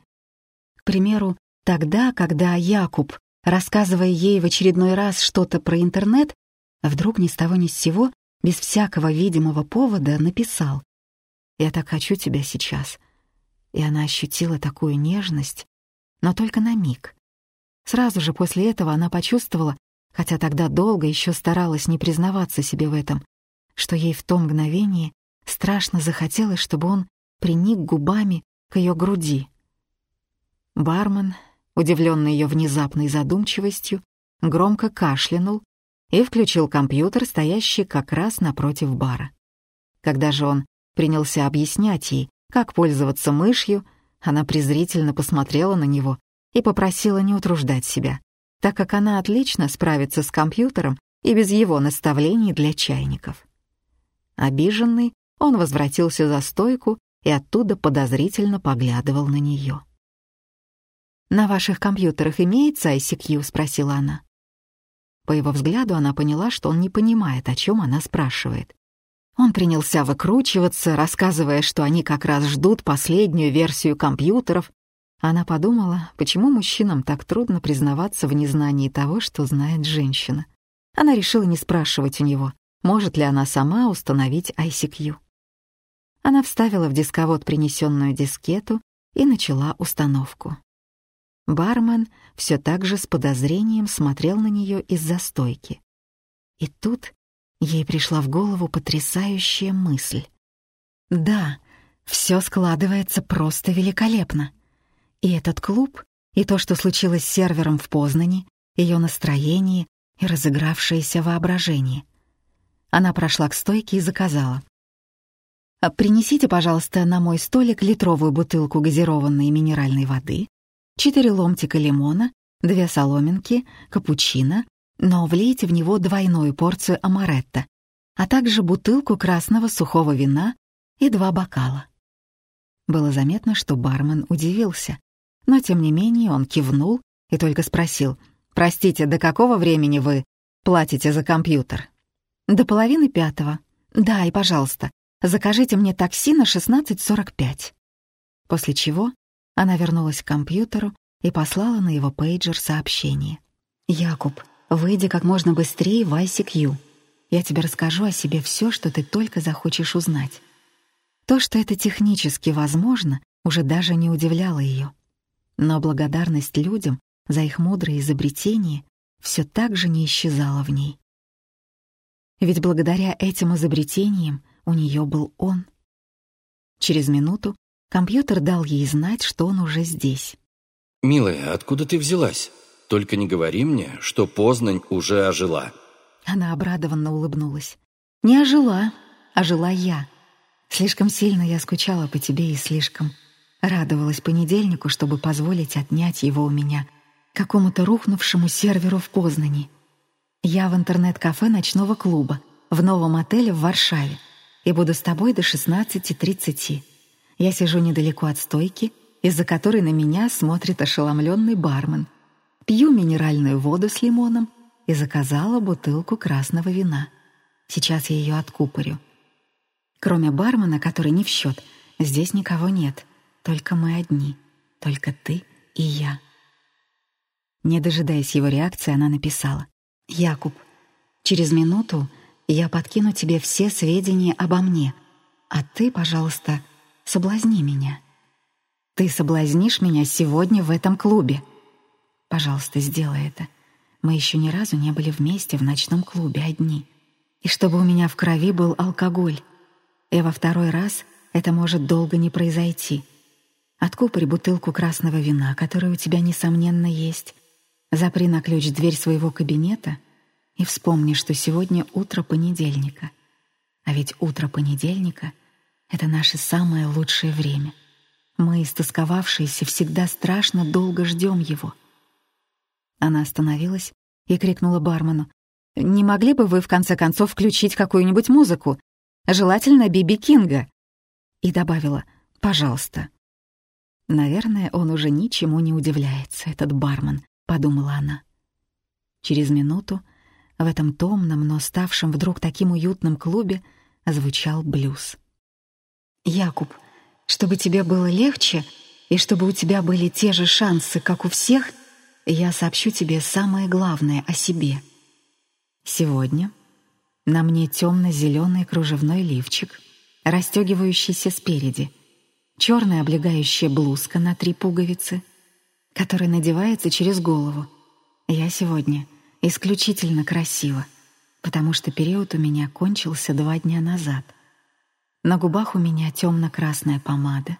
К примеру, Тогда, когда Якуб, рассказывая ей в очередной раз что-то про интернет, вдруг ни с того ни с сего, без всякого видимого повода, написал «Я так хочу тебя сейчас». И она ощутила такую нежность, но только на миг. Сразу же после этого она почувствовала, хотя тогда долго еще старалась не признаваться себе в этом, что ей в том мгновении страшно захотелось, чтобы он приник губами к ее груди. Бармен удивленный ее внезапной задумчивостью, громко кашлянул и включил компьютер, стоящий как раз напротив бара. Когда же он принялся объяснять ей, как пользоваться мышью, она презрительно посмотрела на него и попросила не утруждать себя, так как она отлично справится с компьютером и без его наставлений для чайников. Обиженный, он возвратился за стойку и оттуда подозрительно поглядывал на нее. «На ваших компьютерах имеется ICQ?» — спросила она. По его взгляду она поняла, что он не понимает, о чем она спрашивает. Он принялся выкручиваться, рассказывая, что они как раз ждут последнюю версию компьютеров. Она подумала, почему мужчинам так трудно признаваться в незнании того, что знает женщина. Она решила не спрашивать у него, может ли она сама установить ICQ. Она вставила в дисковод принесенную дискету и начала установку. Бармен все так же с подозрением смотрел на нее из-за стойки. И тут ей пришла в голову потрясающая мысль. Да, все складывается просто великолепно. И этот клуб, и то, что случилось с сервером в Познани, ее настроение и разыгравшееся воображение. Она прошла к стойке и заказала. «А «Принесите, пожалуйста, на мой столик литровую бутылку газированной минеральной воды, четыре ломтика лимона, две соломинки, капучино, но влейте в него двойную порцию амаретто, а также бутылку красного сухого вина и два бокала. Было заметно, что бармен удивился, но тем не менее он кивнул и только спросил, «Простите, до какого времени вы платите за компьютер?» «До половины пятого. Да, и, пожалуйста, закажите мне такси на 16.45». После чего она вернулась к компьютеру и послала на его пейджер сообщение. «Якуб, выйди как можно быстрее в ICQ. Я тебе расскажу о себе все, что ты только захочешь узнать». То, что это технически возможно, уже даже не удивляло ее. Но благодарность людям за их мудрое изобретение все так же не исчезала в ней. Ведь благодаря этим изобретениям у нее был он. Через минуту Компьютер дал ей знать, что он уже здесь. «Милая, откуда ты взялась? Только не говори мне, что Познань уже ожила». Она обрадованно улыбнулась. «Не ожила, ожила я. Слишком сильно я скучала по тебе и слишком радовалась понедельнику, чтобы позволить отнять его у меня, какому-то рухнувшему серверу в Познани. Я в интернет-кафе ночного клуба, в новом отеле в Варшаве, и буду с тобой до 16.30. Я сижу недалеко от стойки, из-за которой на меня смотрит ошеломленный бармен. Пью минеральную воду с лимоном и заказала бутылку красного вина. Сейчас я ее откупорю. Кроме бармена, который не в счет, здесь никого нет. Только мы одни. Только ты и я. Не дожидаясь его реакции, она написала. «Якуб, через минуту я подкину тебе все сведения обо мне, а ты, пожалуйста, соблазни меня. Ты соблазнишь меня сегодня в этом клубе. Пожалуйста, сделай это. Мы еще ни разу не были вместе в ночном клубе одни. И чтобы у меня в крови был алкоголь. И во второй раз это может долго не произойти. Откупори бутылку красного вина, которое у тебя, несомненно, есть. Запри на ключ дверь своего кабинета и вспомни, что сегодня утро понедельника. А ведь утро понедельника — это наше самое лучшее время. Мы, истосковавшиеся, всегда страшно долго ждем его — она остановилась и крикнула бармену. «Не могли бы вы, в конце концов, включить какую-нибудь музыку? Желательно Биби Кинга». И добавила «пожалуйста». «Наверное, он уже ничему не удивляется, этот бармен», — подумала она. Через минуту в этом томном, но ставшем вдруг таким уютном клубе звучал блюз. «Якуб, чтобы тебе было легче и чтобы у тебя были те же шансы, как у всех», я сообщу тебе самое главное о себе. Сегодня на мне темно-зеленый кружевной лифчик, расстегивающийся спереди, черная облегающая блузка на три пуговицы, которая надевается через голову. Я сегодня исключительно красива, потому что период у меня кончился два дня назад. На губах у меня темно-красная помада,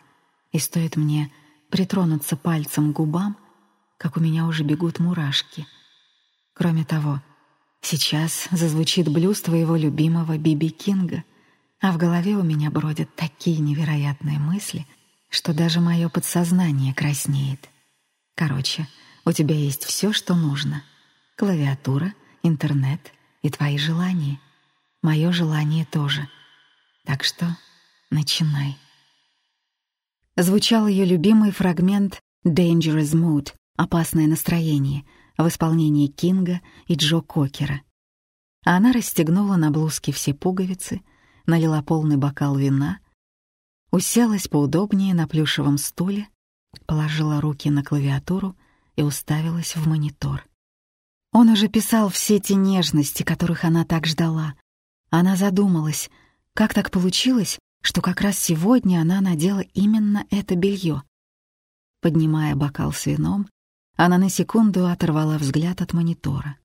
и стоит мне притронуться пальцем к губам, как у меня уже бегут мурашки. Кроме того, сейчас зазвучит блюз твоего любимого Биби Кинга, а в голове у меня бродят такие невероятные мысли, что даже мое подсознание краснеет. Короче, у тебя есть все, что нужно. Клавиатура, интернет и твои желания. Мое желание тоже. Так что начинай. Звучал ее любимый фрагмент «Dangerous Mood» «Опасное настроение» в исполнении Кинга и Джо Кокера. Она расстегнула на блузке все пуговицы, налила полный бокал вина, уселась поудобнее на плюшевом стуле, положила руки на клавиатуру и уставилась в монитор. Он уже писал все те нежности, которых она так ждала. Она задумалась, как так получилось, что как раз сегодня она надела именно это белье. Поднимая бокал с вином, она на секунду оторвала взгляд от монитора.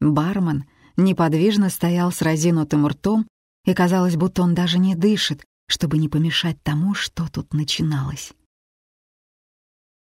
Бармен неподвижно стоял с разинутым ртом, и казалось, будто он даже не дышит, чтобы не помешать тому, что тут начиналось.